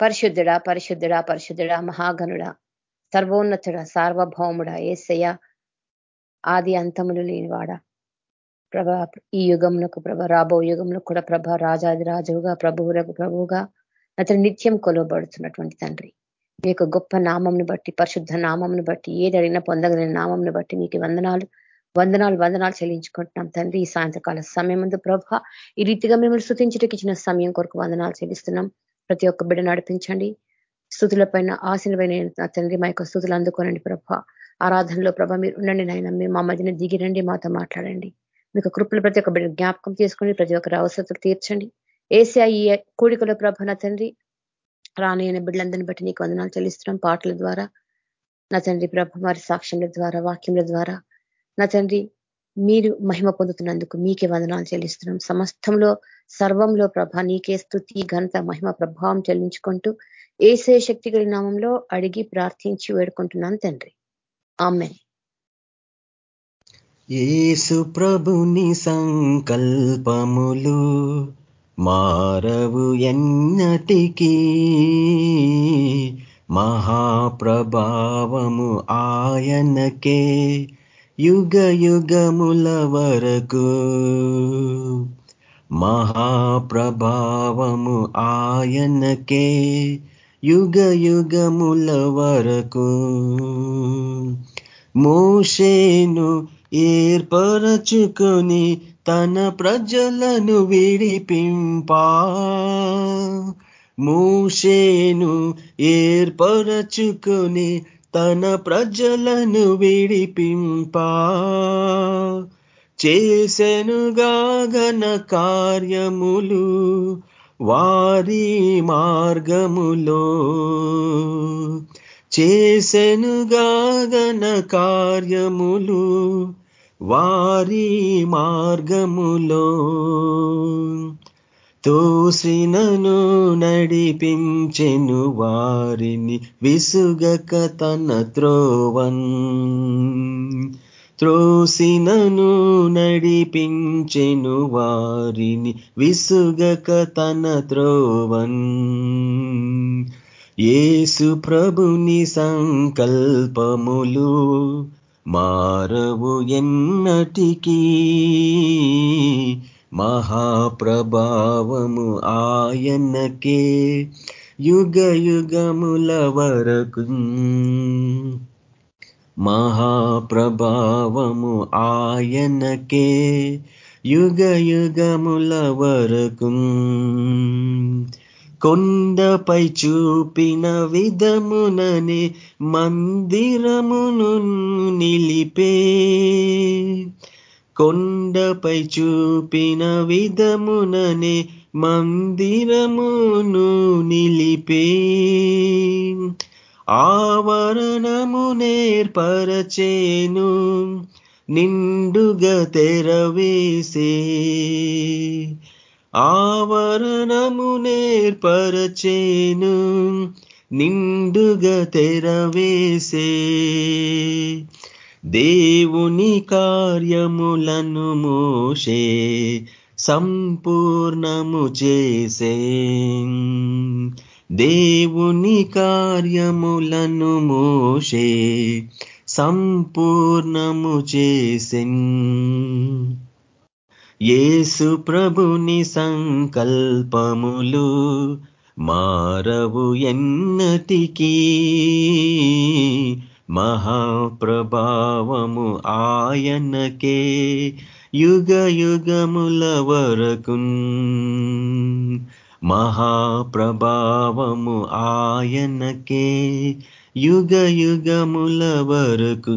పరిశుద్ధుడా పరిశుద్ధుడా పరిశుద్ధుడా మహాగనుడా సర్వోన్నతుడ సార్వభౌముడ ఏసయ్య ఆది అంతములు లేనివాడ. ప్రభ ఈ యుగంలో ప్రభ రాబో యుగంలో కూడా ప్రభ రాజాది రాజువుగా ప్రభువులకు ప్రభువుగా అతను నిత్యం కొలవబడుతున్నటువంటి తండ్రి. మీ యొక్క గొప్ప నామంను బట్టి పరిశుద్ధ నామంను బట్టి ఏది అడిగినా పొందగలిగిన నామంను బట్టి మీకు వందనాలు. వందనాలు వందనాలు చెల్లించుకుంటున్నాం తండ్రి. ఈ సాయంత్రకాల సమయం ముందు ప్రభ ఈ రీతిగా మిమ్మల్ని స్థుతించడానికి ఇచ్చిన సమయం కొరకు వందనాలు చెల్లిస్తున్నాం. ప్రతి ఒక్క బిడ్డ నడిపించండి. స్థుతుల పైన ఆశలపైన తండ్రి మా యొక్క స్థుతులు అందుకోనండి ప్రభ. ఆరాధనలో ప్రభ మీరు ఉండండి నాయన మీ మా మధ్యన దిగిరండి మాతో మాట్లాడండి. మీకు కృపలు ప్రతి ఒక్క బిడ్డ జ్ఞాపకం చేసుకోండి ప్రతి ఒక్కరి అవసరతలు తీర్చండి. ఏసీ ఈ కూడికల ప్రభ నా తండ్రి రాని అయిన బిడ్డలందరినీ బట్టి నీకు వందనాలు చెల్లిస్తున్నాం. పాటల ద్వారా నా తండ్రి ప్రభ వారి సాక్ష్యముల ద్వారా వాక్యముల ద్వారా. నా తండ్రి మీరు మహిమ పొందుతున్నందుకు మీకే వందనాలు చెల్లిస్తున్నాం. సమస్తంలో సర్వంలో ప్రభ నీకే స్థుతి ఘనత మహిమ ప్రభావం చెల్లించుకుంటూ ఏసే శక్తి గడి నామంలో అడిగి ప్రార్థించి వేడుకుంటున్నాను తండ్రి. ఆమె ఏసు ప్రభుని సంకల్పములు మారవు ఎన్నటికీ. మహాప్రభావము ఆయనకే. యుగ యుగముల వరకు మహాప్రభావము ఆయనకే యుగ యుగముల వరకు మోషేను ఏర్పరచుకొని తన ప్రజలను విడిపింపా. మూషేను ఏర్పరచుకొని తన ప్రజలను విడిపింపా. చేసెనుగాగన కార్యములు వారి మార్గములో. చేసెనుగాగన కార్యములు వారి మార్గములో. తోసినను నడిపించెను వారిని విసుగక తన త్రోవన్. త్రోసినను నడిపించెను వారిని విసుగక తన త్రోవన్. ఏసు ప్రభుని సంకల్పములు మారవు ఎన్నటికీ. మహాప్రభావము ఆయనకే యుగ యుగముల వరకు మహాప్రభావము ఆయనకే యుగ యుగముల వరకు కొండపై చూపిన విధముననే మందిరమును నిలిపే కొండపై చూపిన విధముననే మందిరమును నిలిపే. ఆవరణమునేర్పరచేను నిండుగా తెరవేసే. ఆవరణమునేర్పరచేను నిండుగా తెరవేసే. దేవుని కార్యములను మోషే సంపూర్ణము చేసే. దేవుని కార్యములను మోషే సంపూర్ణము చేసెన్. యేసు ప్రభుని సంకల్పములు మారవు ఎన్నటికీ. మహాప్రభావము ఆయనకే యుగ యుగముల వరకు మహాప్రభావము ఆయనకే యుగ యుగముల వరకు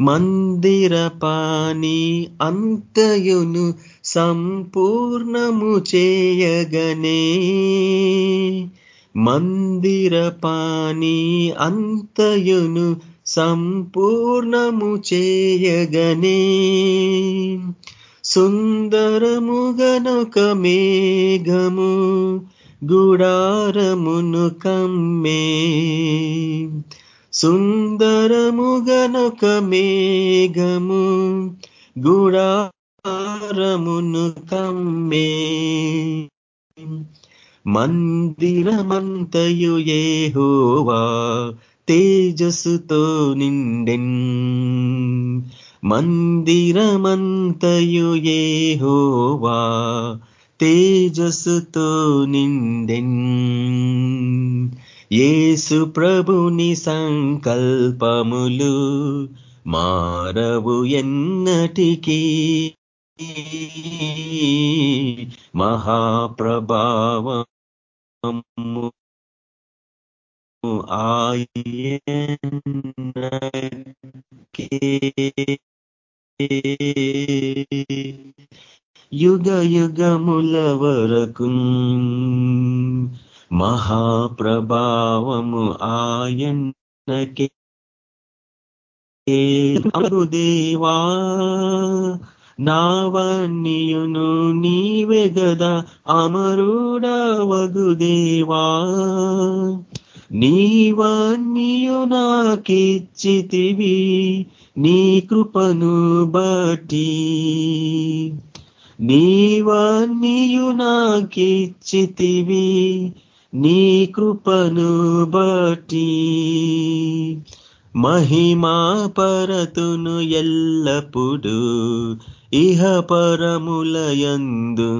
మందిర పాని అంతయును సంపూర్ణము చేయగనే మందిర పాని అంతయును సంపూర్ణము చేయగనే. సుందరముగనొక మేఘము గుడారమును కమ్మే. సుందరముగనొక మేఘము గుడారమును కమ్మే. మందిరమంతయు ఏహోవా తేజస్సుతో నిండెన్. మందిరమంతయు ఏహోవా తేజస్సుతో నిండెన్. ఏసు ప్రభుని సంకల్పములు మారవు ఎన్నటికీ. మహాప్రభావం యుగ యుగముల వరకు మహాప్రభావము ఆయన్నకే దేవా నావన్నీయును నీవే గదా అమరుడవగు దేవా. నీవన్నీయు నాకిచ్చితివి నీ కృపను బట్టి. నీవన్నీయు నాకిచ్చితివి నీ కృపను బట్టి. మహిమా పరతును ఎల్లప్పుడు ఇహ పరములయందు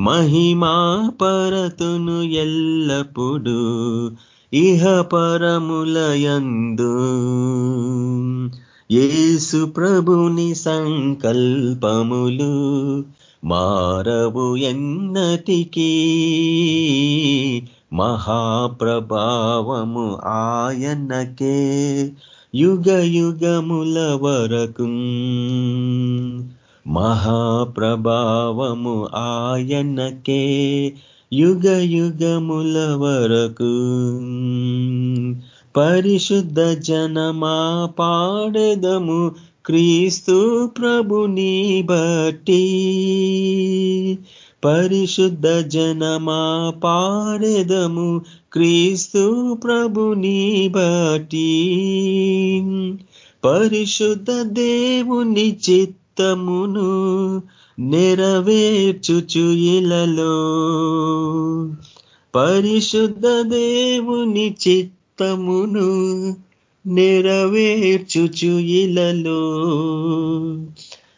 మహిమా పరతును ఎల్లప్పుడు ఇహ పరములయందు. ఏసు ప్రభుని సంకల్పములు మారవు ఎన్నటికీ. మహాప్రభావము ఆయనకే. యుగ యుగముల వరకు మహాప్రభావము ఆయనకే. యుగ యుగముల వరకు పరిశుద్ధ జనమా పాడెదము క్రీస్తు ప్రభుని బట్టి. పరిశుద్ధ జనమా పాడెదము క్రీస్తు ప్రభుని బట్టి పరిశుద్ధ దేవుని చిత్తమును నెరవేర్చుచు ఇలలో. పరిశుద్ధ దేవుని చిత్తమును నెరవేర్చుచు ఇలలో.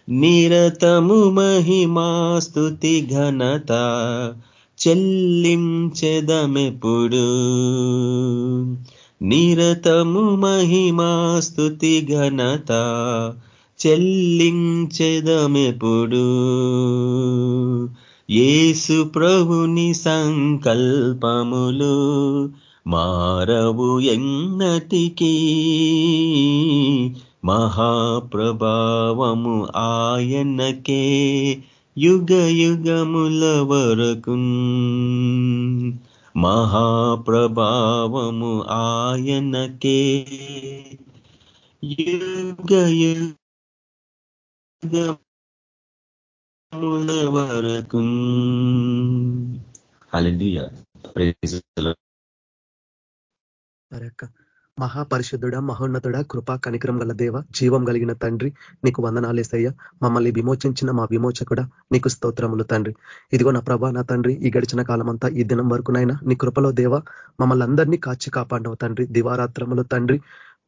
నిరతము మహిమా స్తుతి ఘనత చెల్లించెదమెప్పుడు. నిరతము మహిమా స్తుతి ఘనత చెల్లించెదమెప్పుడు. ఏసు ప్రభుని సంకల్పములు మారవు ఎన్నటికీ. మహాప్రభావము ఆయనకే యుగ యుగముల వరకు మహాప్రభావము ఆయనకే. యుగ యుగముల వరకు హల్లెలూయా ప్రైజ్ యొక్క మహాపరిశుద్ధుడ మహోన్నతుడ కృపా కనికరం గల దేవ జీవం కలిగిన తండ్రి నీకు వందనాలేసయ్య మమ్మల్ని విమోచించిన మా విమోచకుడ నీకు స్తోత్రములు తండ్రి. ఇదిగో నా ప్రభా నా తండ్రి ఈ గడిచిన కాలమంతా ఈ దినం వరకునైనా నీ కృపలో దేవ మమ్మల్ని అందరినీ కాచి కాపాడవు తండ్రి. దివారాత్రములు తండ్రి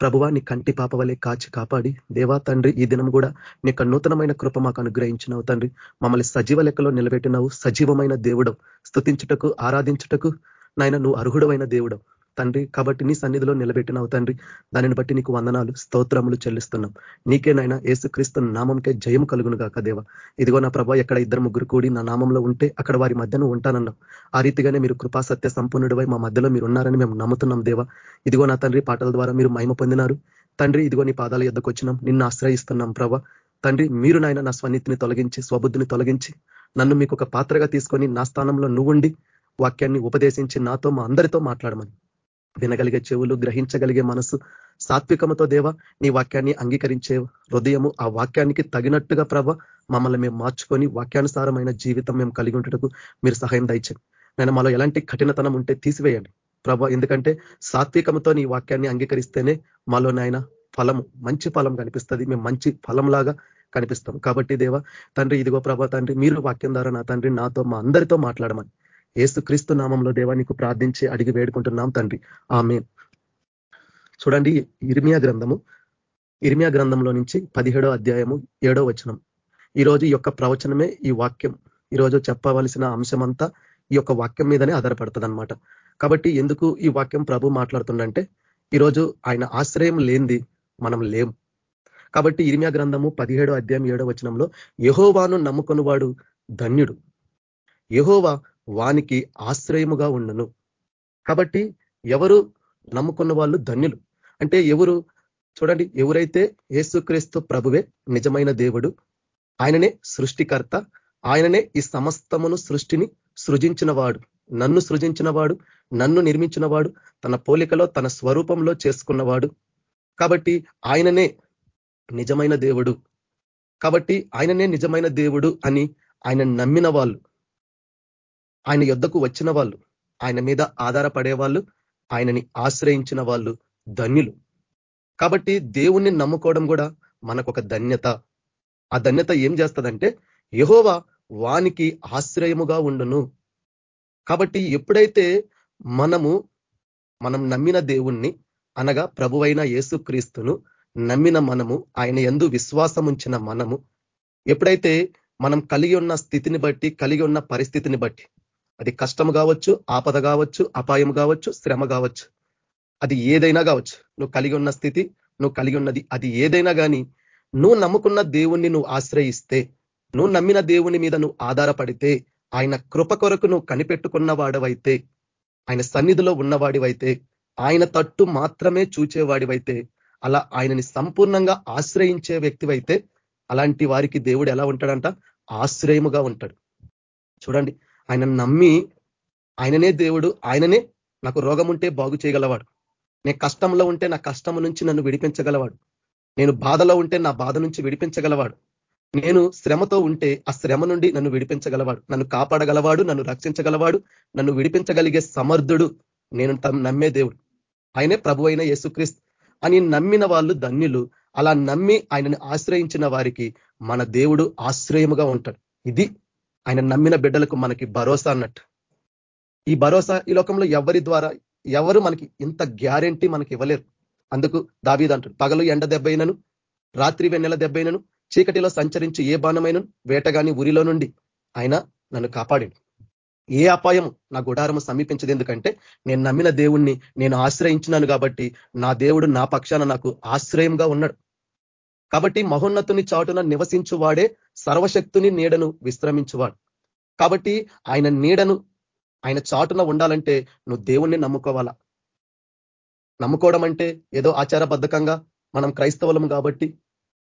ప్రభువా నీ కంటి పాప వలె కాచి కాపాడి. దేవా తండ్రి ఈ దినం కూడా నీ నూతనమైన కృప మాకు అనుగ్రహించినవు తండ్రి. మమ్మల్ని సజీవ లెక్కలో నిలబెట్టినవు సజీవమైన దేవుడవు. స్తుతించుటకు ఆరాధించుటకు నాయన నువ్వు అర్హుడమైన దేవుడవు. తండ్రి కాబట్టి నీ సన్నిధిలో నిలబెట్టినావు తండ్రి. దానిని బట్టి నీకు వందనాలు స్తోత్రములు చెల్లిస్తున్నాం. నీకేనైనా ఏసుక్రీస్తు నామంకే జయం కలుగును కాక దేవ. ఇదిగో నా ప్రభా ఎక్కడ ఇద్దరు ముగ్గురు కూడి నా నామంలో ఉంటే అక్కడ వారి మధ్యను ఉంటానన్నావు. ఆ రీతిగానే మీరు కృపాసత్య సంపూర్ణుడివై మా మధ్యలో మీరు ఉన్నారని మేము నమ్ముతున్నాం దేవ. ఇదిగో నా తండ్రి పాటల ద్వారా మీరు మహిమ పొందినారు. తండ్రి ఇదిగో నీ పాదాల ఎద్దకు వచ్చినాం. నిన్ను ఆశ్రయిస్తున్నాం ప్రభా. తండ్రి మీరు నాయన నా స్వనీతిని తొలగించి స్వబుద్ధిని తొలగించి నన్ను మీకు ఒక పాత్రగా తీసుకొని నా స్థానంలో నువ్వుండి వాక్యాన్ని ఉపదేశించి నాతో మా అందరితో మాట్లాడమని. వినగలిగే చెవులు గ్రహించగలిగే మనసు సాత్వికముతో దేవ నీ వాక్యాన్ని అంగీకరించే హృదయము ఆ వాక్యానికి తగినట్టుగా ప్రభ మమ్మల్ని మేము మార్చుకొని వాక్యానుసారమైన జీవితం మేము కలిగి ఉండటకు మీరు సహాయం దయచండి నేను మాలో ఎలాంటి కఠినతనం ఉంటే తీసివేయండి. ప్రభ ఎందుకంటే సాత్వికముతో నీ వాక్యాన్ని అంగీకరిస్తేనే మాలో నాయన ఫలము మంచి ఫలం కనిపిస్తుంది. మేము మంచి ఫలంలాగా కనిపిస్తాం కాబట్టి దేవ తండ్రి ఇదిగో ప్రభా తండ్రి మీరు వాక్యం ద్వారా నా తండ్రి నాతో మా అందరితో మాట్లాడమని ఏసు క్రీస్తు నామంలో దేవానికి ప్రార్థించి అడిగి వేడుకుంటున్నాం తండ్రి. ఆమె చూడండి ఇర్మియా గ్రంథము. ఇర్మియా గ్రంథంలో నుంచి పదిహేడో అధ్యాయము ఏడో వచనం. ఈరోజు ఈ యొక్క ప్రవచనమే ఈ వాక్యం. ఈరోజు చెప్పవలసిన అంశమంతా ఈ యొక్క వాక్యం మీదనే ఆధారపడుతుంది అనమాట కాబట్టి ఎందుకు ఈ వాక్యం ప్రభు మాట్లాడుతుండంటే ఈరోజు ఆయన ఆశ్రయం లేనిది మనం లేం. కాబట్టి ఇరిమియా గ్రంథము పదిహేడో అధ్యాయం ఏడో వచనంలో యహోవాను నమ్ముకుని వాడు ధన్యుడు. యహోవా వానికి ఆశ్రయముగా ఉండను. కాబట్టి ఎవరు నమ్ముకున్న వాళ్ళు ధన్యులు. అంటే ఎవరు చూడండి ఎవరైతే యేసుక్రీస్తు ప్రభువే నిజమైన దేవుడు ఆయననే సృష్టికర్త ఆయననే ఈ సమస్తమును సృష్టిని సృజించినవాడు నన్ను సృజించినవాడు నన్ను నిర్మించినవాడు తన పోలికలో తన స్వరూపంలో చేసుకున్నవాడు. కాబట్టి ఆయననే నిజమైన దేవుడు. కాబట్టి ఆయననే నిజమైన దేవుడు అని ఆయన నమ్మిన వాళ్ళు. ఆయన యుద్ధకు వచ్చిన వాళ్ళు ఆయన మీద ఆధారపడే వాళ్ళు ఆయనని ఆశ్రయించిన వాళ్ళు ధన్యులు. కాబట్టి దేవుణ్ణి నమ్ముకోవడం కూడా మనకు ఒక ధన్యత. ఆ ధన్యత ఏం చేస్తుందంటే యహోవా వానికి ఆశ్రయముగా ఉండును. కాబట్టి ఎప్పుడైతే మనము మనం నమ్మిన దేవుణ్ణి అనగా ప్రభువైన యేసుక్రీస్తును నమ్మిన మనము ఆయన ఎందు విశ్వాసం ఉంచిన మనము ఎప్పుడైతే మనం కలిగి ఉన్న స్థితిని బట్టి కలిగి ఉన్న పరిస్థితిని బట్టి అది కష్టం కావచ్చు ఆపద కావచ్చు అపాయం కావచ్చు శ్రమ కావచ్చు. అది ఏదైనా కావచ్చు. నువ్వు కలిగి ఉన్న స్థితి నువ్వు కలిగి ఉన్నది అది ఏదైనా కానీ నువ్వు నమ్ముకున్న దేవుణ్ణి నువ్వు ఆశ్రయిస్తే నువ్వు నమ్మిన దేవుని మీద నువ్వు ఆధారపడితే ఆయన కృప కొరకు నువ్వు కనిపెట్టుకున్న వాడవైతే ఆయన సన్నిధిలో ఉన్నవాడివైతే ఆయన తట్టు మాత్రమే చూచేవాడివైతే అలా ఆయనని సంపూర్ణంగా ఆశ్రయించే వ్యక్తివైతే అలాంటి వారికి దేవుడు ఎలా ఉంటాడంట? ఆశ్రయముగా ఉంటాడు. చూడండి ఆయన నమ్మి ఆయననే దేవుడు ఆయననే నాకు రోగం ఉంటే బాగు చేయగలవాడు. నేను కష్టంలో ఉంటే నా కష్టం నుంచి నన్ను విడిపించగలవాడు. నేను బాధలో ఉంటే నా బాధ నుంచి విడిపించగలవాడు. నేను శ్రమతో ఉంటే ఆ శ్రమ నుండి నన్ను విడిపించగలవాడు. నన్ను కాపాడగలవాడు నన్ను రక్షించగలవాడు నన్ను విడిపించగలిగే సమర్థుడు నేను నమ్మే దేవుడు. ఆయనే ప్రభు అయిన యేసుక్రీస్తు అని నమ్మిన వాళ్ళు ధన్యులు. అలా నమ్మి ఆయనని ఆశ్రయించిన వారికి మన దేవుడు ఆశ్రయముగా ఉంటాడు. ఇది ఆయన నమ్మిన బిడ్డలకు మనకి భరోసా అన్నట్టు. ఈ భరోసా ఈ లోకంలో ఎవరి ద్వారా ఎవరు మనకి ఇంత గ్యారెంటీ మనకి ఇవ్వలేరు. అందుకు దావీదంటాడు పగలు ఎండ దెబ్బైనను రాత్రి వెన్నెల దెబ్బైనను చీకటిలో సంచరించి ఏ బాణమైన వేటగాని ఉరిలో నుండి ఆయన నన్ను కాపాడాడు. ఏ అపాయము నా గుడారము సమీపించదు ఎందుకంటే నేను నమ్మిన దేవుణ్ణి నేను ఆశ్రయించినాను కాబట్టి నా దేవుడు నా పక్షాన నాకు ఆశ్రయంగా ఉన్నాడు. కాబట్టి మహోన్నతుని చాటున నివసించువాడే సర్వశక్తుని నీడను విశ్రమించువాడు. కాబట్టి ఆయన నీడను ఆయన చాటున ఉండాలంటే నువ్వు దేవుణ్ణి నమ్ముకోవాలా? నమ్ముకోవడం అంటే ఏదో ఆచారబద్ధకంగా మనం క్రైస్తవులం కాబట్టి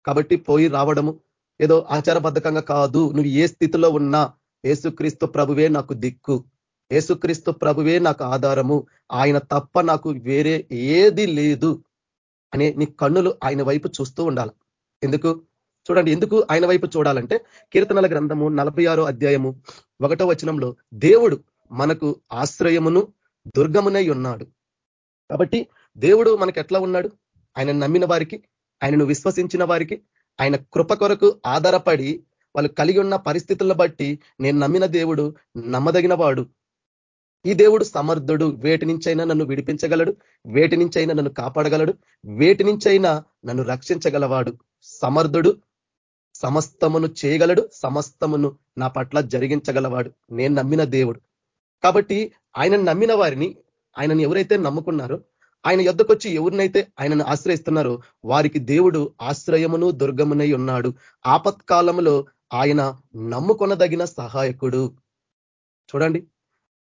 కాబట్టి పోయి రావడము ఏదో ఆచారబద్ధకంగా కాదు. నువ్వు ఏ స్థితిలో ఉన్నా ఏసుక్రీస్తు ప్రభువే నాకు దిక్కు. ఏసుక్రీస్తు ప్రభువే నాకు ఆధారము. ఆయన తప్ప నాకు వేరే ఏది లేదు అనే నీ కన్నులు ఆయన వైపు చూస్తూ ఉండాలి. ఎందుకు? చూడండి ఎందుకు ఆయన వైపు చూడాలంటే కీర్తనల గ్రంథము నలభై అధ్యాయము ఒకటో వచనంలో దేవుడు మనకు ఆశ్రయమును దుర్గమునై ఉన్నాడు. కాబట్టి దేవుడు మనకి ఎట్లా ఉన్నాడు? ఆయన నమ్మిన వారికి ఆయనను విశ్వసించిన వారికి ఆయన కృప కొరకు ఆధారపడి వాళ్ళు కలిగి ఉన్న పరిస్థితులను బట్టి నేను నమ్మిన దేవుడు నమ్మదగిన వాడు ఈ దేవుడు సమర్థుడు వేటి నుంచైనా నన్ను విడిపించగలడు వేటి నుంచైనా నన్ను కాపాడగలడు వేటి నుంచైనా నన్ను రక్షించగలవాడు. సమర్థుడు సమస్తమును చేయగలడు సమస్తమును నా పట్ల జరిగించగలవాడు. నేను నమ్మిన దేవుడు. కాబట్టి ఆయన నమ్మిన వారిని ఆయనను ఎవరైతే నమ్ముకున్నారో ఆయన యుద్ధకొచ్చి ఎవరినైతే ఆయనను ఆశ్రయిస్తున్నారో వారికి దేవుడు ఆశ్రయమును దుర్గమునై ఉన్నాడు. ఆపత్కాలంలో ఆయన నమ్ముకొనదగిన సహాయకుడు. చూడండి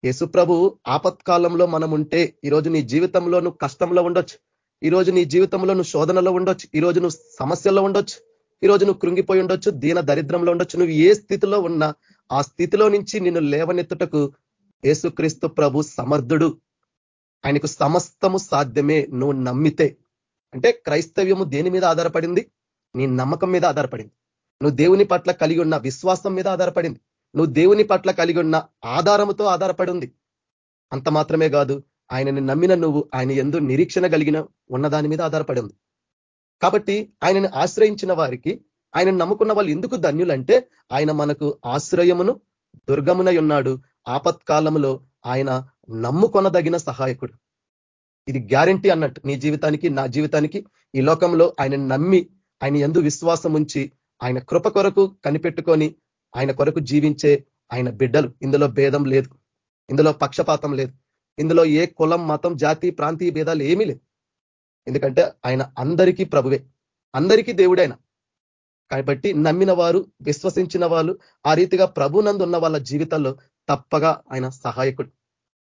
యేసుప్రభు ఆపత్కాలంలో మనం ఉంటే ఈరోజు నీ జీవితంలో నువ్వు కష్టంలో ఉండొచ్చు. ఈరోజు నీ జీవితంలో నువ్వు శోధనలో ఉండొచ్చు. ఈరోజు నువ్వు సమస్యల్లో ఉండొచ్చు. ఈరోజు నువ్వు కృంగిపోయి ఉండొచ్చు. దీన దరిద్రంలో ఉండొచ్చు. నువ్వు ఏ స్థితిలో ఉన్నా ఆ స్థితిలో నుంచి నిన్ను లేవనెత్తుటకు యేసుక్రీస్తు ప్రభు సమర్థుడు. ఆయనకు సమస్తము సాధ్యమే. నువ్వు నమ్మితే. అంటే క్రైస్తవ్యము దేని మీద ఆధారపడింది? నీ నమ్మకం మీద ఆధారపడింది. నువ్వు దేవుని పట్ల కలిగి ఉన్న విశ్వాసం మీద ఆధారపడింది. నువ్వు దేవుని పట్ల కలిగి ఉన్న ఆధారముతో ఆధారపడి ఉంది. అంత మాత్రమే కాదు ఆయనని నమ్మిన నువ్వు ఆయన ఎందు నిరీక్షణ కలిగిన ఉన్న దాని మీద ఆధారపడి ఉంది. కాబట్టి ఆయనను ఆశ్రయించిన వారికి ఆయన నమ్ముకున్న వాళ్ళు ఎందుకు ధన్యులంటే ఆయన మనకు ఆశ్రయమును దుర్గమునై ఉన్నాడు. ఆపత్కాలంలో ఆయన నమ్ముకొనదగిన సహాయకుడు. ఇది గ్యారంటీ అన్నట్టు నీ జీవితానికి నా జీవితానికి ఈ లోకంలో ఆయన నమ్మి ఆయన ఎందు విశ్వాసం ఉంచి ఆయన కృప కొరకు కనిపెట్టుకొని ఆయన కొరకు జీవించే ఆయన బిడ్డలు. ఇందులో భేదం లేదు. ఇందులో పక్షపాతం లేదు. ఇందులో ఏ కులం మతం జాతి ప్రాంతీయ భేదాలు ఏమీ లేవు. ఎందుకంటే ఆయన అందరికీ ప్రభువే. అందరికీ దేవుడైన. కాబట్టి నమ్మిన వారు విశ్వసించిన వాళ్ళు ఆ రీతిగా ప్రభునందు ఉన్న వాళ్ళ జీవితాల్లో తప్పగా ఆయన సహాయకుడు.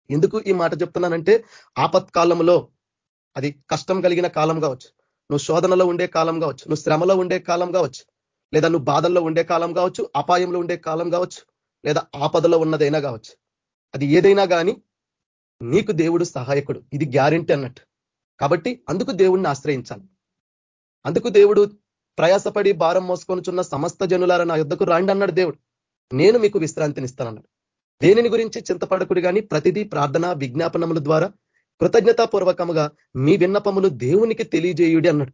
ఎందుకు ఈ మాట చెప్తున్నానంటే ఆపత్కాలంలో అది కష్టం కలిగిన కాలం కావచ్చు. నువ్వు శోధనలో ఉండే కాలం కావచ్చు. నువ్వు శ్రమలో ఉండే కాలం కావచ్చు. లేదా నువ్వు బాధల్లో ఉండే కాలం కావచ్చు. అపాయంలో ఉండే కాలం కావచ్చు. లేదా ఆపదలో ఉన్నదైనా కావచ్చు. అది ఏదైనా కానీ నీకు దేవుడు సహాయకుడు. ఇది గ్యారెంటీ అన్నట్టు. కాబట్టి అందుకు దేవుడిని ఆశ్రయించాలి. అందుకు దేవుడు ప్రయాసపడి భారం మోసుకొనిచున్న సమస్త జనులారా నా యుద్ధకు రాండి అన్నాడు దేవుడు. నేను మీకు విశ్రాంతినిస్తానన్నాడు. దేనిని గురించి చింతపడకుడు కానీ ప్రతిదీ ప్రార్థన విజ్ఞాపనముల ద్వారా కృతజ్ఞతాపూర్వకముగా మీ విన్నపములు దేవునికి తెలియజేయుడి అన్నాడు.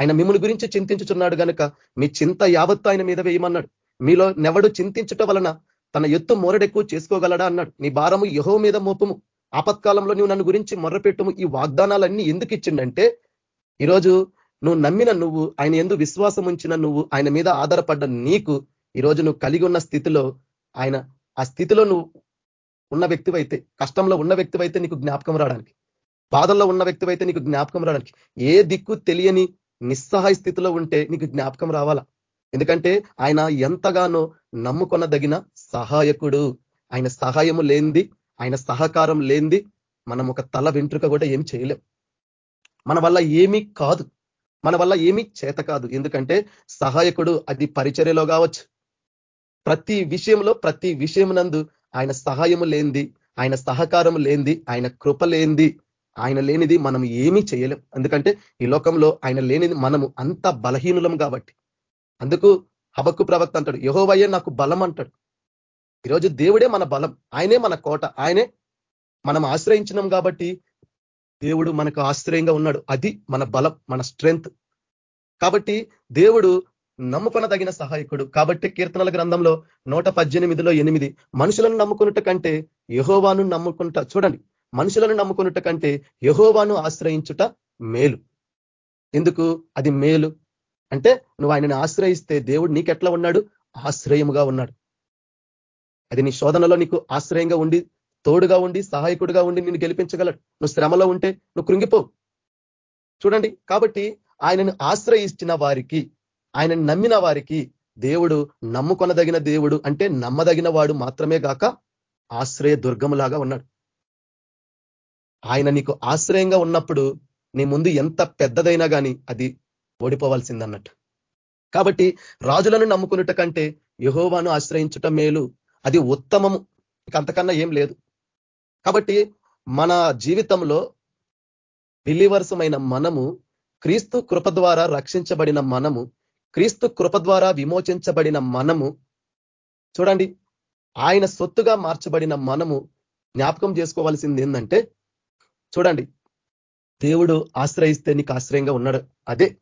ఆయన మిమ్మల్ని గురించి చింతించుచున్నాడు కనుక మీ చింత యావత్తు ఆయన మీద వేయమన్నాడు. మీలో నెవడు చింతించుట వలన తన ఎత్తు మోరడెక్కువ చేసుకోగలడా అన్నాడు. నీ భారము యహో మీద మోపము. ఆపత్కాలంలో నువ్వు నన్ను గురించి మొర్రపెట్టుము ఈ వాగ్దానాలన్నీ ఎందుకు ఇచ్చిండంటే ఈరోజు నువ్వు నమ్మిన నువ్వు ఆయన ఎందు విశ్వాసం ఉంచిన నువ్వు ఆయన మీద ఆధారపడ్డ నీకు ఈరోజు నువ్వు కలిగి ఉన్న స్థితిలో ఆయన ఆ స్థితిలో నువ్వు ఉన్న వ్యక్తివైతే కష్టంలో ఉన్న వ్యక్తివైతే నీకు జ్ఞాపకం రావడానికి బాధల్లో ఉన్న వ్యక్తివైతే నీకు జ్ఞాపకం రావడానికి ఏ దిక్కు తెలియని నిస్సహాయ స్థితిలో ఉంటే నీకు జ్ఞాపకం రావాలా? ఎందుకంటే ఆయన ఎంతగానో నమ్ముకొనదగిన సహాయకుడు. ఆయన సహాయము లేనిది ఆయన సహకారం లేనిది మనం ఒక తల వెంట్రుక కూడా ఏం చేయలేం. మన వల్ల ఏమీ కాదు. మన వల్ల ఏమీ చేత కాదు. ఎందుకంటే సహాయకుడు అది పరిచర్యలో కావచ్చు. ప్రతి విషయంలో ప్రతి విషయమునందు ఆయన సహాయము లేనిది ఆయన సహకారం లేనిది ఆయన కృప లేనిది ఆయన లేనిది మనం ఏమీ చేయలేం. ఎందుకంటే ఈ లోకంలో ఆయన లేనిది మనము అంత బలహీనులం కాబట్టి. అందుకు హబక్కు ప్రవక్త అంటాడు యహోవయ్య నాకు బలం అంటాడు ఈరోజు దేవుడే మన బలం. ఆయనే మన కోట. ఆయనే మనం ఆశ్రయించినాం కాబట్టి దేవుడు మనకు ఆశ్రయంగా ఉన్నాడు. అది మన బలం మన స్ట్రెంగ్త్. కాబట్టి దేవుడు నమ్ముకొనదగిన సహాయకుడు. కాబట్టి కీర్తనల గ్రంథంలో నూట పద్దెనిమిదిలో ఎనిమిది మనుషులను నమ్ముకున్నట్టు కంటే యహోవాను నమ్ముకుంట చూడండి మనుషులను నమ్ముకున్నట్టు కంటే యహోవాను ఆశ్రయించుట మేలు. ఎందుకు? అది మేలు. అంటే నువ్వు ఆయనను ఆశ్రయిస్తే దేవుడు నీకెట్లా ఉన్నాడు? ఆశ్రయముగా ఉన్నాడు. అది నీ శోధనలో నీకు ఆశ్రయంగా ఉండి తోడుగా ఉండి సహాయకుడిగా ఉండి నిన్ను గెలిపించగలడు. నువ్వు శ్రమలో ఉంటే నువ్వు కృంగిపోవు. చూడండి కాబట్టి ఆయనను ఆశ్రయించిన వారికి ఆయనను నమ్మిన వారికి దేవుడు నమ్ముకొనదగిన దేవుడు అంటే నమ్మదగిన వాడు మాత్రమే గాక ఆశ్రయ దుర్గములాగా ఉన్నాడు. ఆయన నీకు ఆశ్రయంగా ఉన్నప్పుడు నీ ముందు ఎంత పెద్దదైనా కానీ అది ఓడిపోవాల్సిందన్నట్టు. కాబట్టి రాజులను నమ్ముకున్నట కంటే యహోవాను ఆశ్రయించుట మేలు అది ఉత్తమము. అంతకన్నా ఏం లేదు. కాబట్టి మన జీవితంలో బిలీవర్సమైన మనము క్రీస్తు కృప ద్వారా రక్షించబడిన మనము క్రీస్తు కృప ద్వారా విమోచించబడిన మనము చూడండి ఆయన సొత్తుగా మార్చబడిన మనము జ్ఞాపకం చేసుకోవాల్సింది ఏంటంటే చూడండి దేవుడు ఆశ్రయిస్తే నీకు ఆశ్రయంగా ఉన్నాడు. అదే.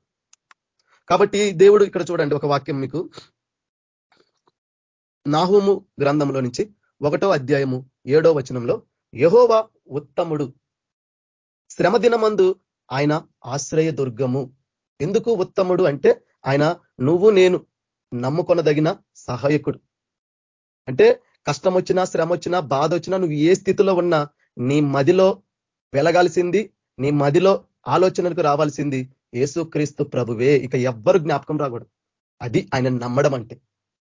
కాబట్టి దేవుడు ఇక్కడ చూడండి ఒక వాక్యం మీకు నాహోము గ్రంథంలో నుంచి ఒకటో అధ్యాయము ఏడో వచనంలో యహోవా ఉత్తముడు. శ్రమ దినమందు ఆయన ఆశ్రయ దుర్గము ఎందుకు ఉత్తముడు అంటే ఆయన నువ్వు నేను నమ్ముకొనదగిన సహాయకుడు. అంటే కష్టం వచ్చినా శ్రమ వచ్చినా బాధ వచ్చినా నువ్వు ఏ స్థితిలో ఉన్నా నీ మదిలో వెలగాల్సింది నీ మదిలో ఆలోచనలకు రావాల్సింది ఏసుక్రీస్తు ప్రభువే. ఇక ఎవ్వరు జ్ఞాపకం రాకూడదు. అది ఆయన నమ్మడం అంటే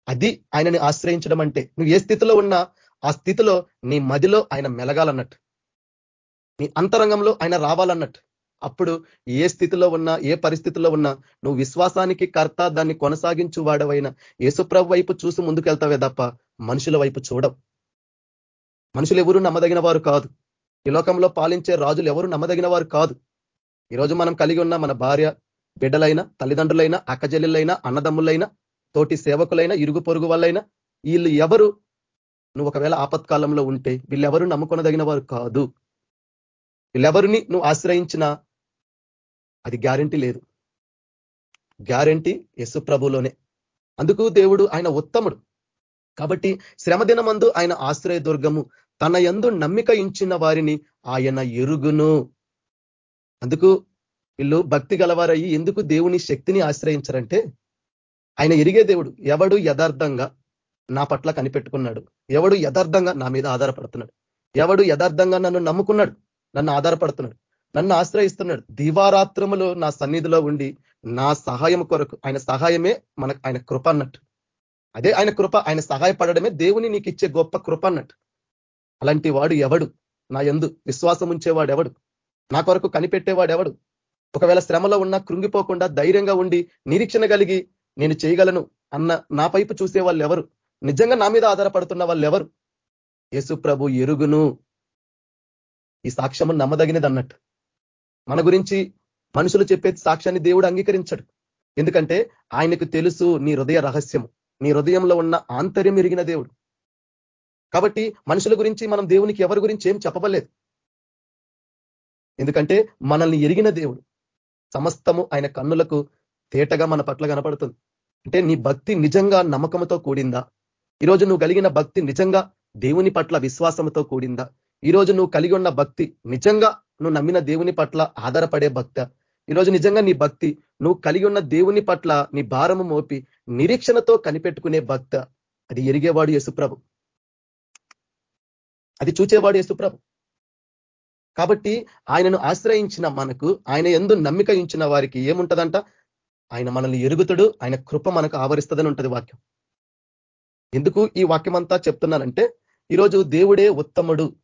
అది ఆయనని ఆశ్రయించడం అంటే నువ్వు ఏ స్థితిలో ఉన్నా ఆ స్థితిలో నీ మదిలో ఆయన మెలగాలన్నట్టు. నీ అంతరంగంలో ఆయన రావాలన్నట్టు. అప్పుడు ఏ స్థితిలో ఉన్నా ఏ పరిస్థితిలో ఉన్నా నువ్వు విశ్వాసానికి కర్త దాన్ని కొనసాగించు వాడవైన యేసుప్రభు వైపు చూసి ముందుకెళ్తావే తప్ప మనుషుల వైపు చూడవు. మనుషులు ఎవరు నమ్మదగిన వారు కాదు. ఈ లోకంలో పాలించే రాజులు ఎవరు నమ్మదగిన వారు కాదు. ఈరోజు మనం కలిగి ఉన్న మన భార్య బిడ్డలైనా తల్లిదండ్రులైనా అక్కజల్లులైనా అన్నదమ్ములైనా తోటి సేవకులైనా ఇరుగు పొరుగు వాళ్ళైనా వీళ్ళు ఎవరు? నువ్వు ఒకవేళ ఆపత్కాలంలో ఉంటే వీళ్ళెవరు నమ్ముకొనదగిన వారు కాదు. వీళ్ళెవరిని నువ్వు ఆశ్రయించినా అది గ్యారంటీ లేదు. గ్యారంటీ యశు ప్రభులోనే. అందుకు దేవుడు ఆయన ఉత్తముడు. కాబట్టి శ్రమదినమందు మందు ఆయన ఆశ్రయ దుర్గము తన ఎందు నమ్మిక ఇచ్చిన వారిని ఆయన ఎరుగును. అందుకు వీళ్ళు భక్తి గలవారయ్యి ఎందుకు దేవుని శక్తిని ఆశ్రయించరంటే ఆయన ఎరిగే దేవుడు ఎవడు యథార్థంగా నా పట్ల కనిపెట్టుకున్నాడు? ఎవడు యథార్థంగా నా మీద ఆధారపడుతున్నాడు? ఎవడు యథార్థంగా నన్ను నమ్ముకున్నాడు? నన్ను ఆధారపడుతున్నాడు? నన్ను ఆశ్రయిస్తున్నాడు? దివారాత్రములో నా సన్నిధిలో ఉండి నా సహాయం కొరకు ఆయన సహాయమే మనకు ఆయన కృప అన్నట్టు. అదే ఆయన కృప ఆయన సహాయపడడమే దేవుని నీకు ఇచ్చే గొప్ప కృప అన్నట్టు. అలాంటి వాడు ఎవడు? నా ఎందు విశ్వాసం ఉంచేవాడు ఎవడు? నా కొరకు కనిపెట్టేవాడు ఎవడు? ఒకవేళ శ్రమలో ఉన్నా కృంగిపోకుండా ధైర్యంగా ఉండి నిరీక్షణ కలిగి నేను చేయగలను అన్న నా పైపు చూసే వాళ్ళు ఎవరు నిజంగా నా మీద ఆధారపడుతున్న వాళ్ళు ఎవరు యేసు ప్రభు ఎరుగును. ఈ సాక్ష్యము నమ్మదగినది అన్నట్టు. మన గురించి మనుషులు చెప్పే సాక్ష్యాన్ని దేవుడు అంగీకరించడు. ఎందుకంటే ఆయనకు తెలుసు నీ హృదయ రహస్యము. నీ హృదయంలో ఉన్న ఆంతర్యం ఎరిగిన దేవుడు. కాబట్టి మనుషుల గురించి మనం దేవునికి ఎవరి గురించి ఏం చెప్పబలేదు ఎందుకంటే మనల్ని ఎరిగిన దేవుడు. సమస్తము ఆయన కన్నులకు తేటగా మన పట్ల కనపడుతుంది. అంటే నీ భక్తి నిజంగా నమ్మకంతో కూడిందా? ఈరోజు నువ్వు కలిగిన భక్తి నిజంగా దేవుని పట్ల విశ్వాసంతో కూడిందా? ఈరోజు నువ్వు కలిగి ఉన్న భక్తి నిజంగా నువ్వు నమ్మిన దేవుని పట్ల ఆధారపడే భక్త? ఈరోజు నిజంగా నీ భక్తి నువ్వు కలిగి ఉన్న దేవుని పట్ల నీ భారము మోపి నిరీక్షణతో కనిపెట్టుకునే భక్త? అది ఎరిగేవాడు యేసుప్రభు. అది చూచేవాడు యేసుప్రభు. కాబట్టి ఆయనను ఆశ్రయించిన మనకు ఆయన ఎందు నమ్మిక ఇచ్చిన వారికి ఏముంటదంట? ఆయన మనల్ని ఎరుగుతుడు ఆయన కృప మనకు ఆవరిస్తుందని ఉంటుంది వాక్యం. ఎందుకు ఈ వాక్యం అంతా చెప్తున్నానంటే ఈరోజు దేవుడే ఉత్తముడు.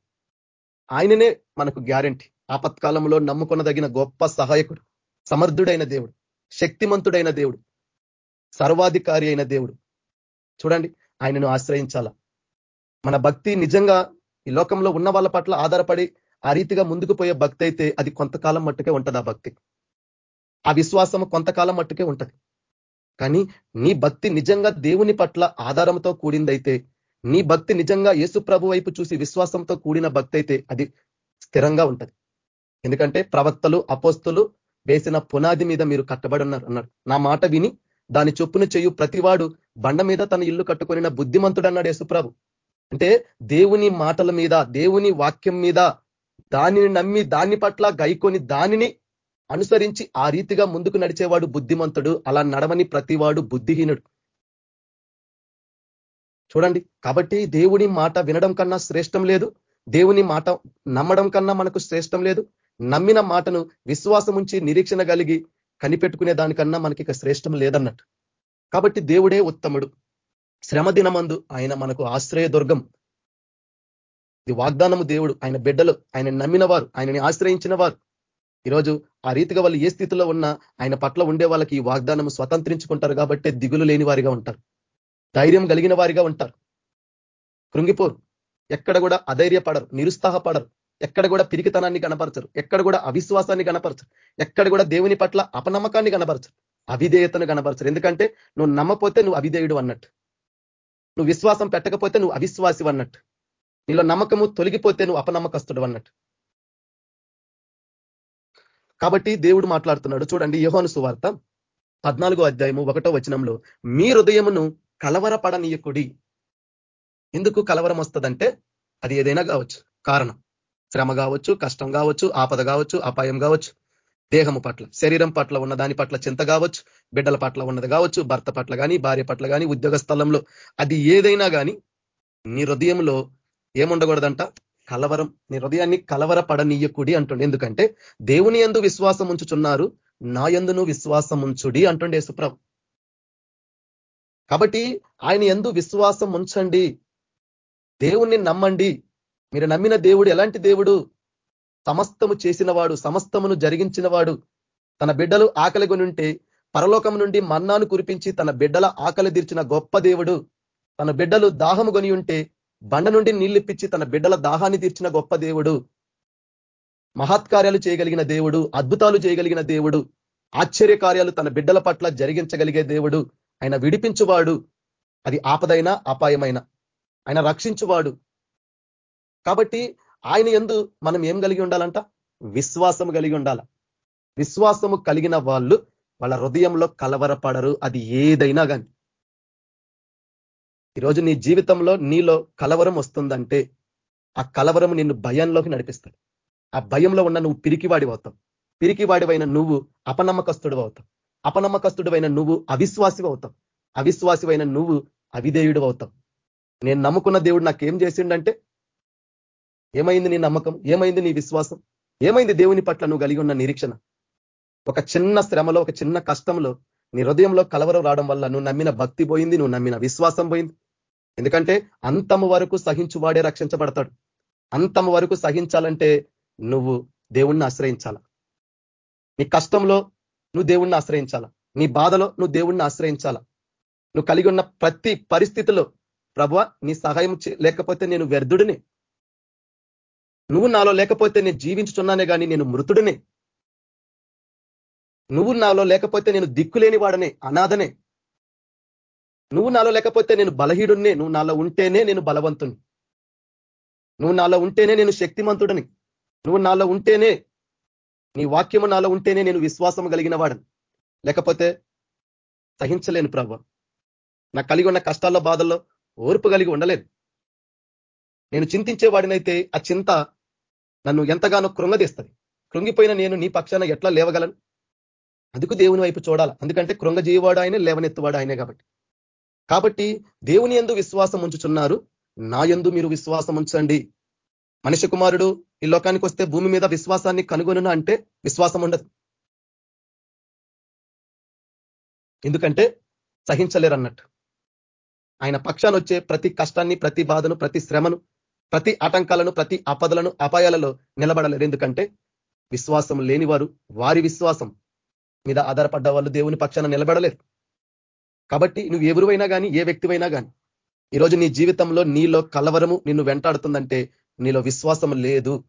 ఆయననే మనకు గ్యారంటీ. ఆపత్కాలంలో నమ్ముకొనదగిన గొప్ప సహాయకుడు సమర్థుడైన దేవుడు శక్తిమంతుడైన దేవుడు సర్వాధికారి అయిన దేవుడు. చూడండి ఆయనను ఆశ్రయించాల? మన భక్తి నిజంగా ఈ లోకంలో ఉన్న వాళ్ళ పట్ల ఆధారపడి ఆ రీతిగా ముందుకు పోయే భక్తి అయితే అది కొంతకాలం మట్టుకే ఉంటుంది ఆ భక్తి. ఆ విశ్వాసం కొంతకాలం మట్టుకే ఉంటది. కానీ నీ భక్తి నిజంగా దేవుని పట్ల ఆధారంతో కూడిందైతే నీ భక్తి నిజంగా యేసు ప్రభు వైపు చూసి విశ్వాసంతో కూడిన భక్తి అయితే అది స్థిరంగా ఉంటది. ఎందుకంటే ప్రవక్తలు అపోస్తులు వేసిన పునాది మీద మీరు కట్టబడి ఉన్నారు అన్నాడు. నా మాట విని దాని చొప్పున చేయు ప్రతివాడు బండ మీద తన ఇల్లు కట్టుకొనిన బుద్ధిమంతుడు అన్నాడు యేసుప్రభు అంటే దేవుని మాటల మీద దేవుని వాక్యం మీద దానిని నమ్మి దాని పట్ల గైకొని దానిని అనుసరించి ఆ రీతిగా ముందుకు నడిచేవాడు బుద్ధిమంతుడు అలా నడవని ప్రతివాడు బుద్ధిహీనుడు. చూడండి కాబట్టి దేవుని మాట వినడం కన్నా శ్రేష్టం లేదు దేవుని మాట నమ్మడం కన్నా మనకు శ్రేష్టం లేదు నమ్మిన మాటను విశ్వాసం ఉంచి నిరీక్షణ కలిగి కనిపెట్టుకునే దానికన్నా మనకి ఇక శ్రేష్టం లేదన్నట్టు. కాబట్టి దేవుడే ఉత్తముడు. శ్రమ దినమందు ఆయన మనకు ఆశ్రయ దుర్గం ఇది వాగ్దానము దేవుడు. ఆయన బిడ్డలు ఆయన నమ్మిన వారు ఆయనని ఆశ్రయించిన వారు ఈరోజు ఆ రీతిగా వాళ్ళు ఏ స్థితిలో ఉన్నా ఆయన పట్ల ఉండే వాళ్ళకి ఈ వాగ్దానం స్వతంత్రించుకుంటారు కాబట్టి దిగులు లేని వారిగా ఉంటారు. ధైర్యం కలిగిన వారిగా ఉంటారు. కృంగిపోరు. ఎక్కడ కూడా అధైర్యపడరు నిరుత్సాహపడరు. ఎక్కడ కూడా పిరికితనాన్ని కనపరచరు. ఎక్కడ కూడా అవిశ్వాసాన్ని కనపరచరు. ఎక్కడ కూడా దేవుని పట్ల అపనమ్మకాన్ని కనపరచరు. అవిధేయతను కనపరచరు. ఎందుకంటే నువ్వు నమ్మపోతే నువ్వు అవిధేయుడు అన్నట్టు. నువ్వు విశ్వాసం పెట్టకపోతే నువ్వు అవిశ్వాసి అన్నట్టు. నీలో నమ్మకము తొలగిపోతే నువ్వు అపనమ్మకస్తుడు అన్నట్టు. కాబట్టి దేవుడు మాట్లాడుతున్నాడు. చూడండి యహోను సువార్త పద్నాలుగో అధ్యాయము ఒకటో వచనంలో మీ హృదయమును కలవరపడనీయకుడి. ఎందుకు కలవరం వస్తుందంటే అది ఏదైనా కావచ్చు. కారణం. శ్రమ కావచ్చు కష్టం కావచ్చు ఆపద కావచ్చు అపాయం కావచ్చు. దేహము పట్ల శరీరం పట్ల ఉన్న దాని పట్ల చింత కావచ్చు బిడ్డల పట్ల ఉన్నది కావచ్చు భర్త పట్ల కానీ భార్య పట్ల కానీ ఉద్యోగ స్థలంలో అది ఏదైనా కానీ నీ హృదయంలో ఏముండకూడదంట? కలవరం నీ హృదయాన్ని కలవర పడనీయకుడి అంటుండే. ఎందుకంటే దేవుని ఎందు విశ్వాసం ఉంచుచున్నారు నా ఎందును విశ్వాసం ఉంచుడి అంటుండే సుప్రభు. కాబట్టి ఆయన ఎందు విశ్వాసం ఉంచండి దేవుణ్ణి నమ్మండి. మీరు నమ్మిన దేవుడు ఎలాంటి దేవుడు? సమస్తము చేసినవాడు సమస్తమును జరిగించినవాడు. తన బిడ్డలు ఆకలి ఉంటే పరలోకం నుండి మన్నాను కురిపించి తన బిడ్డల ఆకలి తీర్చిన గొప్ప దేవుడు. తన బిడ్డలు దాహము కొని ఉంటే బండ నుండి నీళ్ళిప్పించి తన బిడ్డల దాహాన్ని తీర్చిన గొప్ప దేవుడు. మహత్కార్యాలు చేయగలిగిన దేవుడు అద్భుతాలు చేయగలిగిన దేవుడు ఆశ్చర్య కార్యాలు తన బిడ్డల పట్ల జరిగించగలిగే దేవుడు. ఆయన విడిపించువాడు. అది ఆపదైనా అపాయమైన. ఆయన రక్షించువాడు. కాబట్టి ఆయన ఎందు మనం ఏం కలిగి ఉండాలంట? విశ్వాసము కలిగి ఉండాల. విశ్వాసము కలిగిన వాళ్ళు వాళ్ళ హృదయంలో కలవరపడరు. అది ఏదైనా కానీ ఈరోజు నీ జీవితంలో నీలో కలవరం వస్తుందంటే ఆ కలవరం నిన్ను భయంలోకి నడిపిస్తాడు. ఆ భయంలో ఉన్న నువ్వు పిరికివాడి అవుతావు. పిరికివాడివైన నువ్వు అపనమ్మకస్తుడు అవుతావు. అపనమ్మకస్తుడివైన నువ్వు అవిశ్వాసి అవుతావు. అవిశ్వాసివైన నువ్వు అవిధేయుడు అవుతావు. నేను నమ్ముకున్న దేవుడు నాకేం చేసిండంటే ఏమైంది నీ నమ్మకం? ఏమైంది నీ విశ్వాసం? ఏమైంది దేవుని పట్ల నువ్వు కలిగి ఉన్న నిరీక్షణ? ఒక చిన్న శ్రమలో ఒక చిన్న కష్టంలో నీ హృదయంలో కలవరం రావడం వల్ల నువ్వు నమ్మిన భక్తి పోయింది నువ్వు నమ్మిన విశ్వాసం పోయింది. ఎందుకంటే అంతము వరకు సహించువాడే రక్షించబడతాడు. అంతము వరకు సహించాలంటే నువ్వు దేవుణ్ణి ఆశ్రయించాల? నీ కష్టంలో నువ్వు దేవుణ్ణి ఆశ్రయించాలా? నీ బాధలో నువ్వు దేవుణ్ణి ఆశ్రయించాలా? నువ్వు కలిగి ఉన్న ప్రతి పరిస్థితిలో ప్రభు నీ సహాయం లేకపోతే నేను వ్యర్థుడిని. నువ్వు నాలో లేకపోతే నేను జీవించుచున్నానే కానీ నేను మృతుడిని. నువ్వు నాలో లేకపోతే నేను దిక్కులేని వాడనే అనాథనే. నువ్వు నాలో లేకపోతే నేను బలహీడున్నే నువ్వు నాలో ఉంటేనే నేను బలవంతుని నువ్వు నాలో ఉంటేనే నేను శక్తిమంతుడని. నువ్వు నాలో ఉంటేనే నీ వాక్యము నాలో ఉంటేనే నేను విశ్వాసం కలిగిన వాడని. లేకపోతే సహించలేను ప్రభ. నాకు కలిగి ఉన్న కష్టాల్లో బాధల్లో ఓర్పు కలిగి ఉండలేదు నేను చింతించే వాడినైతే ఆ చింత నన్ను ఎంతగానో కృంగదీస్తుంది. కృంగిపోయిన నేను నీ పక్షాన ఎట్లా లేవగలను? అందుకు దేవుని వైపు చూడాలి. ఎందుకంటే కృంగజీవాడు ఆయనే లేవనెత్తువాడు ఆయనే కాబట్టి. కాబట్టి దేవుని ఎందు విశ్వాసం ఉంచుచున్నారు. నా ఎందు మీరు విశ్వాసం ఉంచండి. మనిషి కుమారుడు ఈ లోకానికి వస్తే భూమి మీద విశ్వాసాన్ని కనుగొనున అంటే విశ్వాసం ఉండదు. ఎందుకంటే సహించలేరు అన్నట్టు ఆయన పక్షాన వచ్చే ప్రతి కష్టాన్ని ప్రతి బాధను ప్రతి శ్రమను ప్రతి ఆటంకాలను ప్రతి ఆపదలను అపాయాలలో నిలబడలేరు. ఎందుకంటే విశ్వాసం లేనివారు వారి విశ్వాసం మీద ఆధారపడ్డ వాళ్ళు దేవుని పక్షాన నిలబడలేరు. కాబట్టి నువ్వు ఎవరువైనా కానీ ఏ వ్యక్తివైనా కానీ ఈరోజు నీ జీవితంలో నీలో కలవరము నిన్ను వెంటాడుతుందంటే నీలో విశ్వాసం లేదు.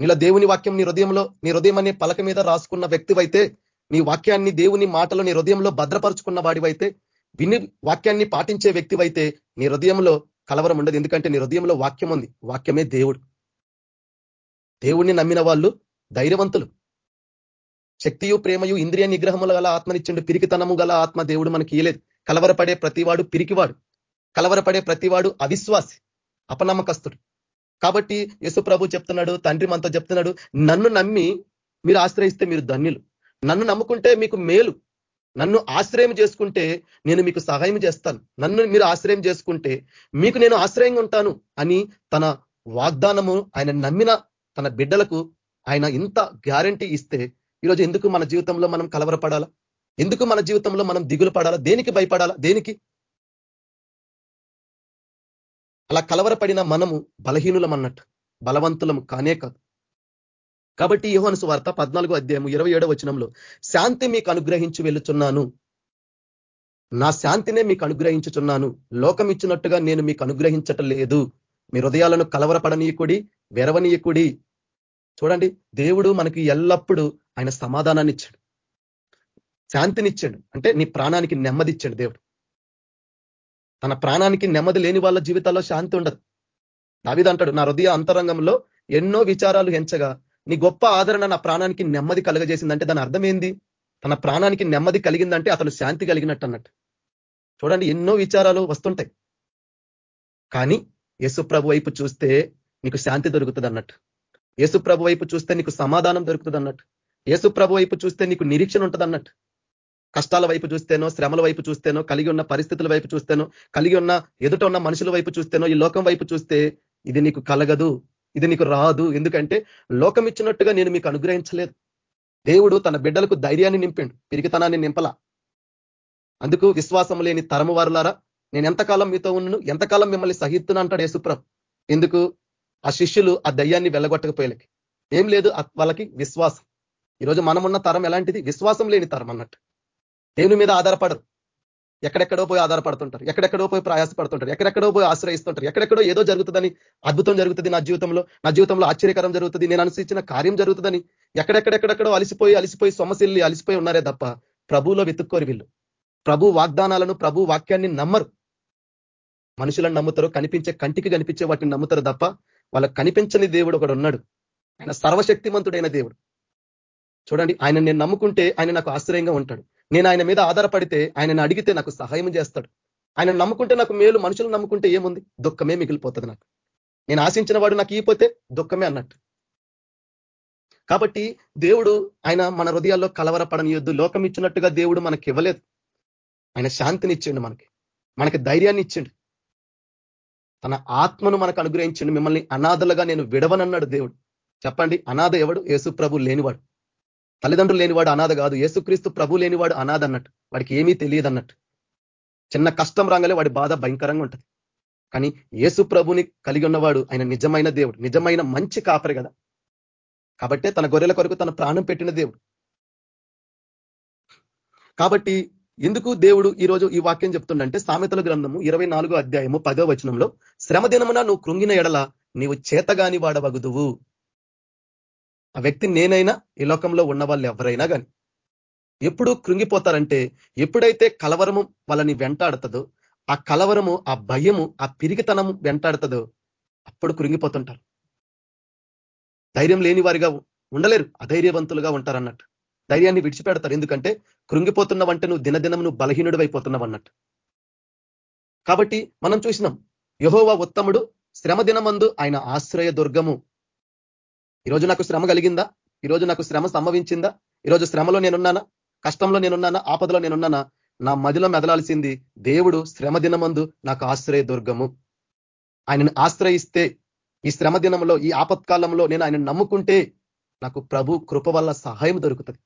నీలో దేవుని వాక్యం నీ హృదయంలో నీ హృదయం అనే పలక మీద రాసుకున్న వ్యక్తివైతే నీ వాక్యాన్ని దేవుని మాటలు నీ హృదయంలో భద్రపరుచుకున్న వాడివైతే విని వాక్యాన్ని పాటించే వ్యక్తివైతే నీ హృదయంలో కలవరం ఉండదు. ఎందుకంటే నీ హృదయంలో వాక్యం ఉంది వాక్యమే దేవుడు. దేవుణ్ణి నమ్మిన వాళ్ళు ధైర్యవంతులు. శక్తియు ప్రేమయు ఇంద్రియ నిగ్రహముల గల ఆత్మనిచ్చిండు పిరికితనము గల ఆత్మ దేవుడు మనకి ఇయలేదు కలవరపడే ప్రతివాడు పిరికివాడు. కలవరపడే ప్రతివాడు అవిశ్వాసి అపనమ్మకస్తుడు. కాబట్టి యశు ప్రభు చెప్తున్నాడు తండ్రి మనతో చెప్తున్నాడు నన్ను నమ్మి మీరు ఆశ్రయిస్తే మీరు ధన్యులు. నన్ను నమ్ముకుంటే మీకు మేలు. నన్ను ఆశ్రయం చేసుకుంటే నేను మీకు సహాయం చేస్తాను. నన్ను మీరు ఆశ్రయం చేసుకుంటే మీకు నేను ఆశ్రయంగా ఉంటాను అని తన వాగ్దానము ఆయన నమ్మిన తన బిడ్డలకు ఆయన ఇంత గ్యారంటీ ఇస్తే ఈరోజు ఎందుకు మన జీవితంలో మనం కలవరపడాలా? ఎందుకు మన జీవితంలో మనం దిగులు పడాలా? దేనికి భయపడాలా? దేనికి? అలా కలవరపడిన మనము బలహీనులం అన్నట్టు. బలవంతులం కానే కాదు. కాబట్టి యోహనసు వార్త పద్నాలుగో అధ్యాయం ఇరవై ఏడో వచనంలో శాంతి మీకు అనుగ్రహించి వెళ్ళుచున్నాను. నా శాంతినే మీకు అనుగ్రహించుచున్నాను. లోకం ఇచ్చినట్టుగా నేను మీకు అనుగ్రహించటం లేదు. మీ హృదయాలను కలవరపడనీయకుడి వెరవనీయకుడి. చూడండి దేవుడు మనకి ఎల్లప్పుడూ ఆయన సమాధానాన్ని ఇచ్చాడు శాంతినిచ్చాడు. అంటే నీ ప్రాణానికి నెమ్మది ఇచ్చాడు దేవుడు. తన ప్రాణానికి నెమ్మది లేని వాళ్ళ జీవితాల్లో శాంతి ఉండదు. దావిదంటాడు నా హృదయ అంతరంగంలో ఎన్నో విచారాలు హెంచగా నీ గొప్ప ఆదరణ నా ప్రాణానికి నెమ్మది కలగజేసిందంటే దాని అర్థం ఏంది? తన ప్రాణానికి నెమ్మది కలిగిందంటే అతను శాంతి కలిగినట్టు అన్నట్టు. చూడండి ఎన్నో విచారాలు వస్తుంటాయి. కానీ యేసుప్రభు వైపు చూస్తే నీకు శాంతి దొరుకుతుంది అన్నట్టు యేసుప్రభు వైపు చూస్తే నీకు సమాధానం దొరుకుతుంది అన్నట్టు యేసు ప్రభు వైపు చూస్తే నీకు నిరీక్షణ ఉంటుంది అన్నట్టు కష్టాల వైపు చూస్తేనో శ్రమల వైపు చూస్తేనో కలిగి ఉన్న పరిస్థితుల వైపు చూస్తేనో కలిగి ఉన్న ఎదుట ఉన్న మనుషుల వైపు చూస్తేనో ఈ లోకం వైపు చూస్తే ఇది నీకు కలగదు ఇది నీకు రాదు. ఎందుకంటే లోకం ఇచ్చినట్టుగా నేను మీకు అనుగ్రహించలేదు. దేవుడు తన బిడ్డలకు ధైర్యాన్ని నింపిండు పిరికితనాన్ని నింపలా. అందుకు విశ్వాసం లేని తరము వారులారా నేను ఎంతకాలం మీతో ఉన్నను ఎంతకాలం మిమ్మల్ని సహిస్తున్నా అంటాడు యేసుప్రభు ఎందుకు? ఆ శిష్యులు ఆ దయ్యాన్ని వెళ్ళగొట్టకపోయేలకి. ఏం లేదు వాళ్ళకి విశ్వాసం. ఈరోజు మనమున్న తరం ఎలాంటిది? విశ్వాసం లేని తరం అన్నట్టు. దేవుని మీద ఆధారపడరు. ఎక్కడెక్కడో పోయి ఆధారపడుతుంటారు. ఎక్కడెక్కడో పోయి ప్రయాసపడుతుంటారు. ఎక్కడెక్కడో పోయి ఆశ్రయిస్తుంటారు. ఎక్కడెక్కడో ఏదో జరుగుతుందని అద్భుతం జరుగుతుంది నా జీవితంలో. నా జీవితంలో ఆశ్చర్యకరం జరుగుతుంది. నేను అనుసరించిన కార్యం జరుగుతుందని ఎక్కడెక్కడెక్కడెక్కడో అలిసిపోయి అలిసిపోయి సొమసిల్లి అలిసిపోయి ఉన్నారే తప్ప ప్రభువులో వెతుక్కోరు వీళ్ళు. ప్రభు వాగ్దానాలను ప్రభు వాక్యాన్ని నమ్మరు. మనుషులను నమ్ముతారు కనిపించే కంటికి కనిపించే వాటిని నమ్ముతారు తప్ప వాళ్ళకి కనిపించని దేవుడు ఒకడు ఉన్నాడు. ఆయన సర్వశక్తిమంతుడైన దేవుడు. చూడండి ఆయన నేను నమ్ముకుంటే ఆయన నాకు ఆశ్రయంగా ఉంటాడు. నేను ఆయన మీద ఆధారపడితే ఆయనను అడిగితే నాకు సహాయం చేస్తాడు. ఆయన నమ్ముకుంటే నాకు మేలు మనుషులు నమ్ముకుంటే ఏముంది? దుఃఖమే మిగిలిపోతుంది నాకు. నేను ఆశించిన వాడు నాకు ఈపోతే దుఃఖమే అన్నట్టు. కాబట్టి దేవుడు ఆయన మన హృదయాల్లో కలవరపడనియొద్దు. లోకం ఇచ్చినట్టుగా దేవుడు మనకి ఇవ్వలేదు ఆయన శాంతిని ఇచ్చిండు మనకి. మనకి ధైర్యాన్ని ఇచ్చిండు తన ఆత్మను మనకు అనుగ్రహించిండు. మిమ్మల్ని అనాథలుగా నేను విడవనన్నాడు దేవుడు. చెప్పండి అనాథ ఎవడు? యేసు ప్రభు లేనివాడు. తల్లిదండ్రులు లేనివాడు అనాథ కాదు. యేసుక్రీస్తు ప్రభు లేనివాడు అనాథ అన్నట్టు. వాడికి ఏమీ తెలియదు అన్నట్టు. చిన్న కష్టం రాగానే వాడి బాధ భయంకరంగా ఉంటుంది. కానీ యేసు ప్రభుని కలిగి ఉన్నవాడు ఆయన నిజమైన దేవుడు. నిజమైన మంచి కాపరి కదా. కాబట్టే తన గొర్రెల కొరకు తన ప్రాణం పెట్టిన దేవుడు. కాబట్టి ఎందుకు దేవుడు ఈరోజు ఈ వాక్యం చెప్తుండంటే సామెతల గ్రంథము ఇరవై అధ్యాయము పదో వచనంలో శ్రమ దినమున నువ్వు కృంగిన ఎడల నీవు చేతగాని వాడవగుదువు. ఆ వ్యక్తి నేనైనా ఈ లోకంలో ఉన్న వాళ్ళు ఎవరైనా కానీ ఎప్పుడు కృంగిపోతారంటే ఎప్పుడైతే కలవరము వాళ్ళని వెంటాడుతుందో ఆ కలవరము ఆ భయము ఆ పిరిగితనము వెంటాడుతుందో అప్పుడు కృంగిపోతుంటారు. ధైర్యం లేని వారిగా ఉండలేరు అధైర్యవంతులుగా ఉంటారు అన్నట్టు ధైర్యాన్ని విడిచిపెడతారు. ఎందుకంటే కృంగిపోతున్నవంటే నువ్వు దినదినం నువ్వు బలహీనుడు అయిపోతున్నావు అన్నట్టు కాబట్టి మనం చూసినాం యహోవ ఉత్తముడు శ్రమ దినమందు ఆయన ఆశ్రయ దుర్గము ఈరోజు నాకు శ్రమ కలిగిందా? ఈరోజు నాకు శ్రమ సంభవించిందా? ఈరోజు శ్రమలో నేనున్నానా? కష్టంలో నేనున్నానా? ఆపదలో నేనున్నానా? నా మదిలో మెదలాల్సింది దేవుడు శ్రమ దినమందు నాకు ఆశ్రయ దుర్గము. ఆయనను ఆశ్రయిస్తే ఈ శ్రమ దినంలో ఈ ఆపత్కాలంలో నేను ఆయన నమ్ముకుంటే నాకు ప్రభు కృప వల్ల సహాయం దొరుకుతుంది.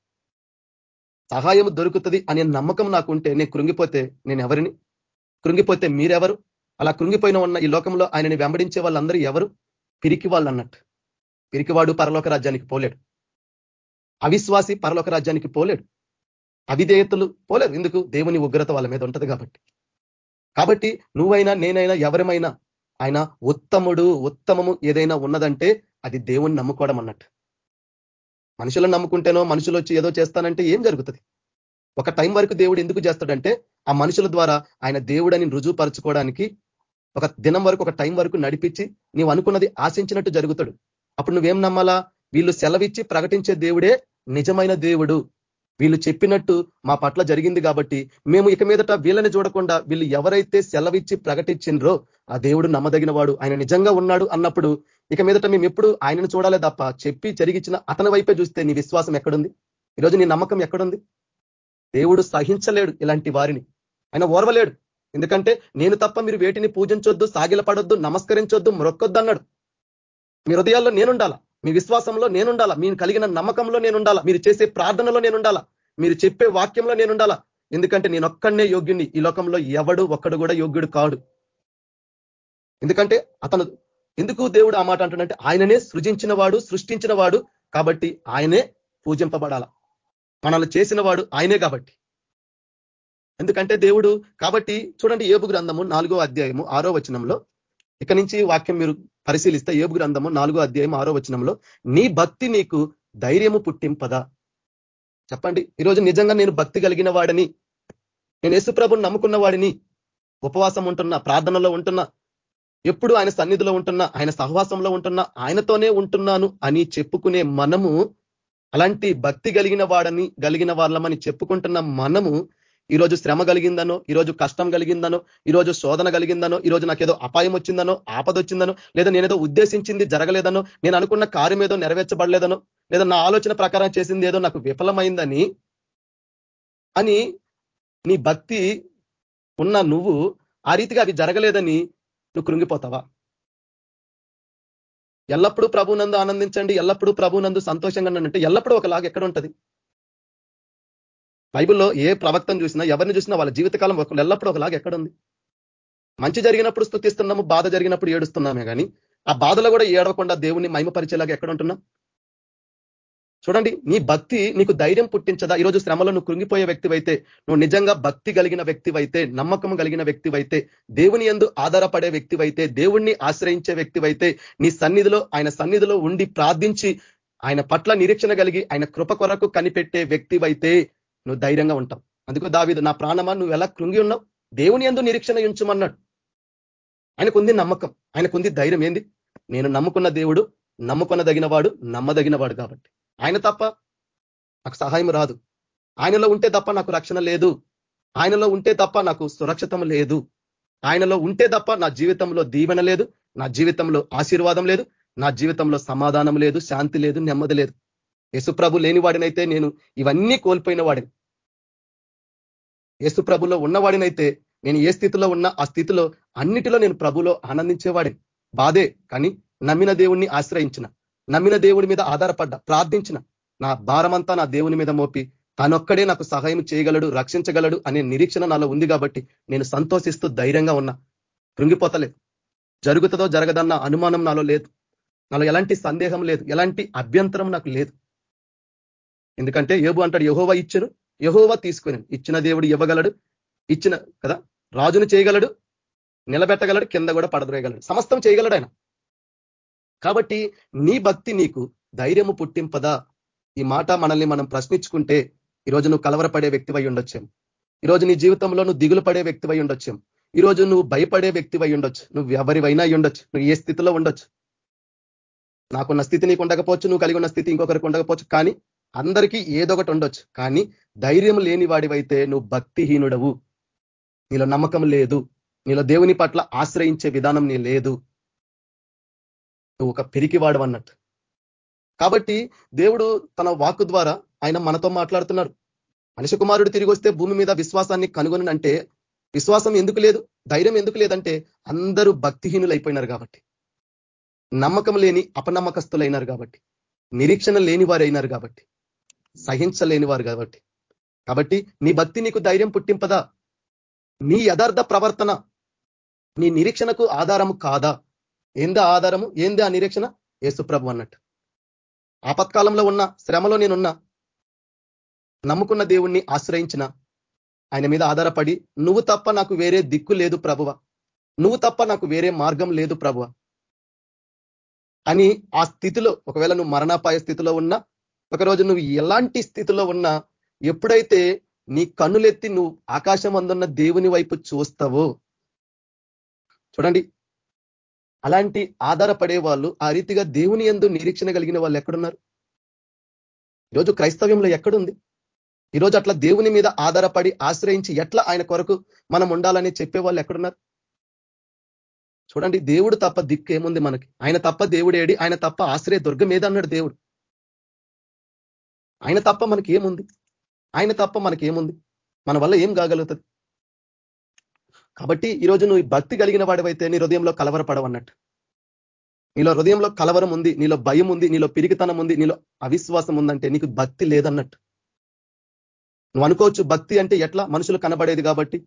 సహాయం దొరుకుతుంది అనే నమ్మకం నాకుంటే నేను కృంగిపోతే నేను ఎవరిని కృంగిపోతే మీరెవరు? అలా కృంగిపోయిన ఉన్న ఈ లోకంలో ఆయనని వెంబడించే వాళ్ళందరూ ఎవరు? పిరికి వాళ్ళు అన్నట్టు పిరికివాడు పరలోక రాజ్యానికి పోలేడు. అవిశ్వాసి పరలోక రాజ్యానికి పోలేడు. అవిధేయతలు పోలేరు. ఎందుకు దేవుని ఉగ్రత వాళ్ళ మీద ఉంటది కాబట్టి. కాబట్టి నువ్వైనా నేనైనా ఎవరమైనా ఆయన ఉత్తముడు ఉత్తమము ఏదైనా ఉన్నదంటే అది దేవుణ్ణి నమ్ముకోవడం అన్నట్టు. మనుషులను నమ్ముకుంటేనో మనుషులు వచ్చి ఏదో చేస్తానంటే ఏం జరుగుతుంది? ఒక టైం వరకు దేవుడు ఎందుకు చేస్తాడంటే ఆ మనుషుల ద్వారా ఆయన దేవుడని రుజువుపరచుకోవడానికి ఒక దినం వరకు ఒక టైం వరకు నడిపించి నీవు అనుకున్నది ఆశించినట్టు జరుగుతాడు. అప్పుడు నువ్వేం నమ్మాలా? వీళ్ళు సెలవిచ్చి ప్రకటించే దేవుడే నిజమైన దేవుడు. వీళ్ళు చెప్పినట్టు మా పట్ల జరిగింది కాబట్టి మేము ఇక మీదట వీళ్ళని చూడకుండా వీళ్ళు ఎవరైతే సెలవిచ్చి ప్రకటించిండ్రో ఆ దేవుడు నమ్మదగిన వాడు ఆయన నిజంగా ఉన్నాడు అన్నప్పుడు ఇక మీదట మేము ఎప్పుడు ఆయనను చూడాలే తప్ప చెప్పి జరిగించిన అతని వైపే చూస్తే నీ విశ్వాసం ఎక్కడుంది? ఈరోజు నీ నమ్మకం ఎక్కడుంది? దేవుడు సహించలేడు ఇలాంటి వారిని. ఆయన ఓర్వలేడు. ఎందుకంటే నేను తప్ప మీరు వేటిని పూజించొద్దు సాగిలపడొద్దు నమస్కరించొద్దు మొరొక్కొద్దు అన్నాడు మీ హృదయాల్లో నేనుండాలా? మీ విశ్వాసంలో నేనుండాలా? మీరు కలిగిన నమ్మకంలో నేనుండాలా? మీరు చేసే ప్రార్థనలో నేనుండాలా? మీరు చెప్పే వాక్యంలో నేనుండాలా? ఎందుకంటే నేను ఒక్కడనే యోగ్యుని ఈ లోకంలో ఎవడు ఒక్కడు కూడా యోగ్యుడు కాడు. ఎందుకంటే అతను ఎందుకు దేవుడు ఆ మాట అంటున్నంటే ఆయననే సృజించిన వాడు సృష్టించిన వాడు కాబట్టి ఆయనే పూజింపబడాల. మనల్ని చేసిన వాడు ఆయనే కాబట్టి. ఎందుకంటే దేవుడు కాబట్టి చూడండి ఏబు గ్రంథము నాలుగో అధ్యాయము ఆరో వచనంలో ఇక నుంచి వాక్యం మీరు పరిశీలిస్తే ఏబు గ్రంథము నాలుగో అధ్యాయం ఆరో వచనంలో నీ భక్తి నీకు ధైర్యము పుట్టింపదా? చెప్పండి. ఈరోజు నిజంగా నేను భక్తి కలిగిన వాడిని? నేను యేసుప్రభుని నమ్ముకున్న వాడిని? ఉపవాసం ఉంటున్నా ప్రార్థనలో ఉంటున్నా? ఎప్పుడు ఆయన సన్నిధిలో ఉంటున్నా ఆయన సహవాసంలో ఉంటున్నా ఆయనతోనే ఉంటున్నాను అని చెప్పుకునే మనము అలాంటి భక్తి కలిగిన వాడని కలిగిన వాళ్ళమని చెప్పుకుంటున్న మనము ఈరోజు శ్రమ కలిగిందనో ఈరోజు కష్టం కలిగిందనో ఈరోజు శోధన కలిగిందనో ఈరోజు నాకేదో అపాయం వచ్చిందనో ఆపద వచ్చిందనో లేదా నేనేదో ఉద్దేశించింది జరగలేదనో నేను అనుకున్న కార్యం ఏదో నెరవేర్చబడలేదనో లేదా నా ఆలోచన ప్రకారం చేసింది ఏదో నాకు విఫలమైందని అని నీ భక్తి ఉన్న నువ్వు ఆ రీతిగా అది జరగలేదని నువ్వు కృంగిపోతావా? ఎల్లప్పుడూ ప్రభునందు ఆనందించండి ఎల్లప్పుడూ ప్రభునందు సంతోషంగా అంటే ఎల్లప్పుడూ ఒకలాగా ఎక్కడ ఉంటుంది? బైబిల్లో ఏ ప్రవక్తను చూసినా ఎవరిని చూసినా వాళ్ళ జీవితకాలం ఒక ఎల్లప్పుడూ ఒకలాగా ఎక్కడుంది? మంచి జరిగినప్పుడు స్థుతిస్తున్నాము బాధ జరిగినప్పుడు ఏడుస్తున్నామే కానీ ఆ బాధలో కూడా ఏడవకుండా దేవుణ్ణి మహిమపరిచేలాగా ఎక్కడ ఉంటున్నాం చూడండి నీ భక్తి నీకు ధైర్యం పుట్టించదా? ఈరోజు శ్రమలో నువ్వు కృంగిపోయే వ్యక్తివైతే నువ్వు నిజంగా భక్తి కలిగిన వ్యక్తివైతే నమ్మకం కలిగిన వ్యక్తివైతే దేవుని ఎందు ఆధారపడే వ్యక్తివైతే దేవుణ్ణి ఆశ్రయించే వ్యక్తివైతే నీ సన్నిధిలో ఆయన సన్నిధిలో ఉండి ప్రార్థించి ఆయన పట్ల నిరీక్షణ కలిగి ఆయన కృప కొరకు కనిపెట్టే వ్యక్తివైతే నువ్వు ధైర్యంగా ఉంటావు. అందుకు దావిదు నా ప్రాణమా? నువ్వు ఎలా కృంగి ఉన్నావు? దేవుని ఎందు నిరీక్షణ ఉంచమన్నాడు. ఆయనకుంది నమ్మకం ఆయనకుంది ధైర్యం ఏంది? నేను నమ్ముకున్న దేవుడు నమ్ముకొనదగిన వాడు నమ్మదగిన వాడు కాబట్టి. ఆయన తప్ప నాకు సహాయం రాదు. ఆయనలో ఉంటే తప్ప నాకు రక్షణ లేదు. ఆయనలో ఉంటే తప్ప నాకు సురక్షితం లేదు. ఆయనలో ఉంటే తప్ప నా జీవితంలో దీవెన లేదు. నా జీవితంలో ఆశీర్వాదం లేదు. నా జీవితంలో సమాధానం లేదు శాంతి లేదు నెమ్మది లేదు. యశుప్రభు లేనివాడినైతే నేను ఇవన్నీ కోల్పోయిన వాడిని యేసుప్రభులో ఉన్నవాడినైతే నేను ఏ స్థితిలో ఉన్నా ఆ స్థితిలో అన్నిటిలో నేను ప్రభులో ఆనందించేవాడిని. బాధే కానీ నమ్మిన దేవుణ్ణి ఆశ్రయించిన నమ్మిన దేవుడి మీద ఆధారపడ్డ ప్రార్థించిన నా భారమంతా నా దేవుని మీద మోపి తనొక్కడే నాకు సహాయం చేయగలడు రక్షించగలడు అనే నిరీక్షణ నాలో ఉంది కాబట్టి నేను సంతోషిస్తూ ధైర్యంగా ఉన్నా. కృంగిపోతలేదు. జరుగుతుందో జరగదన్న అనుమానం నాలో లేదు. నాలో ఎలాంటి సందేహం లేదు. ఎలాంటి అభ్యంతరం నాకు లేదు. ఎందుకంటే ఏబు అంటాడు యహోవా ఇచ్చను యహోవా తీసుకొని ఇచ్చిన దేవుడు ఇవ్వగలడు ఇచ్చిన కదా రాజును చేయగలడు నిలబెట్టగలడు కింద కూడా పడద్రోయగలడు సమస్తం చేయగలడు ఆయన. కాబట్టి నీ భక్తి నీకు ధైర్యము పుట్టింపదా? ఈ మాట మనల్ని మనం ప్రశ్నించుకుంటే ఈరోజు నువ్వు కలవరపడే వ్యక్తివై ఉండొచ్చాం ఈరోజు నీ జీవితంలో నువ్వు దిగులు పడే వ్యక్తివై ఉండొచ్చాం ఈరోజు నువ్వు భయపడే వ్యక్తివై ఉండొచ్చు. నువ్వు ఎవరివైనా ఉండొచ్చు. నువ్వు ఏ స్థితిలో ఉండొచ్చు. నాకున్న స్థితి నీకు ఉండకపోవచ్చు నువ్వు కలిగి ఉన్న స్థితి ఇంకొకరికి ఉండకపోవచ్చు. కానీ అందరికీ ఏదో ఒకటి ఉండొచ్చు. కానీ ధైర్యం లేని వాడివైతే నువ్వు భక్తిహీనుడవు. నీలో నమ్మకం లేదు. నీలో దేవుని పట్ల ఆశ్రయించే విధానం నీ లేదు. నువ్వు ఒక పిరికివాడు అన్నట్టు. కాబట్టి దేవుడు తన వాక్కు ద్వారా ఆయన మనతో మాట్లాడుతున్నారు. మనిషి కుమారుడు తిరిగి వస్తే భూమి మీద విశ్వాసాన్ని కనుగొని అంటే విశ్వాసం ఎందుకు లేదు? ధైర్యం ఎందుకు లేదంటే అందరూ భక్తిహీనులు అయిపోయినారు కాబట్టి. నమ్మకం లేని అపనమ్మకస్తులైనారు కాబట్టి. నిరీక్షణ లేని వారైనారు కాబట్టి. సహించలేని వారు కాబట్టి. కాబట్టి నీ భక్తి నీకు ధైర్యం పుట్టింపదా? నీ యథార్థ ప్రవర్తన నీ నిరీక్షణకు ఆధారము కాదా? ఏందా ఆధారము? ఏంది ఆ నిరీక్షణ? యేసుప్రభు అన్నట్టు. ఆపత్కాలంలో ఉన్న శ్రమలో నేనున్నా నమ్ముకున్న దేవుణ్ణి ఆశ్రయించిన ఆయన మీద ఆధారపడి నువ్వు తప్ప నాకు వేరే దిక్కు లేదు ప్రభువ. నువ్వు తప్ప నాకు వేరే మార్గం లేదు ప్రభువ. అని ఆ స్థితిలో ఒకవేళ నువ్వు మరణాపాయ స్థితిలో ఉన్నా ఒకరోజు నువ్వు ఎలాంటి స్థితిలో ఉన్నా ఎప్పుడైతే నీ కన్నులెత్తి నువ్వు ఆకాశం అందున్న దేవుని వైపు చూస్తావో చూడండి. అలాంటి ఆధారపడే వాళ్ళు ఆ రీతిగా దేవుని ఎందు నిరీక్షణ కలిగిన వాళ్ళు ఎక్కడున్నారు? ఈరోజు క్రైస్తవ్యంలో ఎక్కడుంది? ఈరోజు అట్లా దేవుని మీద ఆధారపడి ఆశ్రయించి ఎట్లా ఆయన కొరకు మనం ఉండాలని చెప్పే వాళ్ళు ఎక్కడున్నారు? చూడండి దేవుడు తప్ప దిక్కు ఏముంది మనకి? ఆయన తప్ప దేవుడేడి ఆయన తప్ప ఆశ్రయ దుర్గం ఏదన్నాడు దేవుడు? ఆయన తప్ప మనకి ఏముంది ఆయన తప్ప మనకి ఏముంది మన వల్ల ఏం కాగలుగుతుంది? కాబట్టి ఈరోజు నువ్వు భక్తి కలిగిన వాడివైతే నీ హృదయంలో కలవరపడవన్నట్టు నీలో హృదయంలో కలవరం ఉంది నీలో భయం ఉంది నీలో పిరిగితనం ఉంది నీలో అవిశ్వాసం ఉందంటే నీకు భక్తి లేదన్నట్టు. నువ్వు అనుకోవచ్చు భక్తి అంటే ఎట్లా? మనుషులు కనబడేది కాబట్టి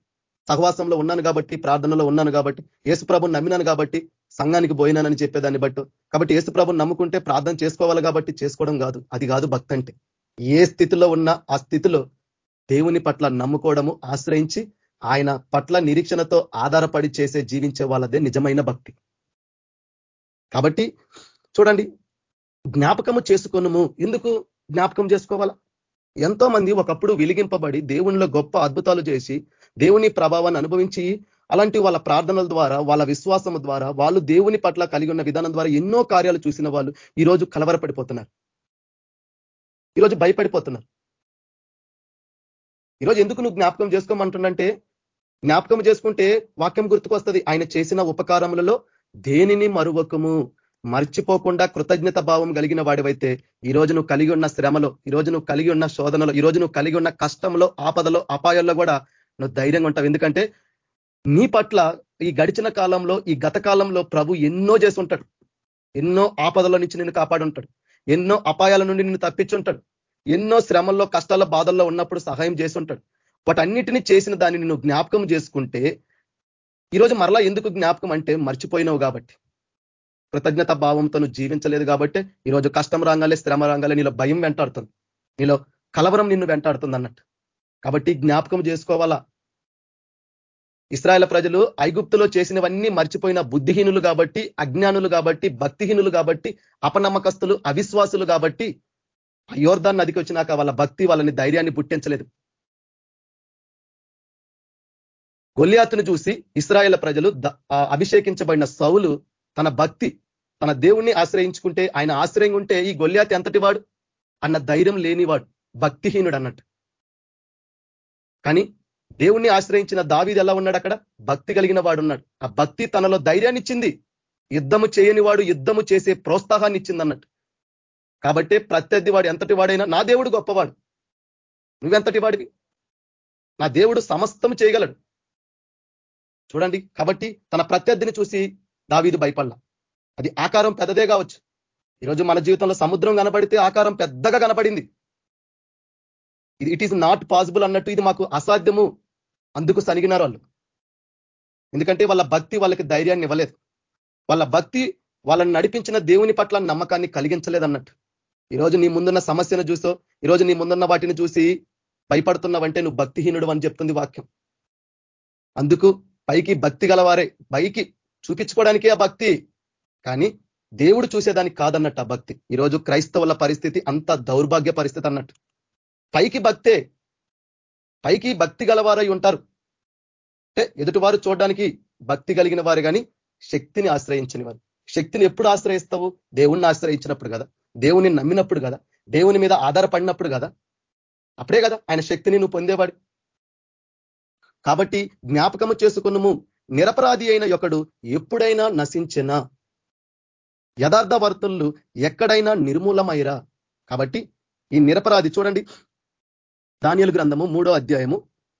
సహవాసంలో ఉన్నాను కాబట్టి ప్రార్థనలో ఉన్నాను కాబట్టి ఏసుప్రభుని నమ్మినాను కాబట్టి సంఘానికి పోయినానని చెప్పేదాన్ని బట్టు. కాబట్టి ఏసుప్రభుని నమ్ముకుంటే ప్రార్థన చేసుకోవాలి కాబట్టి చేసుకోవడం కాదు. అది కాదు భక్తి అంటే ఏ స్థితిలో ఉన్నా ఆ స్థితిలో దేవుని పట్ల నమ్ముకోవడము ఆశ్రయించి ఆయన పట్ల నిరీక్షణతో ఆధారపడి చేసే జీవించే వాళ్ళదే నిజమైన భక్తి. కాబట్టి చూడండి జ్ఞాపకము చేసుకునము. ఎందుకు జ్ఞాపకం చేసుకోవాలా? ఎంతో మంది ఒకప్పుడు వెలిగింపబడి దేవునిలో గొప్ప అద్భుతాలు చేసి దేవుని ప్రభావాన్ని అనుభవించి అలాంటి వాళ్ళ ప్రార్థనల ద్వారా వాళ్ళ విశ్వాసం ద్వారా వాళ్ళు దేవుని పట్ల కలిగి ఉన్న విధానం ద్వారా ఎన్నో కార్యాలు చూసిన వాళ్ళు ఈరోజు కలవరపడిపోతున్నారు. ఈరోజు భయపడిపోతున్నారు ఈరోజు ఎందుకు నువ్వు జ్ఞాపకం చేసుకోమంటుండంటే జ్ఞాపకం చేసుకుంటే వాక్యం గుర్తుకొస్తుంది. ఆయన చేసిన ఉపకారములలో దేనిని మరువకము? మర్చిపోకుండా కృతజ్ఞత భావం కలిగిన వాడివైతే ఈ రోజు నువ్వు కలిగి ఉన్న శ్రమలో ఈ రోజు నువ్వు కలిగి ఉన్న శోధనలో ఈ రోజు నువ్వు కలిగి ఉన్న కష్టంలో ఆపదలో అపాయాల్లో కూడా నువ్వు ధైర్యంగా ఉంటావు. ఎందుకంటే నీ పట్ల ఈ గడిచిన కాలంలో ఈ గత కాలంలో ప్రభు ఎన్నో చేసి ఉంటాడు. ఎన్నో ఆపదల నుంచి నిన్ను కాపాడుంటాడు. ఎన్నో అపాయాల నుండి నిన్ను తప్పించుంటాడు. ఎన్నో శ్రమల్లో కష్టాల బాధల్లో ఉన్నప్పుడు సహాయం చేసి ఉంటాడు వాటన్నిటినీ చేసిన దాన్ని నువ్వు జ్ఞాపకం చేసుకుంటే ఈరోజు మరలా ఎందుకు జ్ఞాపకం అంటే మర్చిపోయినావు కాబట్టి. కృతజ్ఞత భావంతో నువ్వు జీవించలేదు కాబట్టి ఈరోజు కష్టం రాగాలే శ్రమ రాగాలే నీలో భయం వెంటాడుతుంది. నీలో కలవరం నిన్ను వెంటాడుతుంది అన్నట్టు. కాబట్టి జ్ఞాపకం చేసుకోవాలా? ఇస్రాయల ప్రజలు ఐగుప్తులో చేసినవన్నీ మర్చిపోయిన బుద్ధిహీనులు కాబట్టి అజ్ఞానులు కాబట్టి భక్తిహీనులు కాబట్టి అపనమ్మకస్తులు అవిశ్వాసులు కాబట్టి అయోర్ధాన్ నదికి వచ్చినాక వాళ్ళ భక్తి వాళ్ళని ధైర్యాన్ని పుట్టించలేదు. గొల్లియాతును చూసి ఇస్రాయేల్ ప్రజలు అభిషేకించబడిన సౌలు తన భక్తి తన దేవుణ్ణి ఆశ్రయించుకుంటే ఆయన ఆశ్రయం ఉంటే ఈ గొల్లియాతి ఎంతటి వాడు అన్న ధైర్యం లేనివాడు భక్తిహీనుడు అన్నట్టు. కానీ దేవుణ్ణి ఆశ్రయించిన దావీది ఎలా ఉన్నాడు అక్కడ? భక్తి కలిగిన వాడు ఉన్నాడు. ఆ భక్తి తనలో ధైర్యాన్ని ఇచ్చింది. యుద్ధము చేయని వాడు యుద్ధము చేసే ప్రోత్సాహాన్ని ఇచ్చింది అన్నట్టు కాబట్టి ప్రత్యర్థి వాడు ఎంతటి వాడైనా నా దేవుడు గొప్పవాడు. నువ్వెంతటి వాడివి? నా దేవుడు సమస్తం చేయగలడు. చూడండి కాబట్టి తన ప్రత్యర్థిని చూసి దావీదు భయపడలా. అది ఆకారం పెద్దదే కావచ్చు. ఈరోజు మన జీవితంలో సముద్రం కనబడితే ఆకారం పెద్దగా కనపడింది. ఇది ఇట్ ఈస్ నాట్ పాసిబుల్ అన్నట్టు ఇది మాకు అసాధ్యము. అందుకు సనిగినారు వాళ్ళు. ఎందుకంటే వాళ్ళ భక్తి వాళ్ళకి ధైర్యాన్ని ఇవ్వలేదు. వాళ్ళ భక్తి వాళ్ళని నడిపించిన దేవుని పట్ల నమ్మకాన్ని కలిగించలేదన్నట్టు. ఈరోజు నీ ముందున్న సమస్యను చూసో ఈరోజు నీ ముందున్న వాటిని చూసి భయపడుతున్నావంటే నువ్వు భక్తిహీనుడు అని చెప్తుంది వాక్యం. అందుకు పైకి భక్తి గలవారే పైకి చూపించుకోవడానికే ఆ భక్తి. కానీ దేవుడు చూసేదానికి కాదన్నట్టు ఆ భక్తి. ఈరోజు క్రైస్తవుల పరిస్థితి అంత దౌర్భాగ్య పరిస్థితి అన్నట్టు. పైకి భక్తే పైకి భక్తి గలవారై ఉంటారు. అంటే ఎదుటివారు చూడడానికి భక్తి కలిగిన వారు కానీ శక్తిని ఆశ్రయించని వారు. శక్తిని ఎప్పుడు ఆశ్రయిస్తావు? దేవుణ్ణి ఆశ్రయించినప్పుడు కదా. దేవుని నమ్మినప్పుడు కదా. దేవుని మీద ఆధారపడినప్పుడు కదా. అప్పుడే కదా ఆయన శక్తిని నువ్వు పొందేవాడు. కాబట్టి జ్ఞాపకము చేసుకున్నము నిరపరాధి అయిన ఒకడు ఎప్పుడైనా నశించిన? యథార్థ వర్తులు ఎక్కడైనా నిర్మూలమైరా కాబట్టి ఈ నిరపరాధి చూడండి. దానియలు గ్రంథము మూడో అధ్యాయము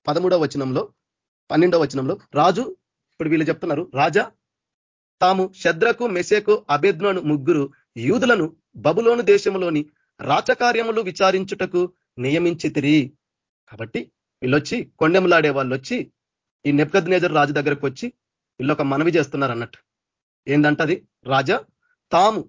పదమూడో వచనంలో పన్నెండో వచనంలో రాజు ఇప్పుడు వీళ్ళు చెప్తున్నారు రాజా తాము శద్రకు మెసేకు అభేద్నను ముగ్గురు యూదులను బబులోను దేశంలోని రాచకార్యములు విచారించుటకు నియమించితిరి. కాబట్టి వీళ్ళొచ్చి కొండెములాడే వాళ్ళు వచ్చి ఈ నెప్కద్ నేజర్ రాజు దగ్గరకు వచ్చి వీళ్ళొక మనవి చేస్తున్నారు అన్నట్టు ఏందంటది? రాజా తాము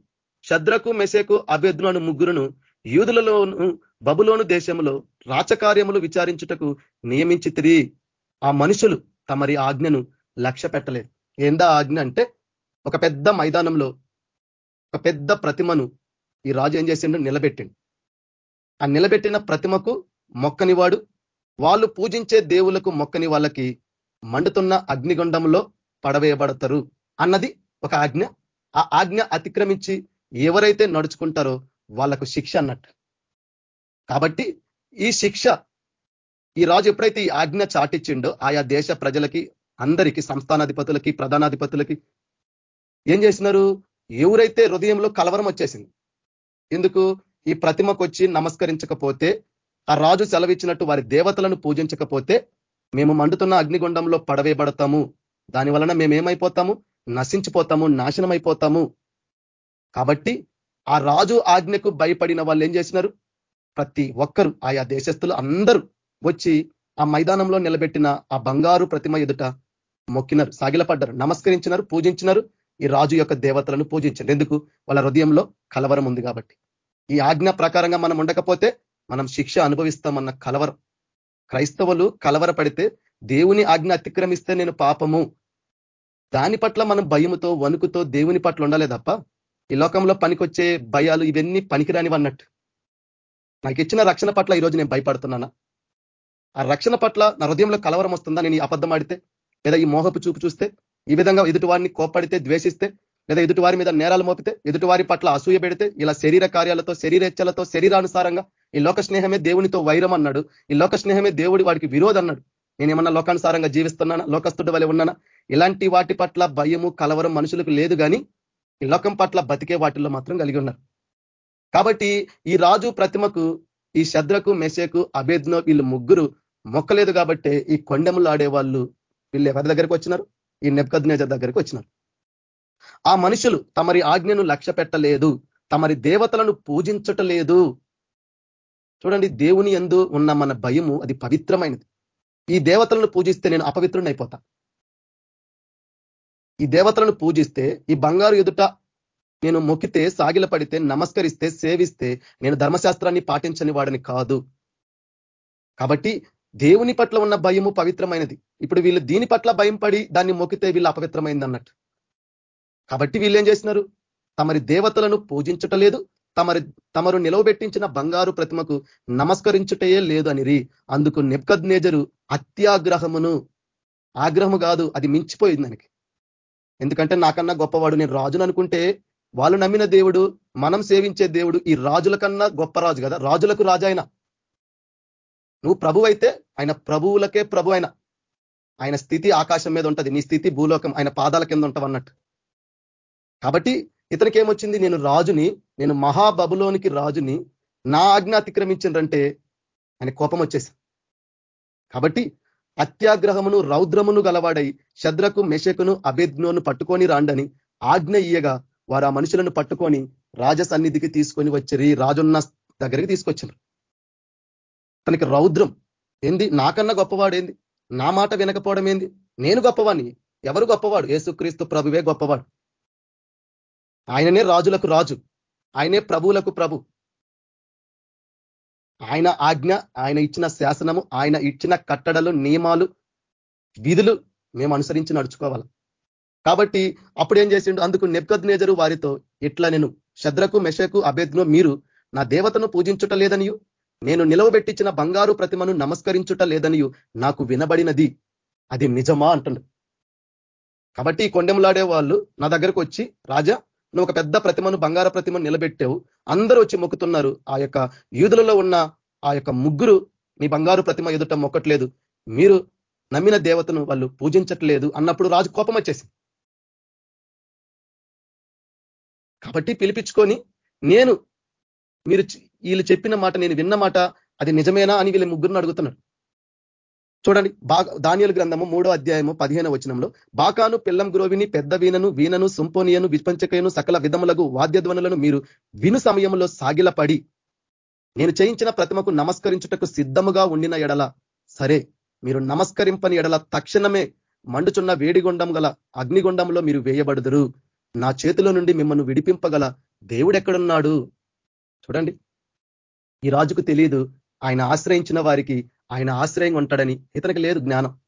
శద్రకు మెసేకు అభ్యర్థులను ముగ్గురును యూదులలోను బబులోను దేశంలో రాచకార్యములు విచారించుటకు నియమించి ఆ మనుషులు తమరి ఆజ్ఞను లక్ష్య పెట్టలేదు ఏందా ఆజ్ఞ అంటే? ఒక పెద్ద మైదానంలో ఒక పెద్ద ప్రతిమను ఈ రాజు ఏం చేసిండు? నిలబెట్టిండు. ఆ నిలబెట్టిన ప్రతిమకు మొక్కనివాడు వాళ్ళు పూజించే దేవులకు మొక్కని వాళ్ళకి మండుతున్న అగ్నిగుండంలో పడవేయబడతారు అన్నది ఒక ఆజ్ఞ. ఆ ఆజ్ఞ అతిక్రమించి ఎవరైతే నడుచుకుంటారో వాళ్ళకు శిక్ష అన్నట్టు. కాబట్టి ఈ శిక్ష ఈ రాజు ఎప్పుడైతే ఈ ఆజ్ఞ చాటిచ్చిండో ఆయా దేశ ప్రజలకి అందరికీ సంస్థానాధిపతులకి ప్రధానాధిపతులకి ఏం చేసినారు? ఎవరైతే హృదయంలో కలవరం వచ్చేసింది ఎందుకు? ఈ ప్రతిమకు వచ్చి నమస్కరించకపోతే ఆ రాజు సెలవిచ్చినట్టు వారి దేవతలను పూజించకపోతే మేము మండుతున్న అగ్నిగుండంలో పడవేయబడతాము. దాని వలన మేమేమైపోతాము? నశించిపోతాము నాశనం అయిపోతాము కాబట్టి ఆ రాజు ఆజ్ఞకు భయపడిన వాళ్ళు ఏం చేసినారు? ప్రతి ఒక్కరు ఆయా దేశస్తులు అందరూ వచ్చి ఆ మైదానంలో నిలబెట్టిన ఆ బంగారు ప్రతిమ ఎదుట మొక్కినారు సాగిలపడ్డారు నమస్కరించినారు పూజించినారు. ఈ రాజు యొక్క దేవతలను పూజించారు ఎందుకు? వాళ్ళ హృదయంలో కలవరం ఉంది కాబట్టి. ఈ ఆజ్ఞ ప్రకారంగా మనం ఉండకపోతే మనం శిక్ష అనుభవిస్తామన్న కలవరం. క్రైస్తవులు కలవర పడితే దేవుని ఆజ్ఞ అతిక్రమిస్తే నేను పాపము. దాని పట్ల మనం భయముతో వణుకుతో దేవుని పట్ల ఉండాలి తప్ప ఈ లోకంలో పనికొచ్చే భయాలు ఇవన్నీ పనికిరానివన్నట్టు. నాకు ఇచ్చిన రక్షణ పట్ల ఈరోజు నేను భయపడుతున్నానా? ఆ రక్షణ పట్ల నా హృదయంలో కలవరం వస్తుందా నేను ఈ అబద్ధం ఆడితే? లేదా ఈ మోహపు చూపు చూస్తే? ఈ విధంగా ఎదుటి వారిని కోప్పడితే ద్వేషిస్తే? లేదా ఎదుటి వారి మీద నేరాలు మోపితే? ఎదుటి వారి పట్ల అసూయ పెడితే? ఇలా శరీర కార్యాలతో శరీరేచ్ఛలతో శరీరానుసారంగా ఈ లోక స్నేహమే దేవునితో వైరం అన్నాడు. ఈ లోక స్నేహమే దేవుడి వాడికి విరోధం అన్నాడు. నేనేమన్నా లోకానుసారంగా జీవిస్తున్నానా? లోకస్తుడి వల్ల ఉన్నానా? ఇలాంటి వాటి పట్ల భయము కలవరం మనుషులకు లేదు కానీ ఈ లోకం పట్ల బతికే వాటిల్లో మాత్రం కలిగి ఉన్నారు. కాబట్టి ఈ రాజు ప్రతిమకు ఈ శద్రకు మెసేకు అభేద్నో వీళ్ళు ముగ్గురు మొక్కలేదు కాబట్టి ఈ కొండములు ఆడేవాళ్ళు వీళ్ళు ఎవరి దగ్గరికి వచ్చినారు? ఈ నెప్కద్నేజ దగ్గరికి వచ్చినారు. ఆ మనుషులు తమరి ఆజ్ఞను లక్ష్య పెట్టలేదు తమరి దేవతలను పూజించటలేదు. చూడండి దేవుని ఎందు ఉన్న మన భయము అది పవిత్రమైనది. ఈ దేవతలను పూజిస్తే నేను అపవిత్రుని అయిపోతా ఈ దేవతలను పూజిస్తే ఈ బంగారు ఎదుట నేను మొక్కితే సాగిల పడితే నమస్కరిస్తే సేవిస్తే నేను ధర్మశాస్త్రాన్ని పాటించని వాడని కాదు. కాబట్టి దేవుని పట్ల ఉన్న భయము పవిత్రమైనది. ఇప్పుడు వీళ్ళు దీని పట్ల భయం పడి దాన్ని మొక్కితే వీళ్ళు అపవిత్రమైంది అన్నట్టు కాబట్టి వీళ్ళు ఏం చేసినారు తమరి దేవతలను పూజించటలేదు. తమరి తమరు నిలవబెట్టించిన బంగారు ప్రతిమకు నమస్కరించుటయే లేదు అనిరి అందుకు నెప్కద్ నేజరు అత్యాగ్రహమును ఆగ్రహము కాదు అది మించిపోయింది దానికి. ఎందుకంటే నాకన్నా గొప్పవాడు నేను రాజును అనుకుంటే వాళ్ళు నమ్మిన దేవుడు మనం సేవించే దేవుడు ఈ రాజుల కన్నా గొప్ప రాజు కదా. రాజులకు రాజు ఆయన నువ్వు ప్రభు అయితే ఆయన ప్రభువులకే ప్రభు అయిన. ఆయన స్థితి ఆకాశం మీద ఉంటది. నీ స్థితి భూలోకం ఆయన పాదాల కింద ఉంటావు అన్నట్టు. కాబట్టి ఇతనికి ఏమొచ్చింది? నేను రాజుని నేను మహాబబులోనికి రాజుని నా ఆజ్ఞ అతిక్రమించిండ్రంటే ఆయన కోపం వచ్చేసి కాబట్టి అత్యాగ్రహమును రౌద్రమును గలవాడై శద్రకు మెషకును అభిజ్ఞోను పట్టుకొని రాండని ఆజ్ఞ ఇయ్యగా వారు ఆ మనుషులను పట్టుకొని రాజ సన్నిధికి తీసుకొని వచ్చి రాజున్న దగ్గరికి తీసుకొచ్చారు తనకి రౌద్రం. ఏంది? నాకన్నా గొప్పవాడు ఏంది? నా మాట వినకపోవడం ఏంది? నేను గొప్పవాణ్ణి. ఎవరు గొప్పవాడు? ఏసుక్రీస్తు ప్రభువే గొప్పవాడు. ఆయననే రాజులకు రాజు. ఆయనే ప్రభువులకు ప్రభు. ఆయన ఆజ్ఞ ఆయన ఇచ్చిన శాసనము ఆయన ఇచ్చిన కట్టడలు నియమాలు విధులు మేము అనుసరించి నడుచుకోవాలి? కాబట్టి అప్పుడు ఏం చేసిండు? అందుకు నెప్కద్ నేజరు వారితో ఇట్లా నేను శద్రకు మెషకు అభేద్ను మీరు నా దేవతను పూజించుట లేదనియు నేను నిలవబెట్టించిన బంగారు ప్రతిమను నమస్కరించుట లేదనియు నాకు వినబడినది. అది నిజమా? అంటుండు. కాబట్టి కొండెంలాడే వాళ్ళు నా దగ్గరకు వచ్చి రాజా నువ్వు ఒక పెద్ద ప్రతిమను బంగార ప్రతిమను నిలబెట్టావు. అందరూ వచ్చి మొక్కుతున్నారు. ఆ యొక్క యూదులలో ఉన్న ఆ యొక్క ముగ్గురు నీ బంగారు ప్రతిమ ఎదుట మొక్కట్లేదు. మీరు నమ్మిన దేవతను వాళ్ళు పూజించట్లేదు అన్నప్పుడు రాజు కోపం వచ్చేసి కాబట్టి పిలిపించుకొని నేను మీరు వీళ్ళు చెప్పిన మాట నేను విన్న మాట అది నిజమేనా అని వీళ్ళు ముగ్గురిని అడుగుతున్నాడు. చూడండి బాగా దానియలు గ్రంథము మూడో అధ్యాయము పదిహేను వచనంలో బాకాను పిల్లం గ్రోవిని పెద్ద వీణను వీణను సుంపోనియను విపంచకయను సకల విధములకు వాద్యధ్వనులను మీరు విను సమయంలో సాగిలపడి నేను చేయించిన ప్రతిమకు నమస్కరించుటకు సిద్ధముగా ఉండిన ఎడల సరే మీరు నమస్కరింపని ఎడల తక్షణమే మండుచున్న వేడిగుండం గల అగ్నిగుండంలో మీరు వేయబడుదురు. నా చేతిలో నుండి మిమ్మల్ని విడిపింపగల దేవుడు ఎక్కడున్నాడు చూడండి. ఈ రాజుకు తెలియదు ఆయన ఆశ్రయించిన వారికి ఆయన ఆశ్రయంగా ఉంటాడని. ఇతనికి లేదు జ్ఞానం.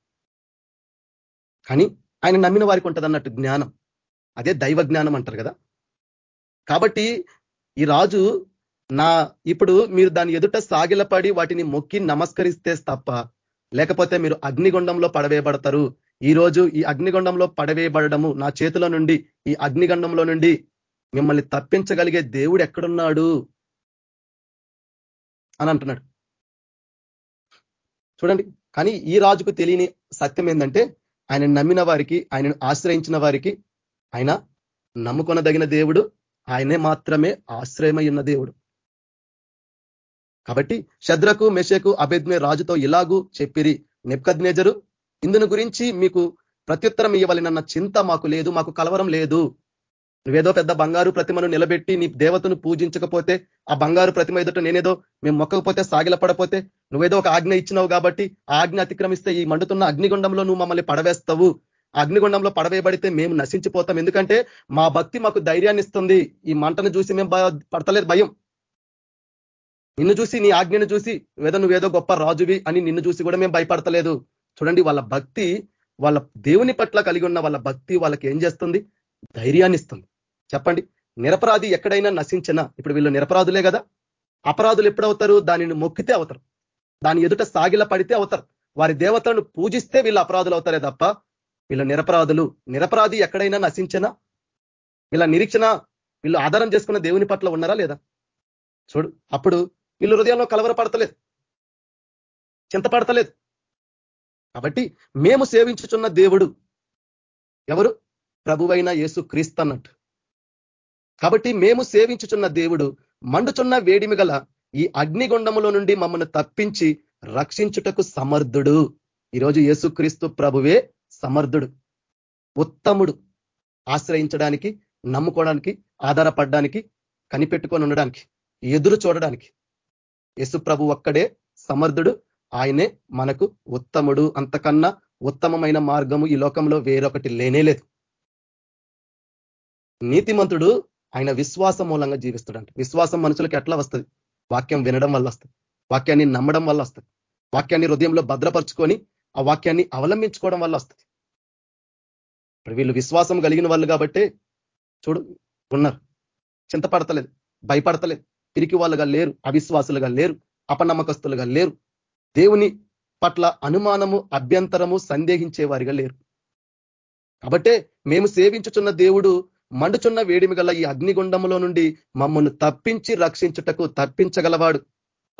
కానీ ఆయన నమ్మిన వారికి ఉంటుంది జ్ఞానం. అదే దైవ జ్ఞానం అంటారు కదా. కాబట్టి ఈ రాజు నా ఇప్పుడు మీరు దాని ఎదుట సాగిలపడి వాటిని మొక్కి నమస్కరిస్తే తప్ప లేకపోతే మీరు అగ్నిగుండంలో పడవేయబడతారు. ఈ రోజు ఈ అగ్నిగండంలో పడవేయబడము నా చేతిలో నుండి ఈ అగ్నిగండంలో నుండి మిమ్మల్ని తప్పించగలిగే దేవుడు ఎక్కడున్నాడు? అని అంటున్నాడు. చూడండి కానీ ఈ రాజుకు తెలియని సత్యం ఏంటంటే ఆయన నమ్మిన వారికి ఆయనను ఆశ్రయించిన వారికి ఆయన నమ్ముకొనదగిన దేవుడు ఆయనే మాత్రమే ఆశ్రయమై ఉన్న దేవుడు. కాబట్టి శద్రకు మెషకు అభెజ్ఞ రాజుతో ఇలాగూ చెప్పిరి నెప్కద్నేజరు ఇందును గురించి మీకు ప్రత్యుత్తరం ఇవ్వాలన్న చింత మాకు లేదు మాకు కలవరం లేదు. నువ్వేదో పెద్ద బంగారు ప్రతిమను నిలబెట్టి నీ దేవతను పూజించకపోతే ఆ బంగారు ప్రతిమ ఎదుట నేనేదో మేము మొక్కకపోతే సాగిలపడపోతే నువ్వేదో ఒక ఆజ్ఞ ఇచ్చినావు కాబట్టి ఆ ఆజ్ఞ అతిక్రమిస్తే ఈ మండుతున్న అగ్నిగుండంలో నువ్వు మమ్మల్ని పడవేస్తావు. అగ్నిగుండంలో పడవేయబడితే మేము నశించిపోతాం. ఎందుకంటే మా భక్తి మాకు ధైర్యాన్ని ఇస్తుంది. ఈ మంటను చూసి మేము పడతలేదు భయం. నిన్ను చూసి నీ ఆజ్ఞను చూసి ఏదో నువ్వేదో గొప్ప రాజువి అని నిన్ను చూసి కూడా మేము భయపడతలేదు. చూడండి వాళ్ళ భక్తి వాళ్ళ దేవుని పట్ల కలిగి ఉన్న వాళ్ళ భక్తి వాళ్ళకి ఏం చేస్తుంది? ధైర్యాన్ని ఇస్తుంది. చెప్పండి నిరపరాధి ఎక్కడైనా నశించినా ఇప్పుడు వీళ్ళు నిరపరాధులే కదా? అపరాధులు ఎప్పుడవుతారు దానిని మొక్కితే అవుతారు. దాని ఎదుట సాగిల పడితే అవుతారు. వారి దేవతలను పూజిస్తే వీళ్ళు అపరాధులు అవుతారే తప్ప వీళ్ళు నిరపరాధులు. నిరపరాధి ఎక్కడైనా నశించినా వీళ్ళ నిరీక్షణ వీళ్ళు ఆధారం చేసుకున్న దేవుని పట్ల ఉన్నారా లేదా? చూడు అప్పుడు వీళ్ళు హృదయంలో కలవరపడతలేదు. చింతపడతలేదు. కాబట్టి మేము సేవించుచున్న దేవుడు ఎవరు? ప్రభువైన యేసు క్రీస్తన్నట్టు కాబట్టి మేము సేవించుచున్న దేవుడు మండుచున్న వేడిమి గల ఈ అగ్నిగుండములో నుండి మమ్మల్ని తప్పించి రక్షించుటకు సమర్థుడు. ఈరోజు యేసుక్రీస్తు ప్రభువే సమర్థుడు. ఉత్తముడు. ఆశ్రయించడానికి నమ్ముకోవడానికి ఆధారపడడానికి కనిపెట్టుకొని ఉండడానికి ఎదురు చూడడానికి. యేసు ప్రభు ఒక్కడే సమర్థుడు. ఆయనే మనకు ఉత్తముడు అంతకన్నా ఉత్తమమైన మార్గము ఈ లోకంలో వేరొకటి లేనేలేదు నీతిమంతుడు ఆయన విశ్వాసం మూలంగా జీవిస్తాడంట. విశ్వాసం మనుషులకు ఎట్లా వస్తుంది? వాక్యం వినడం వల్ల వస్తుంది. వాక్యాన్ని నమ్మడం వల్ల వస్తుంది. వాక్యాన్ని హృదయంలో భద్రపరుచుకొని ఆ వాక్యాన్ని అవలంబించుకోవడం వల్ల వస్తుంది. ఇప్పుడు వీళ్ళు విశ్వాసం కలిగిన వాళ్ళు కాబట్టి చూడు ఉన్నారు. చింతపడతలేదు భయపడతలేదు. పిరికి వాళ్ళుగా లేరు అవిశ్వాసులుగా లేరు అపనమ్మకస్తులుగా లేరు. దేవుని పట్ల అనుమానము అభ్యంతరము సందేహించే వారిగా లేరు. కాబట్టే మేము సేవించుచున్న దేవుడు మండుచున్న వేడిమి గల ఈ అగ్నిగుండములో నుండి మమ్మల్ని తప్పించి రక్షించుటకు తప్పించగలవాడు.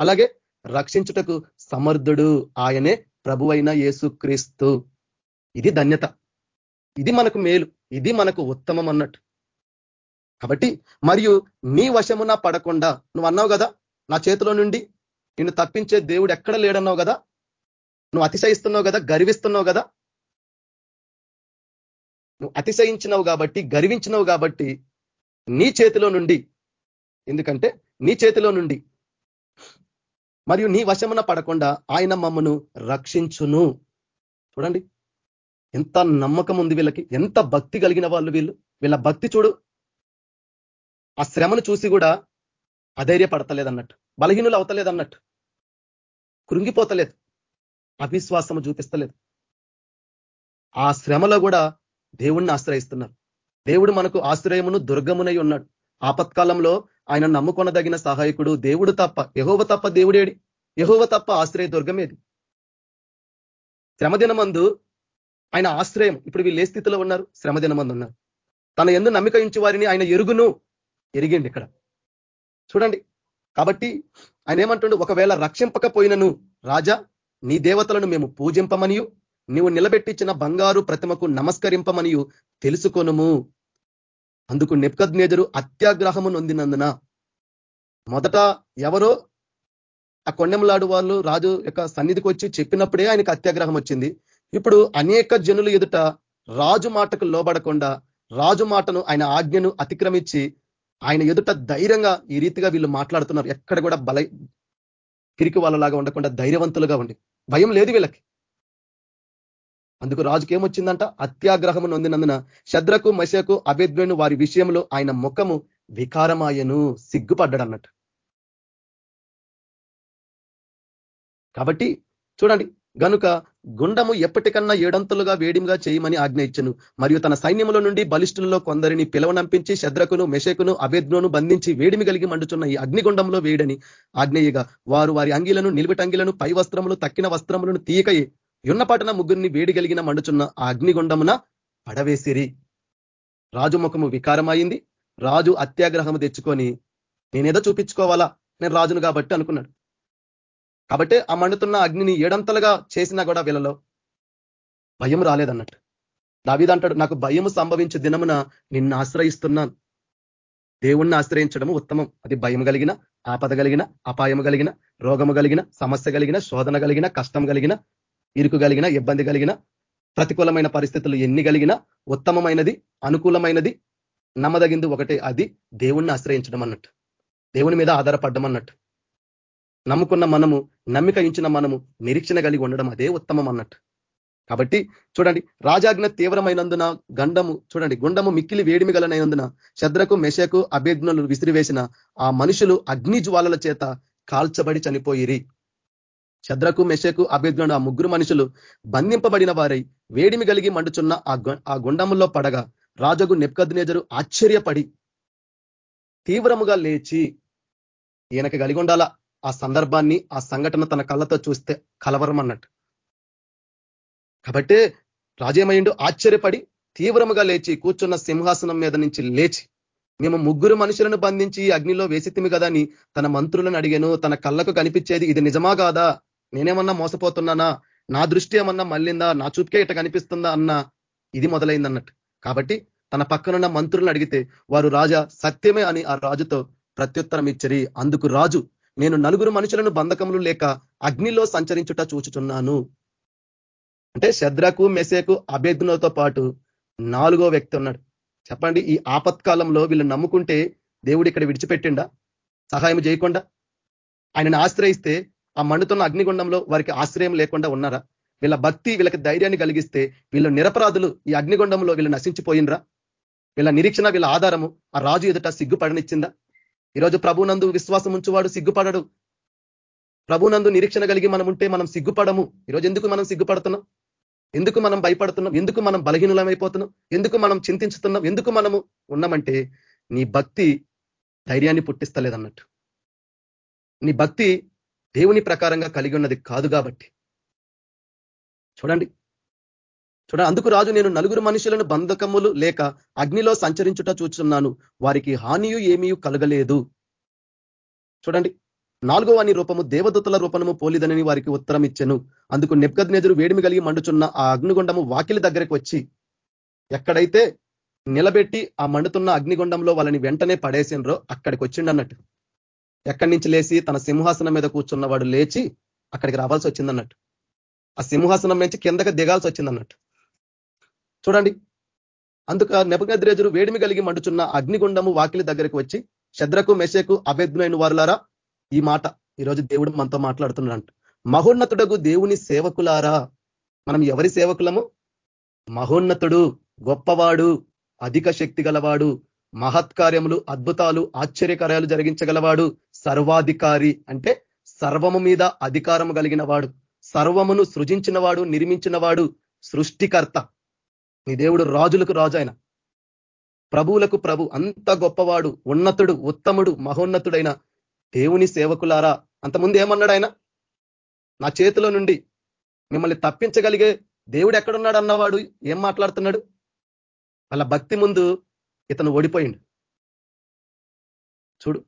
అలాగే రక్షించుటకు సమర్థుడు ఆయనే ప్రభువైన యేసు క్రీస్తు. ఇది ధన్యత. ఇది మనకు మేలు. ఇది మనకు ఉత్తమం అన్నట్టు. కాబట్టి మరియు నీ వశమున పడకుండా నువ్వు అన్నావు కదా నా చేతిలో నుండి నిన్ను తప్పించే దేవుడు ఎక్కడ లేడన్నావు కదా? నువ్వు అతిశయిస్తున్నావు కదా? గర్విస్తున్నావు కదా? నువ్వు అతిశయించినావు కాబట్టి గర్వించినావు కాబట్టి నీ చేతిలో నుండి ఎందుకంటే నీ చేతిలో నుండి మరియు నీ వశమున పడకుండా ఆయన మమ్మను రక్షించును. చూడండి. ఎంత నమ్మకం ఉంది వీళ్ళకి. ఎంత భక్తి కలిగిన వాళ్ళు వీళ్ళు. వీళ్ళ భక్తి చూడు. ఆ శ్రమను చూసి కూడా అధైర్యపడతలేదన్నట్టు. బలహీనులు అవతలేదు అన్నట్టు కృంగిపోతలేదు. అవిశ్వాసము చూపిస్తలేదు. ఆ శ్రమలో కూడా దేవుణ్ణి ఆశ్రయిస్తున్నారు. దేవుడు మనకు ఆశ్రయమును దుర్గమునై ఉన్నాడు. ఆపత్కాలంలో ఆయన నమ్ముకొనదగిన సహాయకుడు దేవుడు తప్ప యహోవ తప్ప దేవుడేడి యహోవ తప్ప ఆశ్రయ దుర్గమేది శ్రమదినమందు ఆయన ఆశ్రయం. ఇప్పుడు వీళ్ళు ఏ స్థితిలో ఉన్నారు? శ్రమదినమందు ఉన్నారు. తన ఎందు నమ్మిక వారిని ఆయన ఎరుగును ఎరిగిండి ఇక్కడ. చూడండి కాబట్టి ఆయన ఏమంటుండు ఒకవేళ రక్షింపకపోయినను రాజా నీ దేవతలను మేము పూజింపమనియు నీవు నిలబెట్టించిన బంగారు ప్రతిమకు నమస్కరింపమనియు తెలుసుకొనుము. అందుకు నెప్కద్నేజరు అత్యాగ్రహము నొందినందున మొదట ఎవరో ఆ కొండెంలాడు వాళ్ళు రాజు యొక్క సన్నిధికి వచ్చి చెప్పినప్పుడే ఆయనకు అత్యాగ్రహం వచ్చింది. ఇప్పుడు అనేక జనులు ఎదుట రాజు మాటకు లోబడకుండా రాజు మాటను ఆయన ఆజ్ఞను అతిక్రమించి ఆయన ఎదుట ధైర్యంగా ఈ రీతిగా వీళ్ళు మాట్లాడుతున్నారు. ఎక్కడ కూడా బల పిరికి వాళ్ళలాగా ఉండకుండా ధైర్యవంతులుగా ఉండి. భయం లేదు వీళ్ళకి. అందుకు రాజుకి ఏమొచ్చిందంట? అత్యాగ్రహము నొందినందున శద్రకు మశకు అభేద్వను వారి విషయంలో ఆయన ముఖము వికారమాయను సిగ్గుపడ్డాడు అన్నట్టు కాబట్టి చూడండి గనుక గుండము ఎప్పటికన్నా ఏడంతలుగా వేడిగా చేయమని ఆజ్ఞ ఇచ్చను మరియు తన సైన్యముల నుండి బలిష్ఠులలో కొందరిని పిలవనంపించి శద్రకును మెషకును అభేద్నును బంధించి వేడిమి కలిగి మండుచున్న ఈ అగ్నిగుండంలో వేయడని ఆజ్ఞేయగా వారు వారి అంగిలను నిలువిటంగిలను పై వస్త్రములు తక్కిన వస్త్రములను తీయకయే. యున్నపాటన ముగ్గురిని వేడి కలిగిన మండుచున్న ఆ అగ్నిగుండమున పడవేసిరి. రాజు ముఖము వికారమైంది రాజు అత్యాగ్రహము తెచ్చుకొని నేనేదో చూపించుకోవాలా? నేను రాజును కాబట్టి అనుకున్నాడు. కాబట్టి ఆ మండుతున్న అగ్నిని ఏడంతలుగా చేసినా కూడా వీళ్ళలో భయం రాలేదన్నట్టు. దావిదంటాడు నాకు భయము సంభవించే దినమున నిన్ను ఆశ్రయిస్తున్నాను. దేవుణ్ణి ఆశ్రయించడము ఉత్తమం. అది భయం కలిగిన ఆపద కలిగిన అపాయము కలిగిన రోగము కలిగిన సమస్య కలిగిన శోధన కలిగిన కష్టం కలిగిన ఇరుకు కలిగిన ఇబ్బంది కలిగిన ప్రతికూలమైన పరిస్థితులు ఎన్ని కలిగినా ఉత్తమమైనది అనుకూలమైనది నమ్మదగింది ఒకటే. అది దేవుణ్ణి ఆశ్రయించడం అన్నట్టు. దేవుని మీద ఆధారపడ్డం అన్నట్టు. నమ్ముకున్న మనము నమ్మిక ఇచ్చిన మనము నిరీక్షణ కలిగి ఉండడం అదే ఉత్తమం అన్నట్టు. కాబట్టి చూడండి రాజాజ్ఞ తీవ్రమైనందున గండము చూడండి గుండము మిక్కిలి వేడిమి గలనైనందున శద్రకు మెషకు అభిజ్ఞలు విసిరివేసిన ఆ మనుషులు అగ్ని జ్వాలల చేత కాల్చబడి చనిపోయిరి. శద్రకు మెషకు అభ్యర్థులను ఆ ముగ్గురు మనుషులు బంధింపబడిన వారై వేడిమి కలిగి మండుచున్న ఆ గుండముల్లో పడగా రాజగు నెప్కద్నేజరు ఆశ్చర్యపడి తీవ్రముగా లేచి ఈయనకి కలిగి ఉండాలా ఆ సందర్భాన్ని ఆ సంఘటన తన కళ్ళతో చూస్తే కలవరం అన్నట్టు కాబట్టి రాజేమయ్యుడు ఆశ్చర్యపడి తీవ్రముగా లేచి కూర్చున్న సింహాసనం మీద నుంచి లేచి మేము ముగ్గురు మనుషులను బంధించి అగ్నిలో వేసితిమి కదా అని తన మంత్రులను అడిగాను. తన కళ్ళకు కనిపించేది ఇది నిజమా కాదా? నేనేమన్నా మోసపోతున్నానా? నా దృష్టి ఏమన్నా మళ్ళిందా? నా చూపుకే ఇట కనిపిస్తుందా అన్న ఇది మొదలైంది అన్నట్టు కాబట్టి తన పక్కనున్న మంత్రులను అడిగితే వారు రాజా సత్యమే అని ఆ రాజుతో ప్రత్యుత్తరం ఇచ్చరి అందుకు రాజు నేను నలుగురు మనుషులను బంధకములు లేక అగ్నిలో సంచరించుట చూచుచున్నాను. అంటే శద్రకు మెసేకు అభ్యర్థులతో పాటు నాలుగో వ్యక్తి ఉన్నాడు. చెప్పండి ఈ ఆపత్కాలంలో వీళ్ళు నమ్ముకుంటే దేవుడు ఇక్కడ విడిచిపెట్టిండా? సహాయం చేయకుండా? ఆయనను ఆశ్రయిస్తే ఆ మండుతున్న అగ్నిగుండంలో వారికి ఆశ్రయం లేకుండా ఉన్నారా? వీళ్ళ భక్తి వీళ్ళకి ధైర్యాన్ని కలిగిస్తే వీళ్ళు నిరపరాధులు ఈ అగ్నిగుండంలో వీళ్ళు నశించిపోయినరా? వీళ్ళ నిరీక్షణ వీళ్ళ ఆధారము ఆ రాజు ఎదుట సిగ్గుపడనిచ్చిందా? ఈరోజు ప్రభునందు విశ్వాసం ఉంచువాడు సిగ్గుపడడు. ప్రభునందు నిరీక్షణ కలిగి మనం ఉంటే మనం సిగ్గుపడము. ఈరోజు ఎందుకు మనం సిగ్గుపడుతున్నాం? ఎందుకు మనం భయపడుతున్నాం? ఎందుకు మనం బలహీనులమైపోతున్నాం? ఎందుకు మనం చింతించుతున్నాం? ఎందుకు మనము ఉన్నామంటే నీ భక్తి ధైర్యాన్ని పుట్టిస్తలేదన్నట్టు. నీ భక్తి దేవుని ప్రకారంగా కలిగి ఉన్నది కాదు కాబట్టి. చూడండి. చూడండి అందుకు రాజు నేను నలుగురు మనుషులను బంధకములు లేక అగ్నిలో సంచరించుట చూస్తున్నాను వారికి హానియు ఏమీ కలగలేదు. చూడండి నాలుగో అని రూపము దేవదూతల రూపము పోలిదనని వారికి ఉత్తరం ఇచ్చెను. అందుకు నెప్పుకద్నెదురు వేడిమి కలిగి మండుచున్న ఆ అగ్నిగుండము వాకిలి దగ్గరకు వచ్చి ఎక్కడైతే నిలబెట్టి ఆ మండుతున్న అగ్నిగుండంలో వాళ్ళని వెంటనే పడేసినరో అక్కడికి వచ్చిండు అన్నట్టు ఎక్కడి నుంచి లేచి తన సింహాసనం మీద కూర్చున్నవాడు లేచి అక్కడికి రావాల్సి వచ్చిందన్నట్టు. ఆ సింహాసనం నుంచి కిందకి దిగాల్సి వచ్చిందన్నట్టు. చూడండి. అందుక నెపగద్రేజురు వేడిమి కలిగి మండుచున్న అగ్నిగుండము వాకిలి దగ్గరికి వచ్చి శద్రకు మెషకు అభెజ్ఞైన వారులారా ఈ మాట ఈరోజు దేవుడు మనతో మాట్లాడుతున్నాడంట. మహోన్నతుడకు దేవుని సేవకులారా మనం ఎవరి సేవకులము? మహోన్నతుడు గొప్పవాడు అధిక శక్తి గలవాడు మహత్కార్యములు అద్భుతాలు ఆశ్చర్యకార్యాలు జరిగించగలవాడు సర్వాధికారి అంటే సర్వము మీద అధికారము కలిగిన వాడు సర్వమును సృజించినవాడు నిర్మించినవాడు సృష్టికర్త. నీ దేవుడు రాజులకు రాజు ఆయన. ప్రభువులకు ప్రభు అంత గొప్పవాడు ఉన్నతుడు ఉత్తముడు మహోన్నతుడైన దేవుని సేవకులారా అంతకుముందు ఏమన్నాడు ఆయన? నా చేతిలో నుండి మిమ్మల్ని తప్పించగలిగే దేవుడు ఎక్కడున్నాడు అన్నవాడు ఏం మాట్లాడుతున్నాడు? వాళ్ళ భక్తి ముందు ఇతను ఓడిపోయిండు. చూడు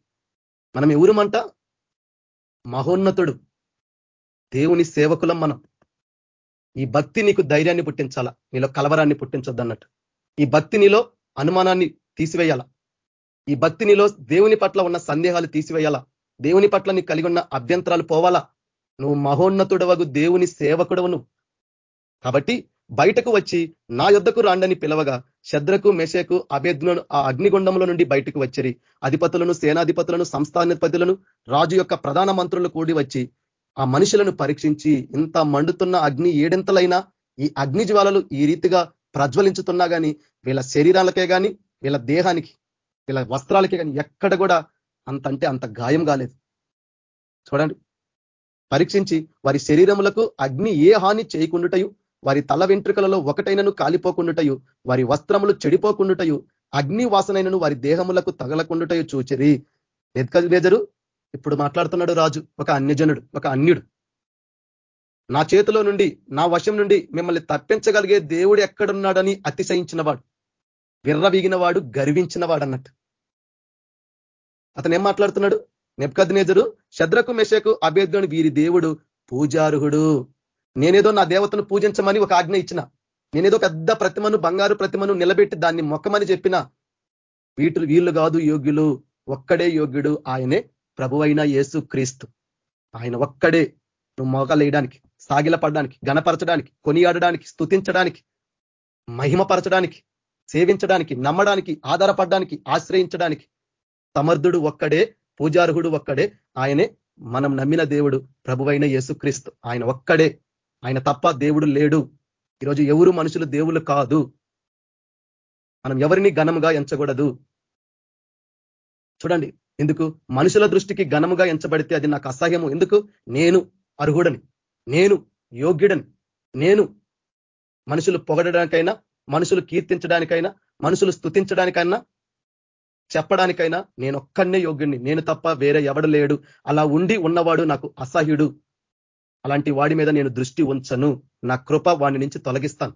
మనం ఎవరుమంట మహోన్నతుడు దేవుని సేవకులం మనం. ఈ భక్తి నీకు ధైర్యాన్ని పుట్టించాలా? నీలో కలవరాన్ని పుట్టించొద్దు అన్నట్టు ఈ భక్తి నీలో అనుమానాన్ని తీసివేయాల? ఈ భక్తి నీలో దేవుని పట్ల ఉన్న సందేహాలు తీసివేయాలా? దేవుని పట్ల నీకు కలిగి ఉన్న అభ్యంతరాలు పోవాలా? నువ్వు మహోన్నతుడవగు దేవుని సేవకుడవు నువ్వు కాబట్టి బయటకు వచ్చి నా యుద్ధకు రాండని పిలవగా శద్రకు మెషకు అభేజ్ఞను ఆ అగ్నిగుండంలో నుండి బయటకు వచ్చిరి. అధిపతులను సేనాధిపతులను సంస్థానాధిపతులను రాజు యొక్క ప్రధాన మంత్రులు కూడి వచ్చి ఆ మనుషులను పరీక్షించి ఇంత మండుతున్న అగ్ని ఏడెంతలైనా ఈ అగ్ని జ్వాలలు ఈ రీతిగా ప్రజ్వలించుతున్నా కానీ వీళ్ళ శరీరాలకే కానీ వీళ్ళ దేహానికి వీళ్ళ వస్త్రాలకే కానీ ఎక్కడ కూడా అంత అంటే అంత గాయం కాలేదు. చూడండి. పరీక్షించి వారి శరీరములకు అగ్ని ఏ హాని చేయకుండుటయు వారి తల వెంట్రుకలలో ఒకటైనను కాలిపోకుండుటయు వారి వస్త్రములు చెడిపోకుండుటయు అగ్ని వాసనైనను వారి దేహములకు తగలకుండుటయు చూచిరి. నెత్కజరు ఇప్పుడు మాట్లాడుతున్నాడు రాజు ఒక అన్యజనుడు ఒక అన్యుడు. నా చేతిలో నుండి నా వశం నుండి మిమ్మల్ని తప్పించగలిగే దేవుడు ఎక్కడున్నాడని అతిశయించినవాడు విర్రవీగినవాడు గర్వించినవాడు అన్నట్టు అతను ఏం మాట్లాడుతున్నాడు? నెప్కద్నేజరు శద్రకు మెషకు అభేద్యుని వీరి దేవుడు పూజార్హుడు. నేనేదో నా దేవతను పూజించమని ఒక ఆజ్ఞ ఇచ్చిన. నేనేదో పెద్ద ప్రతిమను బంగారు ప్రతిమను నిలబెట్టి దాన్ని మొక్కమని చెప్పిన. వీటి వీళ్ళు కాదు యోగ్యులు ఒక్కడే యోగ్యుడు ఆయనే ప్రభువైన యేసు క్రీస్తు. ఆయన ఒక్కడే నువ్వు మోకలేయడానికి సాగిలపడడానికి గణపరచడానికి కొనియాడడానికి స్థుతించడానికి మహిమపరచడానికి సేవించడానికి నమ్మడానికి ఆధారపడడానికి ఆశ్రయించడానికి సమర్థుడు ఒక్కడే పూజార్హుడు ఒక్కడే ఆయనే మనం నమ్మిన దేవుడు ప్రభువైన యేసుక్రీస్తు ఆయన ఒక్కడే. ఆయన తప్ప దేవుడు లేడు. ఈరోజు ఎవరు మనుషులు దేవులు కాదు. మనం ఎవరిని ఘనంగా ఎంచకూడదు? చూడండి ఎందుకు? మనుషుల దృష్టికి ఘనముగా ఎంచబడితే అది నాకు అసహ్యము. ఎందుకు? నేను అర్హుడని. నేను యోగ్యుడని. నేను మనుషులు పొగడడానికైనా మనుషులు కీర్తించడానికైనా మనుషులు స్థుతించడానికైనా చెప్పడానికైనా నేను ఒక్కనే యోగ్యుడిని నేను తప్ప వేరే ఎవడు లేడు. అలా ఉండి ఉన్నవాడు నాకు అసహ్యుడు. అలాంటి వాడి మీద నేను దృష్టి ఉంచను. నా కృప వాడి నుంచి తొలగిస్తాను.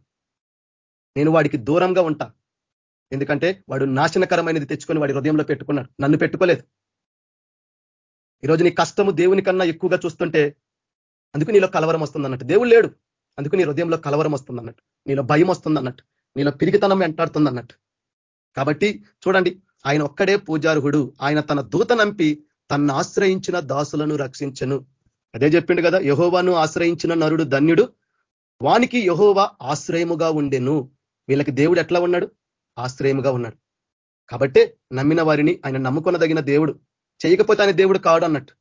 నేను వాడికి దూరంగా ఉంటా. ఎందుకంటే వాడు నాశనకరమైనది తెచ్చుకొని వాడి హృదయంలో పెట్టుకున్నాడు. నన్ను పెట్టుకోలేదు. ఈరోజు నీ కష్టము దేవుని కన్నా ఎక్కువగా చూస్తుంటే అందుకు నీలో కలవరం వస్తుంది అన్నట్టు దేవుడు లేడు. అందుకు నీ హృదయంలో కలవరం వస్తుంది అన్నట్టు నీలో భయం వస్తుంది అన్నట్టు నీలో పిరిగితనం వెంటాడుతుంది అన్నట్టు కాబట్టి చూడండి ఆయన ఒక్కడే పూజార్హుడు. ఆయన తన దూత నంపి తన్ను ఆశ్రయించిన దాసులను రక్షించను. అదే చెప్పిండు కదా యహోవాను ఆశ్రయించిన నరుడు ధన్యుడు. వానికి యహోవా ఆశ్రయముగా ఉండెను. వీళ్ళకి దేవుడు ఎట్లా ఉన్నాడు? ఆశ్రయముగా ఉన్నాడు. కాబట్టే నమ్మిన వారిని ఆయన నమ్ముకొనదగిన దేవుడు చేయకపోతే ఆయన దేవుడు కాడు అన్నట్టు.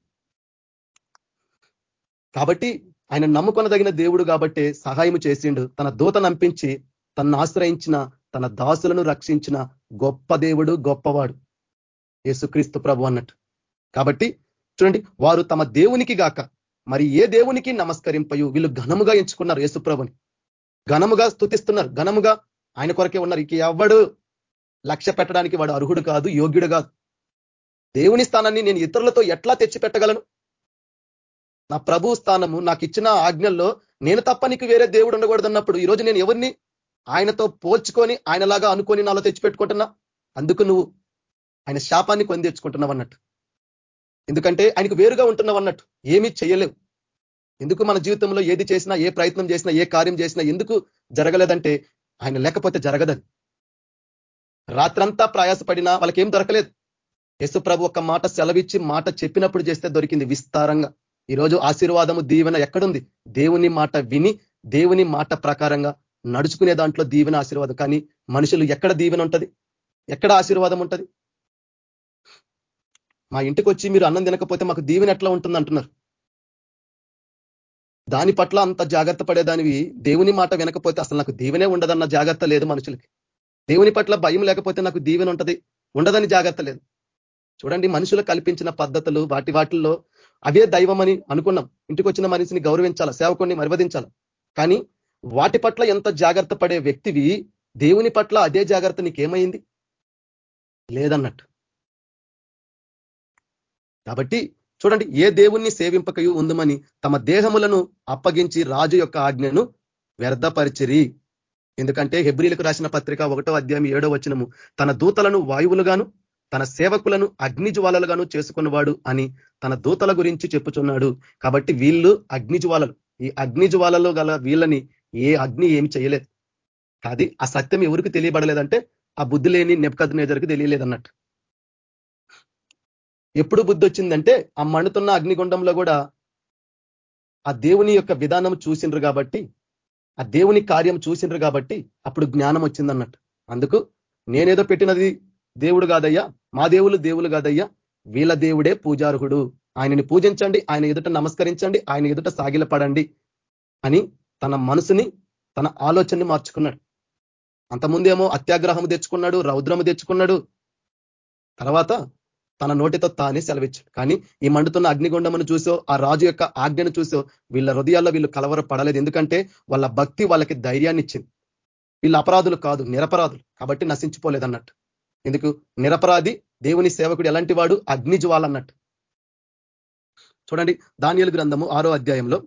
కాబట్టి ఆయన నమ్ముకొనదగిన దేవుడు కాబట్టి సహాయం చేసిండు. తన దూత నంపించి తన ఆశ్రయించిన తన దాసులను రక్షించిన గొప్ప దేవుడు గొప్పవాడు యేసుక్రీస్తు ప్రభు అన్నట్టు. కాబట్టి చూడండి వారు తమ దేవునికి గాక మరి ఏ దేవునికి నమస్కరింపయు వీళ్ళు ఘనముగా ఎంచుకున్నారు యేసుప్రభుని. ఘనముగా స్థుతిస్తున్నారు ఘనముగా ఆయన కొరకే ఉన్నారు. ఇక ఎవడు లక్ష్య పెట్టడానికి వాడు అర్హుడు కాదు యోగ్యుడు కాదు. దేవుని స్థానాన్ని నేను ఇతరులతో ఎట్లా తెచ్చి పెట్టగలను నా ప్రభు స్థానము నాకు ఇచ్చిన ఆజ్ఞల్లో నేను తప్ప నీకు వేరే దేవుడు ఉండకూడదు అన్నప్పుడు ఈరోజు నేను ఎవరిని? ఆయనతో పోల్చుకొని ఆయనలాగా అనుకొని నాలో తెచ్చిపెట్టుకుంటున్నా? అందుకు నువ్వు ఆయన శాపాన్ని కొని తెచ్చుకుంటున్నావు అన్నట్టు. ఎందుకంటే ఆయనకు వేరుగా ఉంటున్నావు అన్నట్టు. ఏమీ చేయలేవు. ఎందుకు మన జీవితంలో ఏది చేసినా ఏ ప్రయత్నం చేసినా ఏ కార్యం చేసినా ఎందుకు జరగలేదంటే ఆయన లేకపోతే జరగదని. రాత్రంతా ప్రయాసపడినా వాళ్ళకి ఏం దొరకలేదు. యేసు ప్రభు ఒక మాట సెలవిచ్చి మాట చెప్పినప్పుడు చేస్తే దొరికింది విస్తారంగా. ఈరోజు ఆశీర్వాదము దీవెన ఎక్కడుంది? దేవుని మాట విని దేవుని మాట ప్రకారంగా నడుచుకునే దాంట్లో దీవెన ఆశీర్వాదం. కానీ మనుషులు ఎక్కడ దీవెన ఉంటది? ఎక్కడ ఆశీర్వాదం ఉంటది? మా ఇంటికి వచ్చి మీరు అన్నం తినకపోతే మాకు దీవెన ఎట్లా ఉంటుంది అంటున్నారు దాని పట్ల అంత జాగ్రత్త పడేదానివి దేవుని మాట వినకపోతే అసలు నాకు దీవెనే ఉండదన్న జాగ్రత్త లేదు మనుషులకి. దేవుని పట్ల భయం లేకపోతే నాకు దీవెన ఉంటది ఉండదని జాగ్రత్త లేదు. చూడండి మనుషులు కల్పించిన పద్ధతులు వాటి వాటిల్లో అవే దైవం అని అనుకున్నాం. ఇంటికి వచ్చిన మనిషిని గౌరవించాల సేవకుని మరివదించాలి కానీ వాటి పట్ల ఎంత జాగ్రత్త పడే వ్యక్తివి దేవుని పట్ల అదే జాగ్రత్త నీకేమైంది? లేదన్నట్టు. కాబట్టి చూడండి ఏ దేవుణ్ణి సేవింపకయు ఉందమని తమ దేహములను అప్పగించి రాజు యొక్క ఆజ్ఞను వ్యర్థపరిచిరి. ఎందుకంటే హెబ్రిలకు రాసిన పత్రిక ఒకటో అధ్యాయం ఏడో వచనము తన దూతలను వాయువులుగాను తన సేవకులను అగ్నిజ్వాలలుగాను చేసుకున్నవాడు అని తన దూతల గురించి చెప్పుచున్నాడు. కాబట్టి వీళ్ళు అగ్నిజ్వాలలు. ఈ అగ్నిజ్వాలలో గల వీళ్ళని ఏ అగ్ని ఏమి చేయలేదు. కాదు ఆ సత్యం ఎవరికి తెలియబడలేదంటే ఆ బుద్ధి లేని నెపకద్ నేజర్కి తెలియలేదన్నట్టు. ఎప్పుడు బుద్ధి వచ్చిందంటే ఆ మండుతున్న అగ్నిగుండంలో కూడా ఆ దేవుని యొక్క విధానం చూసిండ్రు కాబట్టి ఆ దేవుని కార్యం చూసిండ్రు కాబట్టి అప్పుడు జ్ఞానం వచ్చిందన్నట్టు. అందుకు నేనేదో పెట్టినది దేవుడు కాదయ్యా మా దేవులు దేవులు కాదయ్యా వీళ్ళ దేవుడే పూజార్హుడు. ఆయనని పూజించండి ఆయన ఎదుట నమస్కరించండి ఆయన ఎదుట సాగిలపడండి అని తన మనసుని తన ఆలోచనని మార్చుకున్నాడు. అంతకుముందేమో అత్యాగ్రహము తెచ్చుకున్నాడు రౌద్రము తెచ్చుకున్నాడు. తర్వాత తన నోటితో తానే సెలవిచ్చాడు కానీ ఈ మండుతున్న అగ్నిగుండమును చూసో ఆ రాజు యొక్క ఆజ్ఞను చూసో వీళ్ళ హృదయాల్లో వీళ్ళు కలవర పడలేదు. ఎందుకంటే వాళ్ళ భక్తి వాళ్ళకి ధైర్యాన్ని ఇచ్చింది వీళ్ళ అపరాధులు కాదు నిరపరాధులు. కాబట్టి నశించిపోలేదు అన్నట్టు ఎందుకు? నిరపరాధి దేవుని సేవకుడు ఎలాంటి వాడు? అగ్ని జ్వాలన్నట్టు చూడండి దానియలు గ్రంథము ఆరో అధ్యాయంలో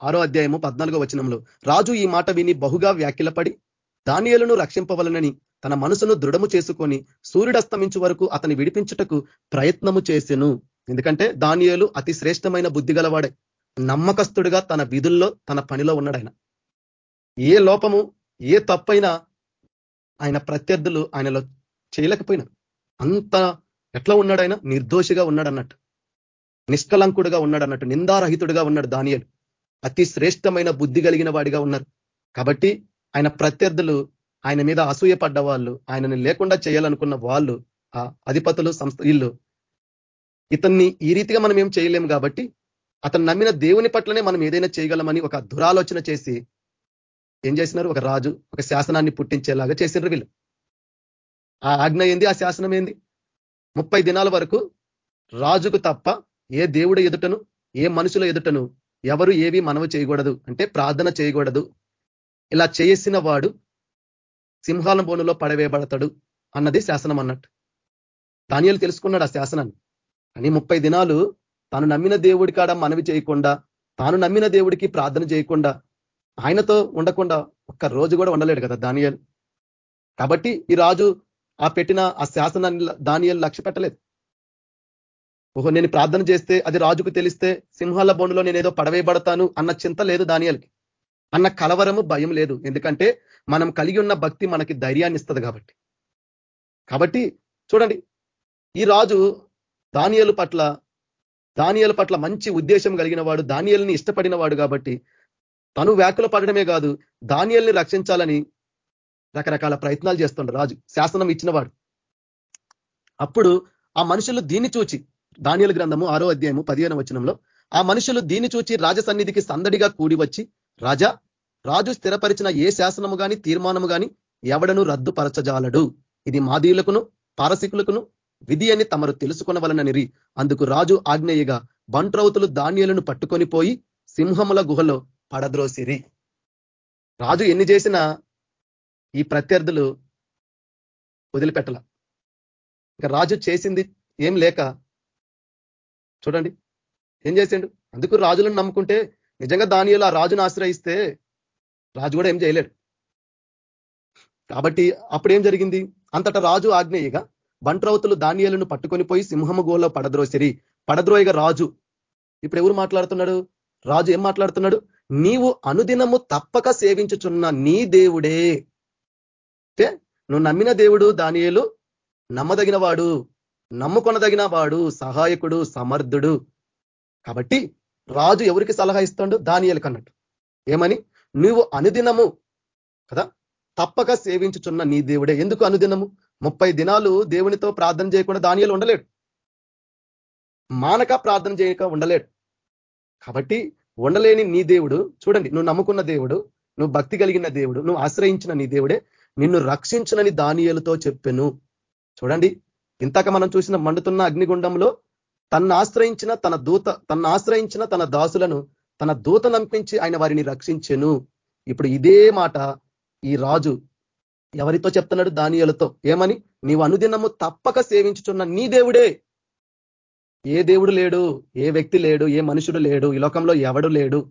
ఆరో అధ్యాయము పద్నాలుగో వచనంలో రాజు ఈ మాట విని బహుగా వ్యాఖ్యలపడి దానియలను రక్షింపవలనని తన మనసును దృఢము చేసుకొని సూర్యుడస్తమించు వరకు అతని విడిపించుటకు ప్రయత్నము చేసెను. ఎందుకంటే దానియలు అతి శ్రేష్టమైన బుద్ధి గలవాడే నమ్మకస్తుడిగా తన విధుల్లో తన పనిలో ఉన్నాడు ఆయన ఏ లోపము ఏ తప్పైనా ఆయన ప్రత్యర్థులు ఆయనలో చేయలేకపోయినారు అంత ఎట్లా ఉన్నాడు ఆయన నిర్దోషిగా ఉన్నాడు అన్నట్టు నిష్కలంకుడుగా ఉన్నాడు అన్నట్టు నిందారహితుడిగా ఉన్నాడు దానియలు. అతి శ్రేష్టమైన బుద్ధి కలిగిన వాడిగా ఉన్నారు. కాబట్టి ఆయన ప్రత్యర్థులు ఆయన మీద అసూయ పడ్డ వాళ్ళు ఆయనని లేకుండా చేయాలనుకున్న వాళ్ళు ఆ అధిపతులు సంస్థ ఇల్లు ఇతన్ని ఈ రీతిగా మనం ఏం చేయలేము కాబట్టి అతను నమ్మిన దేవుని పట్లనే మనం ఏదైనా చేయగలమని ఒక దురాలోచన చేసి ఏం చేసినారు? ఒక రాజు ఒక శాసనాన్ని పుట్టించేలాగా చేసినారు వీళ్ళు. ఆ ఆజ్ఞ ఏంది? ఆ శాసనం ఏంది? ముప్పై దినాల వరకు రాజుకు తప్ప ఏ దేవుడు ఎదుటను ఏ మనుషుల ఎదుటను ఎవరు ఏవి మనవ చేయకూడదు. అంటే ప్రార్థన చేయకూడదు. ఇలా చేసిన వాడు సింహాల బోనులో పడవేయబడతాడు అన్నది శాసనం అన్నట్టు. దానియాలు తెలుసుకున్నాడు ఆ శాసనాన్ని. కానీ ముప్పై దినాలు తాను నమ్మిన దేవుడి కాడ మనవి చేయకుండా తాను నమ్మిన దేవుడికి ప్రార్థన చేయకుండా ఆయనతో ఉండకుండా ఒక్క రోజు కూడా ఉండలేడు కదా దానియలు. కాబట్టి ఈ రాజు ఆ పెట్టిన ఆ శాసనాన్ని దానియలు లక్ష్య పెట్టలేదు ఓహో నేను ప్రార్థన చేస్తే అది రాజుకు తెలిస్తే సింహాల బొండులో నేనేదో పడవేయబడతాను అన్న చింత లేదు దానియాలకి. అన్న కలవరము భయం లేదు. ఎందుకంటే మనం కలిగి ఉన్న భక్తి మనకి ధైర్యాన్ని ఇస్తుంది కాబట్టి. కాబట్టి చూడండి ఈ రాజు దానియలు పట్ల దానియల పట్ల మంచి ఉద్దేశం కలిగిన వాడు దానియల్ని ఇష్టపడిన వాడు కాబట్టి తను వ్యాకుల పడడమే కాదు దానియల్ని రక్షించాలని రకరకాల ప్రయత్నాలు చేస్తుండ రాజు శాసనం ఇచ్చినవాడు. అప్పుడు ఆ మనుషులు దీన్ని చూచి దానియల గ్రంథము ఆరో అధ్యాయము పదిహేను వచనంలో ఆ మనుషులు దీన్ని చూచి రాజ సన్నిధికి సందడిగా కూడి వచ్చి రాజా రాజు స్థిరపరిచిన ఏ శాసనము గాని తీర్మానము గాని ఎవడను రద్దుపరచజాలడు. ఇది మాదీయులకును పారసికులకును విధి అని తమరు తెలుసుకునవలననిరి. అందుకు రాజు ఆగ్నేయగా బంట్రౌతులు ధాన్యాలను పట్టుకొని పోయి సింహముల గుహలో పడద్రోసిరి. రాజు ఎన్ని చేసినా ఈ ప్రత్యర్థులు వదిలిపెట్టల. ఇంకా రాజు చేసింది ఏం లేక చూడండి. ఏం చేసిండు? అందుకు రాజులను నమ్ముకుంటే నిజంగా దానిలో ఆ రాజును ఆశ్రయిస్తే రాజు కూడా ఏం చేయలేడు. కాబట్టి అప్పుడేం జరిగింది? అంతటా రాజు ఆగ్నేయగా బంట్రౌతులు ధాన్యాలను పట్టుకొని పోయి సింహము గోలో పడద్రోసిరి. పడద్రోయగా రాజు. ఇప్పుడు ఎవరు మాట్లాడుతున్నాడు? రాజు ఏం మాట్లాడుతున్నాడు? నీవు అనుదినము తప్పక సేవించుచున్న నీ దేవుడే. అంటే నువ్వు నమ్మిన దేవుడు దానియలు నమ్మదగిన వాడు నమ్ముకొనదగిన వాడు సహాయకుడు సమర్థుడు. కాబట్టి రాజు ఎవరికి సలహా ఇస్తాడు దానియలకు కన్నట్టు. ఏమని? నువ్వు అనుదినము కదా తప్పక సేవించుచున్న నీ దేవుడే. ఎందుకు అనుదినము? ముప్పై దినాలు దేవునితో ప్రార్థన చేయకుండా దానియలు ఉండలేడు. మానక ప్రార్థన చేయక ఉండలేడు. కాబట్టి ఉండలేని నీ దేవుడు చూడండి నువ్వు నమ్ముకున్న దేవుడు నువ్వు భక్తి కలిగిన దేవుడు నువ్వు ఆశ్రయించిన నీ దేవుడే నిన్ను రక్షించునని దానియలతో చెప్పాను. చూడండి ఇంతక మనం చూసిన మండుతున్న అగ్నిగుండంలో తన్ను ఆశ్రయించిన తన దూత తన్ను ఆశ్రయించిన తన దాసులను తన దూత నంపించి ఆయన వారిని రక్షించెను. ఇప్పుడు ఇదే మాట ఈ రాజు ఎవరితో చెప్తున్నాడు? దానియలతో. ఏమని? నీవు అనుదినము తప్పక సేవించుచున్న నీ దేవుడే. ఏ దేవుడు లేడు ఏ వ్యక్తి లేడు ఏ మనుషుడు లేడు ఈ లోకంలో ఎవడు లేడు.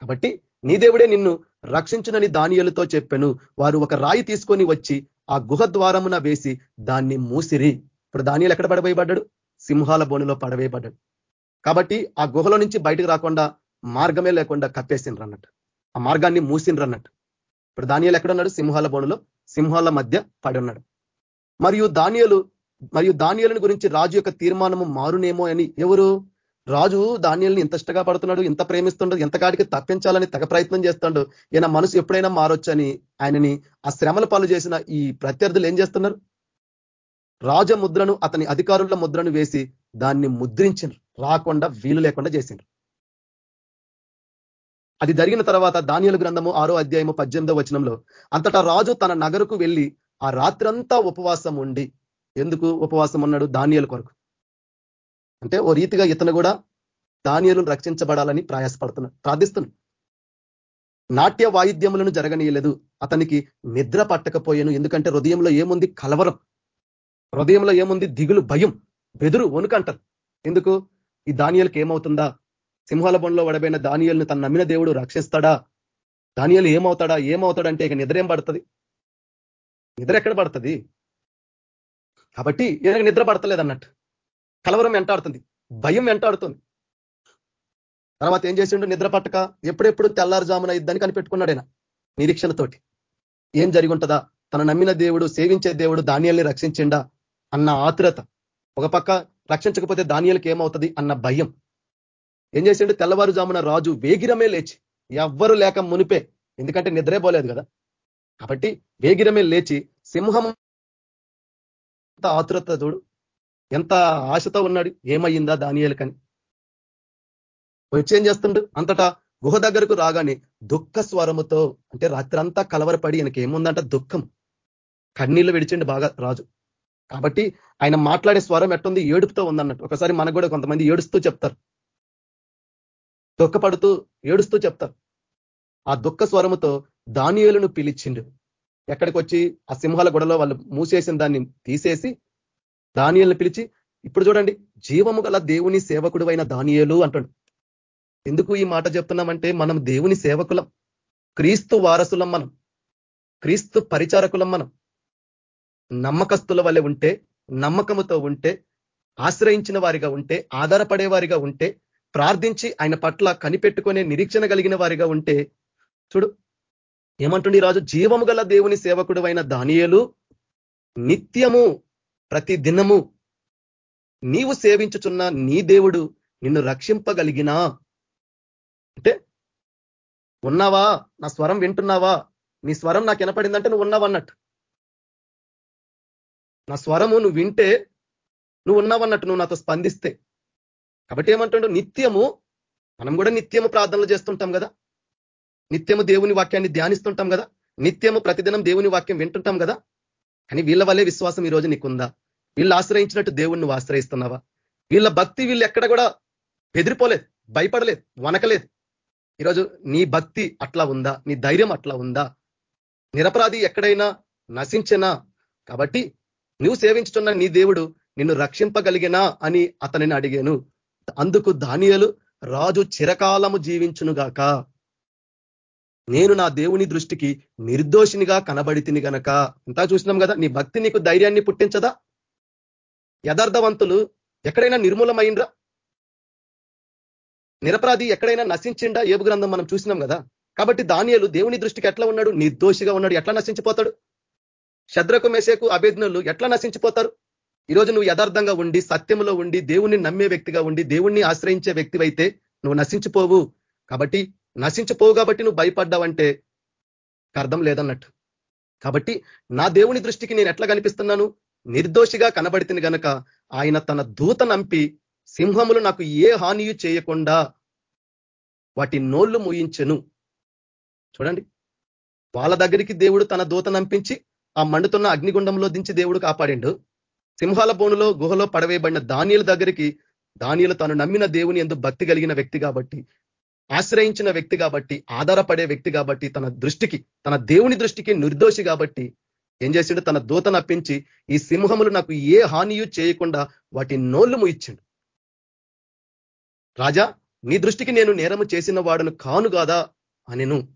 కాబట్టి నీ దేవుడే నిన్ను రక్షించునని దానియలతో చెప్పాను. వారు ఒక రాయి తీసుకొని వచ్చి ఆ గుహ ద్వారమున వేసి దాన్ని మూసిరి. ఇప్పుడు ధాన్యాలు ఎక్కడ పడవేయబడ్డాడు? సింహాల బోనులో పడవేయబడ్డాడు. కాబట్టి ఆ గుహలో నుంచి బయటకు రాకుండా మార్గమే లేకుండా కప్పేసిండ్రు అన్నట్టు. ఆ మార్గాన్ని మూసిండ్రు అన్నట్టు. ఇప్పుడు దానియాలు ఎక్కడున్నాడు సింహాల బోనులో సింహాల మధ్య పడి ఉన్నాడు. మరియు దానియలు మరియు దానియలను గురించి రాజు యొక్క తీర్మానము మారునేమో అని ఎవరు? రాజు ధాన్యాలను ఎంత ఇష్టగా పడుతున్నాడు ఇంత ప్రేమిస్తుండో ఎంత కాడికి తప్పించాలని తగ ప్రయత్నం చేస్తున్నాడు ఈయన మనసు ఎప్పుడైనా మారొచ్చని ఆయనని ఆ శ్రమల పాలు చేసిన ఈ ప్రత్యర్థులు ఏం చేస్తున్నారు? రాజముద్రను అతని అధికారుల ముద్రను వేసి దాన్ని ముద్రించిన రాకుండా వీలు లేకుండా చేసిండ్రు. అది జరిగిన తర్వాత ధాన్యాల గ్రంథము ఆరో అధ్యాయము పద్దెనిమిదో వచనంలో అంతటా రాజు తన నగరుకు వెళ్ళి ఆ రాత్రంతా ఉపవాసం ఉండి ఎందుకు ఉపవాసం ఉన్నాడు? ధాన్యాల కొరకు. అంటే ఓ రీతిగా ఇతను కూడా ధాన్యాలను రక్షించబడాలని ప్రయాసపడుతున్నాడు ప్రార్థిస్తున్నాడు. నాట్య వాయిద్యములను జరగనీయలేదు. అతనికి నిద్ర పట్టకపోయాను ఎందుకంటే హృదయంలో ఏముంది? కలవరం. హృదయంలో ఏముంది? దిగులు భయం బెదురు వణుకంటారు ఎందుకు? ఈ దానియలకి ఏమవుతుందా? సింహాల బొండలో వడబైన దానియల్ని తన నమ్మిన దేవుడు రక్షిస్తాడా? దానియలు ఏమవుతాడా? ఏమవుతాడంటే ఇక నిద్ర ఏం పడుతుంది? నిద్ర ఎక్కడ పడుతుంది? కాబట్టి ఈయనకు నిద్ర పడతలేదు అన్నట్టు కలవరం వెంటాడుతుంది. భయం వెంటాడుతుంది. తర్వాత ఏం చేసిండు? నిద్ర పట్టక ఎప్పుడెప్పుడు తెల్లారుజామున ఇద్దని కనిపెట్టుకున్నాడు ఆయన నిరీక్షణతోటి. ఏం జరిగి ఉంటుందా? తన నమ్మిన దేవుడు సేవించే దేవుడు ధాన్యాల్ని రక్షించిండా? అన్న ఆతురత. ఒక పక్క రక్షించకపోతే ధాన్యాలకు ఏమవుతుంది అన్న భయం. ఏం చేసిండు? తెల్లవారుజామున రాజు వేగిరమే లేచి ఎవ్వరు లేక మునిపే ఎందుకంటే నిద్రే పోలేదు కదా. కాబట్టి వేగిరమే లేచి సింహం ఆతురత చూడు ఎంత ఆశతో ఉన్నాడు ఏమయ్యిందా దానియాలకని. వచ్చేం ఏం చేస్తుండు? అంతటా గుహ దగ్గరకు రాగానే దుఃఖ స్వరముతో అంటే రాత్రంతా కలవరపడి ఆయనకి ఏముందంట దుఃఖం. కన్నీళ్ళు విడిచిండు బాగా రాజు. కాబట్టి ఆయన మాట్లాడే స్వరం ఎట్టుంది? ఏడుపుతో ఉందన్నట్టు. ఒకసారి మనకు కూడా కొంతమంది ఏడుస్తూ చెప్తారు. దుఃఖపడుతూ ఏడుస్తూ చెప్తారు. ఆ దుఃఖ స్వరముతో దానియులను పిలిచిండు. ఎక్కడికి వచ్చి ఆ సింహాల గొడలో వాళ్ళు మూసేసిన దాన్ని తీసేసి దానియల్ని పిలిచి ఇప్పుడు చూడండి జీవము గల దేవుని సేవకుడు అయిన దానియలు అంటాడు. ఎందుకు ఈ మాట చెప్తున్నామంటే మనం దేవుని సేవకులం. క్రీస్తు వారసులం మనం. క్రీస్తు పరిచారకులం మనం. నమ్మకస్తుల వల్లే ఉంటే నమ్మకముతో ఉంటే ఆశ్రయించిన వారిగా ఉంటే ఆధారపడే వారిగా ఉంటే ప్రార్థించి ఆయన పట్ల కనిపెట్టుకునే నిరీక్షణ కలిగిన వారిగా ఉంటే చూడు ఏమంటుండి రాజు? జీవము గల దేవుని సేవకుడు అయిన దానియలు నిత్యము ప్రతి దినము నీవు సేవించుచున్న నీ దేవుడు నిన్ను రక్షింపగలిగినా. అంటే ఉన్నావా? నా స్వరం వింటున్నావా? నీ స్వరం నాకు వినపడిందంటే నువ్వు ఉన్నావన్నట్టు. నా స్వరము నువ్వు వింటే నువ్వు ఉన్నావన్నట్టు నువ్వు నాతో స్పందిస్తే. కాబట్టి ఏమంటాడు? నిత్యము మనం కూడా నిత్యము ప్రార్థనలు చేస్తుంటాం కదా? నిత్యము దేవుని వాక్యాన్ని ధ్యానిస్తుంటాం కదా? నిత్యము ప్రతిదినం దేవుని వాక్యం వింటుంటాం కదా? కానీ వీళ్ళ వల్లే విశ్వాసం ఈ రోజు నీకుందా? వీళ్ళు ఆశ్రయించినట్టు దేవుణ్ణి నువ్వు ఆశ్రయిస్తున్నావా? వీళ్ళ భక్తి వీళ్ళు ఎక్కడ కూడా బెదిరిపోలేదు భయపడలేదు వనకలేదు ఈరోజు నీ భక్తి అట్లా ఉందా? నీ ధైర్యం అట్లా ఉందా? నిరపరాధి ఎక్కడైనా నశించినా? కాబట్టి నువ్వు సేవించుతున్న నీ దేవుడు నిన్ను రక్షింపగలిగినా అని అతనిని అడిగాను. అందుకు ధాన్యాలు రాజు చిరకాలము జీవించును గాక. నేను నా దేవుని దృష్టికి నిర్దోషినిగా కనబడి తిని గనక. ఇంతా చూసినాం కదా నీ భక్తి నీకు ధైర్యాన్ని పుట్టించదా? యథార్థవంతులు ఎక్కడైనా నిర్మూలమైండ్రా? నిరపరాధి ఎక్కడైనా నశించిండా? ఏబు గ్రంథం మనం చూసినాం కదా. కాబట్టి దానియలు దేవుని దృష్టికి ఎట్లా ఉన్నాడు? నిర్దోషిగా ఉన్నాడు. ఎట్లా నశించిపోతాడు? శద్రకు మెసేకు అభిజ్ఞులు ఎట్లా నశించిపోతారు? ఈరోజు నువ్వు యథార్థంగా ఉండి సత్యంలో ఉండి దేవుణ్ణి నమ్మే వ్యక్తిగా ఉండి దేవుణ్ణి ఆశ్రయించే వ్యక్తివైతే నువ్వు నశించిపోవు. కాబట్టి నశించిపోవు కాబట్టి నువ్వు భయపడ్డావంటే అర్థం లేదన్నట్టు. కాబట్టి నా దేవుని దృష్టికి నేను ఎట్లా కనిపిస్తున్నాను? నిర్దోషిగా కనబడితే గనక ఆయన తన దూత నంపి సింహములు నాకు ఏ హానియు చేయకుండా వాటి నోళ్ళు ముయించెను. చూడండి. వాళ్ళ దగ్గరికి దేవుడు తన దూత నంపించి ఆ మండుతున్న అగ్నిగుండంలో దించి దేవుడు కాపాడిండు. సింహాల బోనులో గుహలో పడవేయబడిన ధాన్యుల దగ్గరికి ధాన్యులు తను నమ్మిన దేవుని ఎందు భక్తి కలిగిన వ్యక్తి కాబట్టి ఆశ్రయించిన వ్యక్తి కాబట్టి ఆధారపడే వ్యక్తి కాబట్టి తన దృష్టికి తన దేవుని దృష్టికి నిర్దోషి కాబట్టి ఏం చేసిండు? తన దూత నప్పించి ఈ సింహములు నాకు ఏ హానియు చేయకుండా వాటి నోళ్ళు ముయిచ్చిండు రాజా నీ దృష్టికి నేను నేరము చేసిన వాడును కాను కాదా అనిను.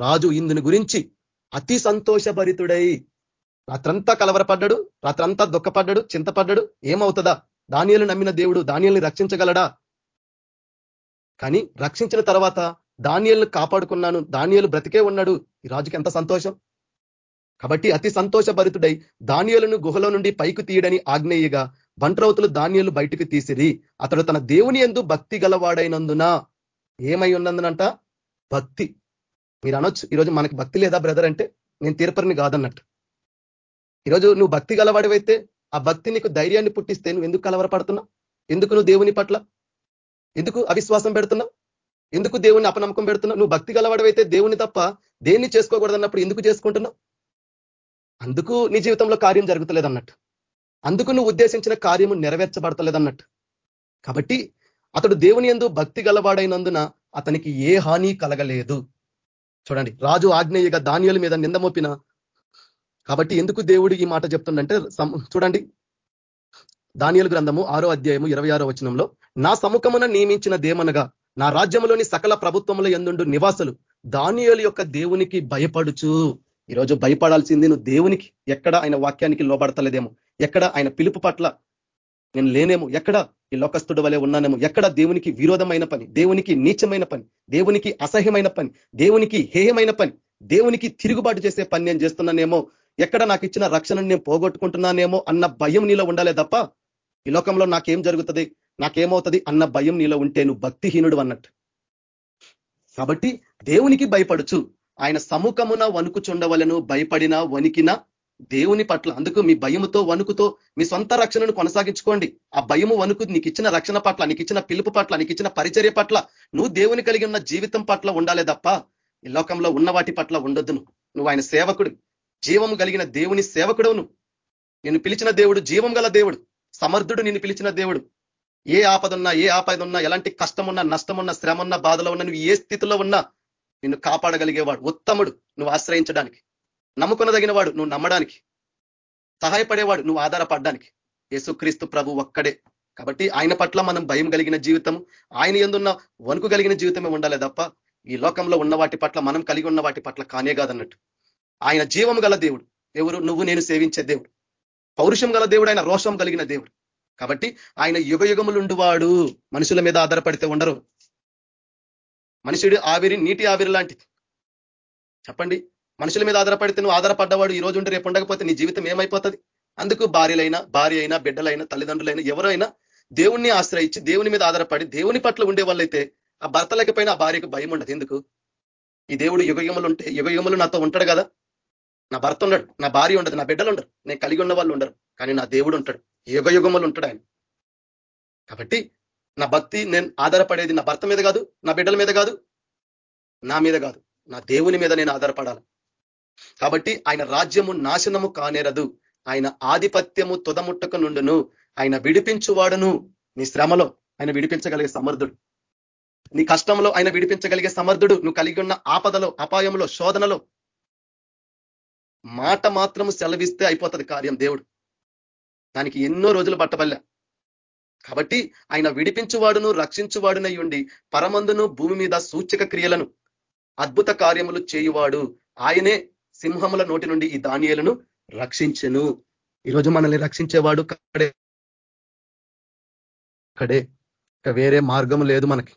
రాజు ఇందుని గురించి అతి సంతోషభరితుడై. రాత్రంతా కలవరపడ్డాడు రాత్రంతా దుఃఖపడ్డాడు చింతపడ్డాడు. ఏమవుతుందా? దానియలు నమ్మిన దేవుడు దానియల్ని రక్షించగలడా? కానీ రక్షించిన తర్వాత దానియల్ని కాపాడుకున్నాను దానియలు బ్రతికే ఉన్నాడు. ఈ రాజుకి ఎంత సంతోషం? కాబట్టి అతి సంతోషభరితుడై దానియలను గుహలో నుండి పైకి తీయడని ఆగ్నేయగా బంట్రౌతులు ధాన్యాలు బయటకు తీసిరి. అతడు తన దేవుని ఎందు భక్తి గలవాడైనందున. ఏమై ఉన్నందునంట? భక్తి. మీరు అనొచ్చు ఈరోజు మనకి భక్తి లేదా బ్రదర్ అంటే నేను తీర్పరిని కాదన్నట్టు. ఈరోజు నువ్వు భక్తి గలవాడివైతే ఆ భక్తి నీకు ధైర్యాన్ని పుట్టిస్తే నువ్వు ఎందుకు కలవరపడుతున్నావు? ఎందుకు నువ్వు దేవుని పట్ల? ఎందుకు అవిశ్వాసం పెడుతున్నావు? ఎందుకు దేవుని అపనమ్మకం పెడుతున్నావు? నువ్వు భక్తి గలవాడివైతే దేవుని తప్ప దేన్ని చేసుకోకూడదన్నప్పుడు ఎందుకు చేసుకుంటున్నావు? అందుకు నీ జీవితంలో కార్యం జరుగుతలేదన్నట్టు. అందుకు నువ్వు ఉద్దేశించిన కార్యము నెరవేర్చబడతలేదన్నట్టు. కాబట్టి అతడు దేవుని ఎందు భక్తి గలవాడైనందున అతనికి ఏ హాని కలగలేదు. చూడండి రాజు ఆగ్నేయగా ధాన్యాల మీద నింద మోపిన. కాబట్టి ఎందుకు దేవుడు ఈ మాట చెప్తుండంటే చూడండి. ధాన్యాల గ్రంథము ఆరో అధ్యాయము ఇరవై ఆరో వచనంలో నా సముఖమున నియమించిన దేమనగా నా రాజ్యంలోని సకల ప్రభుత్వముల ఎందుండు నివాసులు దానియలు యొక్క దేవునికి భయపడుచు. ఈరోజు భయపడాల్సింది నువ్వు దేవునికి. ఎక్కడ ఆయన వాక్యానికి లోబడతలేదేమో. ఎక్కడ ఆయన పిలుపు పట్ల నేను లేనేమో. ఎక్కడ? ఈ లోకస్తుడు వలె ఉన్నానేమో. ఎక్కడ? దేవునికి విరోధమైన పని దేవునికి నీచమైన పని దేవునికి అసహ్యమైన పని దేవునికి హేయమైన పని దేవునికి తిరుగుబాటు చేసే పని నేను చేస్తున్నానేమో. ఎక్కడ నాకు ఇచ్చిన రక్షణను నేను పోగొట్టుకుంటున్నానేమో అన్న భయం నీలో ఉండాలే తప్ప ఈ లోకంలో నాకేం జరుగుతుంది? నాకేమవుతుంది అన్న భయం నీలో ఉంటే నువ్వు భక్తిహీనుడు అన్నట్టు. కాబట్టి దేవునికి భయపడుచు. ఆయన సముఖమున వణుకుచుండవలను భయపడినా వణికినా దేవుని పట్ల అందుకు మీ భయముతో వణుకుతో మీ సొంత రక్షణను కొనసాగించుకోండి. ఆ భయము వణుకు నీకు ఇచ్చిన రక్షణ పట్ల నీకు ఇచ్చిన పిలుపు పట్ల నీకు ఇచ్చిన పరిచర్య పట్ల నువ్వు దేవుని కలిగి ఉన్న జీవితం పట్ల ఉండాలే తప్ప ఈ లోకంలో ఉన్న వాటి పట్ల ఉండొద్దు నువ్వు ఆయన సేవకుడు. జీవము కలిగిన దేవుని సేవకుడవు నువ్వు నిన్ను పిలిచిన దేవుడు జీవం గల దేవుడు. సమర్థుడు నిన్ను పిలిచిన దేవుడు. ఏ ఆపదున్నా ఏ ఆపద ఉన్నా ఎలాంటి కష్టమున్నా నష్టమున్నా శ్రమన్నా బాధలో ఉన్నా నువ్వు ఏ స్థితిలో ఉన్నా నిన్ను కాపాడగలిగేవాడు ఉత్తముడు. నువ్వు ఆశ్రయించడానికి. నమ్ముకునదగిన వాడు నువ్వు నమ్మడానికి. సహాయపడేవాడు నువ్వు ఆధారపడడానికి. యేసుక్రీస్తు ప్రభు ఒక్కడే. కాబట్టి ఆయన పట్ల మనం భయం కలిగిన జీవితం ఆయన ఎందున్న వణుకు కలిగిన జీవితమే ఉండాలి తప్ప ఈ లోకంలో ఉన్న వాటి పట్ల మనం కలిగి ఉన్న వాటి పట్ల కానే కాదన్నట్టు. ఆయన జీవం గల దేవుడు. ఎవరు? నువ్వు నేను సేవించే దేవుడు. పౌరుషం గల దేవుడు ఆయన రోషం కలిగిన దేవుడు. కాబట్టి ఆయన యుగ యుగములుండువాడు మనుషుల మీద ఆధారపడితే ఉండరు. మనుషుడు ఆవిరి నీటి ఆవిరి లాంటిది. చెప్పండి. మనుషుల మీద ఆధారపడితే నువ్వు ఆధారపడ్డవాడు ఈ రోజు ఉంటే రేపు ఉండకపోతే నీ జీవితం ఏమైపోతుంది? అందుకు భార్యలైనా భార్య అయినా బిడ్డలైనా తల్లిదండ్రులైనా ఎవరైనా దేవుణ్ణి ఆశ్రయించి దేవుని మీద ఆధారపడి దేవుని పట్ల ఉండే వాళ్ళైతే ఆ భర్త లేకపోయినా ఆ భార్యకు భయం ఉండదు. ఎందుకు? ఈ దేవుడు యుగయుగములు ఉంటే యుగయుగములు నాతో ఉంటాడు కదా? నా భర్త ఉండడు నా భార్య ఉండదు నా బిడ్డలు ఉండరు నేను కలిగి ఉన్న వాళ్ళు ఉండరు కానీ నా దేవుడు ఉంటాడు. యుగయుగములు ఉంటాడు ఆయన. కాబట్టి నా భక్తి నేను ఆధారపడేది నా భర్త మీద కాదు నా బిడ్డల మీద కాదు నా మీద కాదు. నా దేవుని మీద నేను ఆధారపడాలి. కాబట్టి ఆయన రాజ్యము నాశనము కానేరదు. ఆయన ఆధిపత్యము తుదముట్టక నుండును. ఆయన విడిపించువాడును. నీ శ్రమలో ఆయన విడిపించగలిగే సమర్థుడు. నీ కష్టంలో ఆయన విడిపించగలిగే సమర్థుడు. నువ్వు కలిగి ఉన్న ఆపదలో అపాయంలో శోధనలో మాట మాత్రము సెలవిస్తే అయిపోతుంది కార్యం దేవుడు. దానికి ఎన్నో రోజులు పట్టబల్లా కాబట్టి ఆయన విడిపించువాడును రక్షించువాడునై ఉండి పరమందును భూమి మీద సూచక క్రియలను అద్భుత కార్యములు చేయువాడు. ఆయనే సింహముల నోటి నుండి ఈ ధాన్యాలను రక్షించను. ఈరోజు మనల్ని రక్షించేవాడు కడే. ఒక్కడే వేరే మార్గం లేదు మనకి.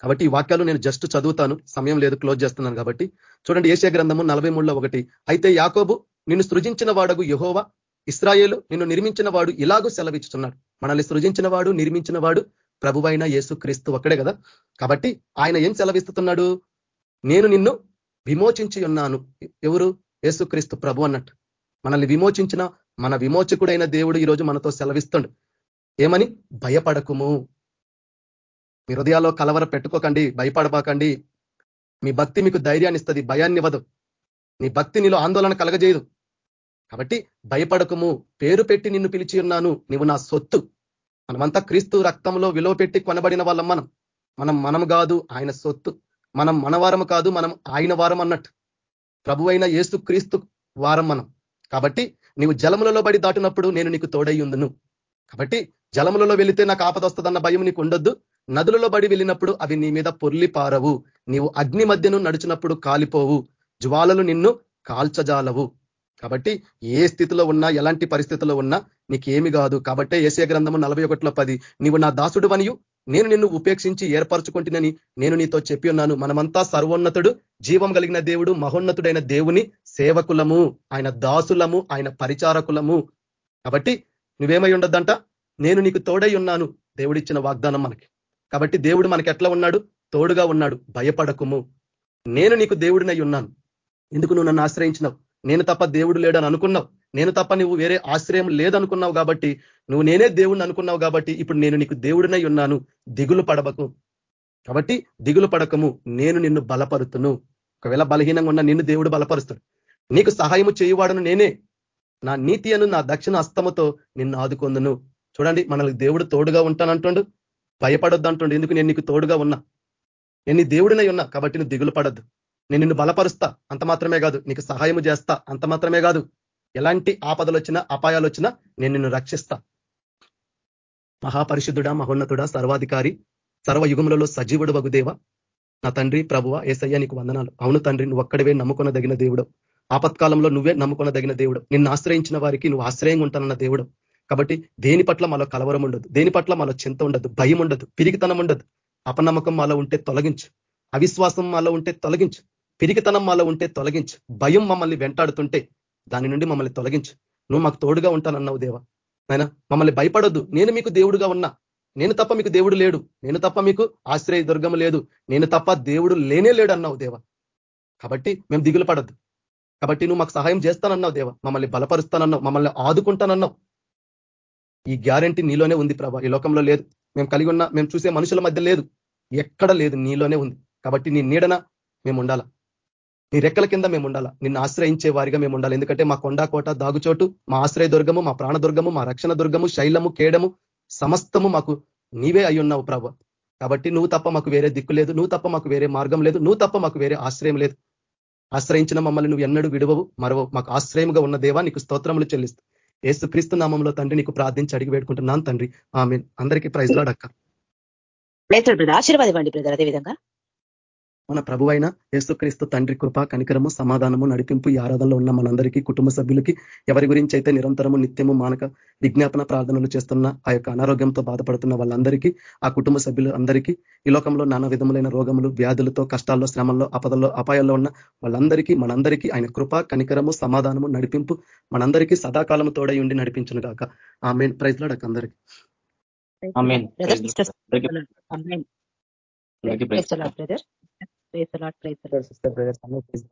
కాబట్టి ఈ వాక్యాలు నేను జస్ట్ చదువుతాను. సమయం లేదు క్లోజ్ చేస్తున్నాను కాబట్టి. చూడండి ఏషియా గ్రంథము నలభై మూడులో ఒకటి. అయితే యాకోబు నిన్ను సృజించిన వాడగు యహోవా. ఇస్రాయేలు నిన్ను నిర్మించిన వాడు ఇలాగూ సెలవిచ్చుతున్నాడు మనల్ని సృజించిన వాడు నిర్మించిన వాడు ప్రభువైన యేసు క్రీస్తు ఒక్కడే కదా. కాబట్టి ఆయన ఏం సెలవిస్తున్నాడు నేను నిన్ను విమోచించి ఉన్నాను ఎవరు? యేసుక్రీస్తు ప్రభు అన్నట్టు. మనల్ని విమోచించిన మన విమోచకుడైన దేవుడు ఈరోజు మనతో సెలవిస్తుండు. ఏమని? భయపడకుము. మీ హృదయాల్లో కలవర పెట్టుకోకండి భయపడబాకండి. మీ భక్తి మీకు ధైర్యాన్ని ఇస్తుంది భయాన్ని ఇవ్వదు. నీ భక్తి నీలో ఆందోళన కలగజేయదు. కాబట్టి భయపడకము. పేరు పెట్టి నిన్ను పిలిచి ఉన్నాను నువ్వు నా సొత్తు. మనమంతా క్రీస్తు రక్తంలో విలువ పెట్టి కొనబడిన వాళ్ళం మనం. మనం మనం కాదు ఆయన సొత్తు. మనం మన వారము కాదు మనం ఆయన వారం అన్నట్టు. ప్రభు అయిన ఏసు క్రీస్తు వారం మనం. కాబట్టి నీవు జలములలో బడి దాటినప్పుడు నేను నీకు తోడై ఉందును కాబట్టి జలములలో వెళితే నాకు ఆపద వస్తుందన్న భయం నీకు ఉండొద్దు. నదులలో బడి వెళ్ళినప్పుడు అవి నీ మీద పొర్లి పారవు. నీవు అగ్ని మధ్యను నడిచినప్పుడు కాలిపోవు. జ్వాలలు నిన్ను కాల్చజాలవు. కాబట్టి ఏ స్థితిలో ఉన్నా ఎలాంటి పరిస్థితుల్లో ఉన్నా నీకేమి కాదు. కాబట్టే ఏసే గ్రంథము నలభై ఒకటిలో పది నీవు నా దాసుడు వనియు నేను నిన్ను ఉపేక్షించి ఏర్పరచుకుంటునని నేను నీతో చెప్పి ఉన్నాను. మనమంతా సర్వోన్నతుడు జీవం కలిగిన దేవుడు మహోన్నతుడైన దేవుని సేవకులము. ఆయన దాసులము ఆయన పరిచారకులము. కాబట్టి నువ్వేమై ఉండొద్దంట? నేను నీకు తోడై ఉన్నాను. దేవుడిచ్చిన వాగ్దానం మనకి. కాబట్టి దేవుడు మనకి ఎట్లా ఉన్నాడు? తోడుగా ఉన్నాడు. భయపడకుము. నేను నీకు దేవుడినై ఉన్నాను. ఎందుకు నువ్వు నన్ను ఆశ్రయించినావు? నేను తప్ప దేవుడు లేడని అనుకున్నావు? నేను తప్ప నువ్వు వేరే ఆశ్రయం లేదనుకున్నావు కాబట్టి నువ్వు నేనే దేవుడిని అనుకున్నావు కాబట్టి ఇప్పుడు నేను నీకు దేవుడినై ఉన్నాను. దిగులు పడబకు కాబట్టి దిగులు పడకము. నేను నిన్ను బలపరుతును. ఒకవేళ బలహీనంగా ఉన్న నిన్ను దేవుడు బలపరుస్తాడు. నీకు సహాయము చేయువాడను నేనే. నా నీతి అను నా దక్షిణ అస్తమతో నిన్ను ఆదుకొందును. చూడండి మనల్ని దేవుడు తోడుగా ఉంటానంటుండు. భయపడొద్దు అంటుండు. ఎందుకు నేను నీకు తోడుగా ఉన్నా? నేను నీ దేవుడినై ఉన్నా కాబట్టి నువ్వు దిగులు పడద్దు. నేను నిన్ను బలపరుస్తా. అంత మాత్రమే కాదు. నీకు సహాయం చేస్తా. అంత మాత్రమే కాదు. ఎలాంటి ఆపదలు వచ్చినా అపాయాలు వచ్చినా నేను నిన్ను రక్షిస్తా. మహాపరిశుద్ధుడా మహోన్నతుడా సర్వాధికారి సర్వయుగములలో సజీవుడు వగుదేవ నా తండ్రి ప్రభువ ఏసయ్య నీకు వందనాలు. అవును తండ్రి నువ్వు ఒక్కడివే నమ్ముకొనదగిన దేవుడు. ఆపత్కాలంలో నువ్వే నమ్ముకొనదగిన దేవుడు. నిన్ను ఆశ్రయించిన వారికి నువ్వు ఆశ్రయంగా ఉంటానన్న దేవుడు. కాబట్టి దేని పట్ల మాలో కలవరం ఉండదు. దేని పట్ల మాలో చింత ఉండదు. భయం ఉండదు. పిరిగితనం ఉండదు. అపనమ్మకం మాలో ఉంటే తొలగించు. అవిశ్వాసం మాలో ఉంటే తొలగించు. పిరికితనం మాలో ఉంటే తొలగించు. భయం మమ్మల్ని వెంటాడుతుంటే దాని నుండి మమ్మల్ని తొలగించు. నువ్వు మాకు తోడుగా ఉంటానన్నావు దేవా. నాయన మమ్మల్ని భయపడొద్దు. నేను మీకు దేవుడుగా ఉన్నా. నేను తప్ప మీకు దేవుడు లేడు. నేను తప్ప మీకు ఆశ్రయ దుర్గం లేదు. నేను తప్ప దేవుడు లేనే లేడు అన్నావు దేవ. కాబట్టి మేము దిగులు పడద్దు. కాబట్టి నువ్వు మాకు సహాయం చేస్తానన్నావు దేవ. మమ్మల్ని బలపరుస్తానన్నావు. మమ్మల్ని ఆదుకుంటానన్నావు. ఈ గ్యారంటీ నీలోనే ఉంది ప్రభా. ఈ లోకంలో లేదు. మేము కలిగి ఉన్న మేము చూసే మనుషుల మధ్య లేదు. ఎక్కడ లేదు నీలోనే ఉంది. కాబట్టి నీ నీడన మేము ఉండాలా? నీ రెక్కల కింద మేము ఉండాలా? నిన్ను ఆశ్రయించే వారిగా మేము ఉండాలి? ఎందుకంటే మా కొండా కోట దాగుచోటు మా ఆశ్రయ దుర్గము మా ప్రాణ దుర్గము మా రక్షణ దుర్గము శైలము కేడము సమస్తము మాకు నీవే అయి ఉన్నావు ప్రభ. కాబట్టి నువ్వు తప్ప మాకు వేరే దిక్కు లేదు నువ్వు తప్ప మాకు వేరే మార్గం లేదు నువ్వు తప్ప మాకు వేరే ఆశ్రయం లేదు. ఆశ్రయించిన మమ్మల్ని నువ్వు ఎన్నడూ విడవవు మరవవు. మాకు ఆశ్రయముగా ఉన్న దేవా నీకు స్తోత్రములు చెల్లిస్తూ. ఏసు క్రీస్తు నామంలో తండ్రి నీకు ప్రార్థించి అడిగి పెట్టుకుంటున్నాను తండ్రి. ఆమె అందరికీ ప్రైజ్ లాడక్క ఆశీర్వాదం ఇవ్వండి బ్రదర్ అదేవిధంగా. మన ప్రభు అయిన యేసుక్రీస్తు తండ్రి కృప కనికరము సమాధానము నడిపింపు ఈ ఆరాధనలో ఉన్న మనందరికీ కుటుంబ సభ్యులకి ఎవరి గురించి అయితే నిరంతరము నిత్యము మానక విజ్ఞాపన ప్రార్థనలు చేస్తున్న ఆ యొక్క అనారోగ్యంతో బాధపడుతున్న వాళ్ళందరికీ ఆ కుటుంబ సభ్యులు అందరికీ ఈ లోకంలో నానా విధములైన రోగములు వ్యాధులతో కష్టాల్లో శ్రమంలో అపదల్లో అపాయాల్లో ఉన్న వాళ్ళందరికీ మనందరికీ ఆయన కృప కనికరము సమాధానము నడిపింపు మనందరికీ సదాకాలము తోడై ఉండి నడిపించును గాక. ఆ మెయిన్ ప్రైజ్ లాడక అందరికీ. Brother praise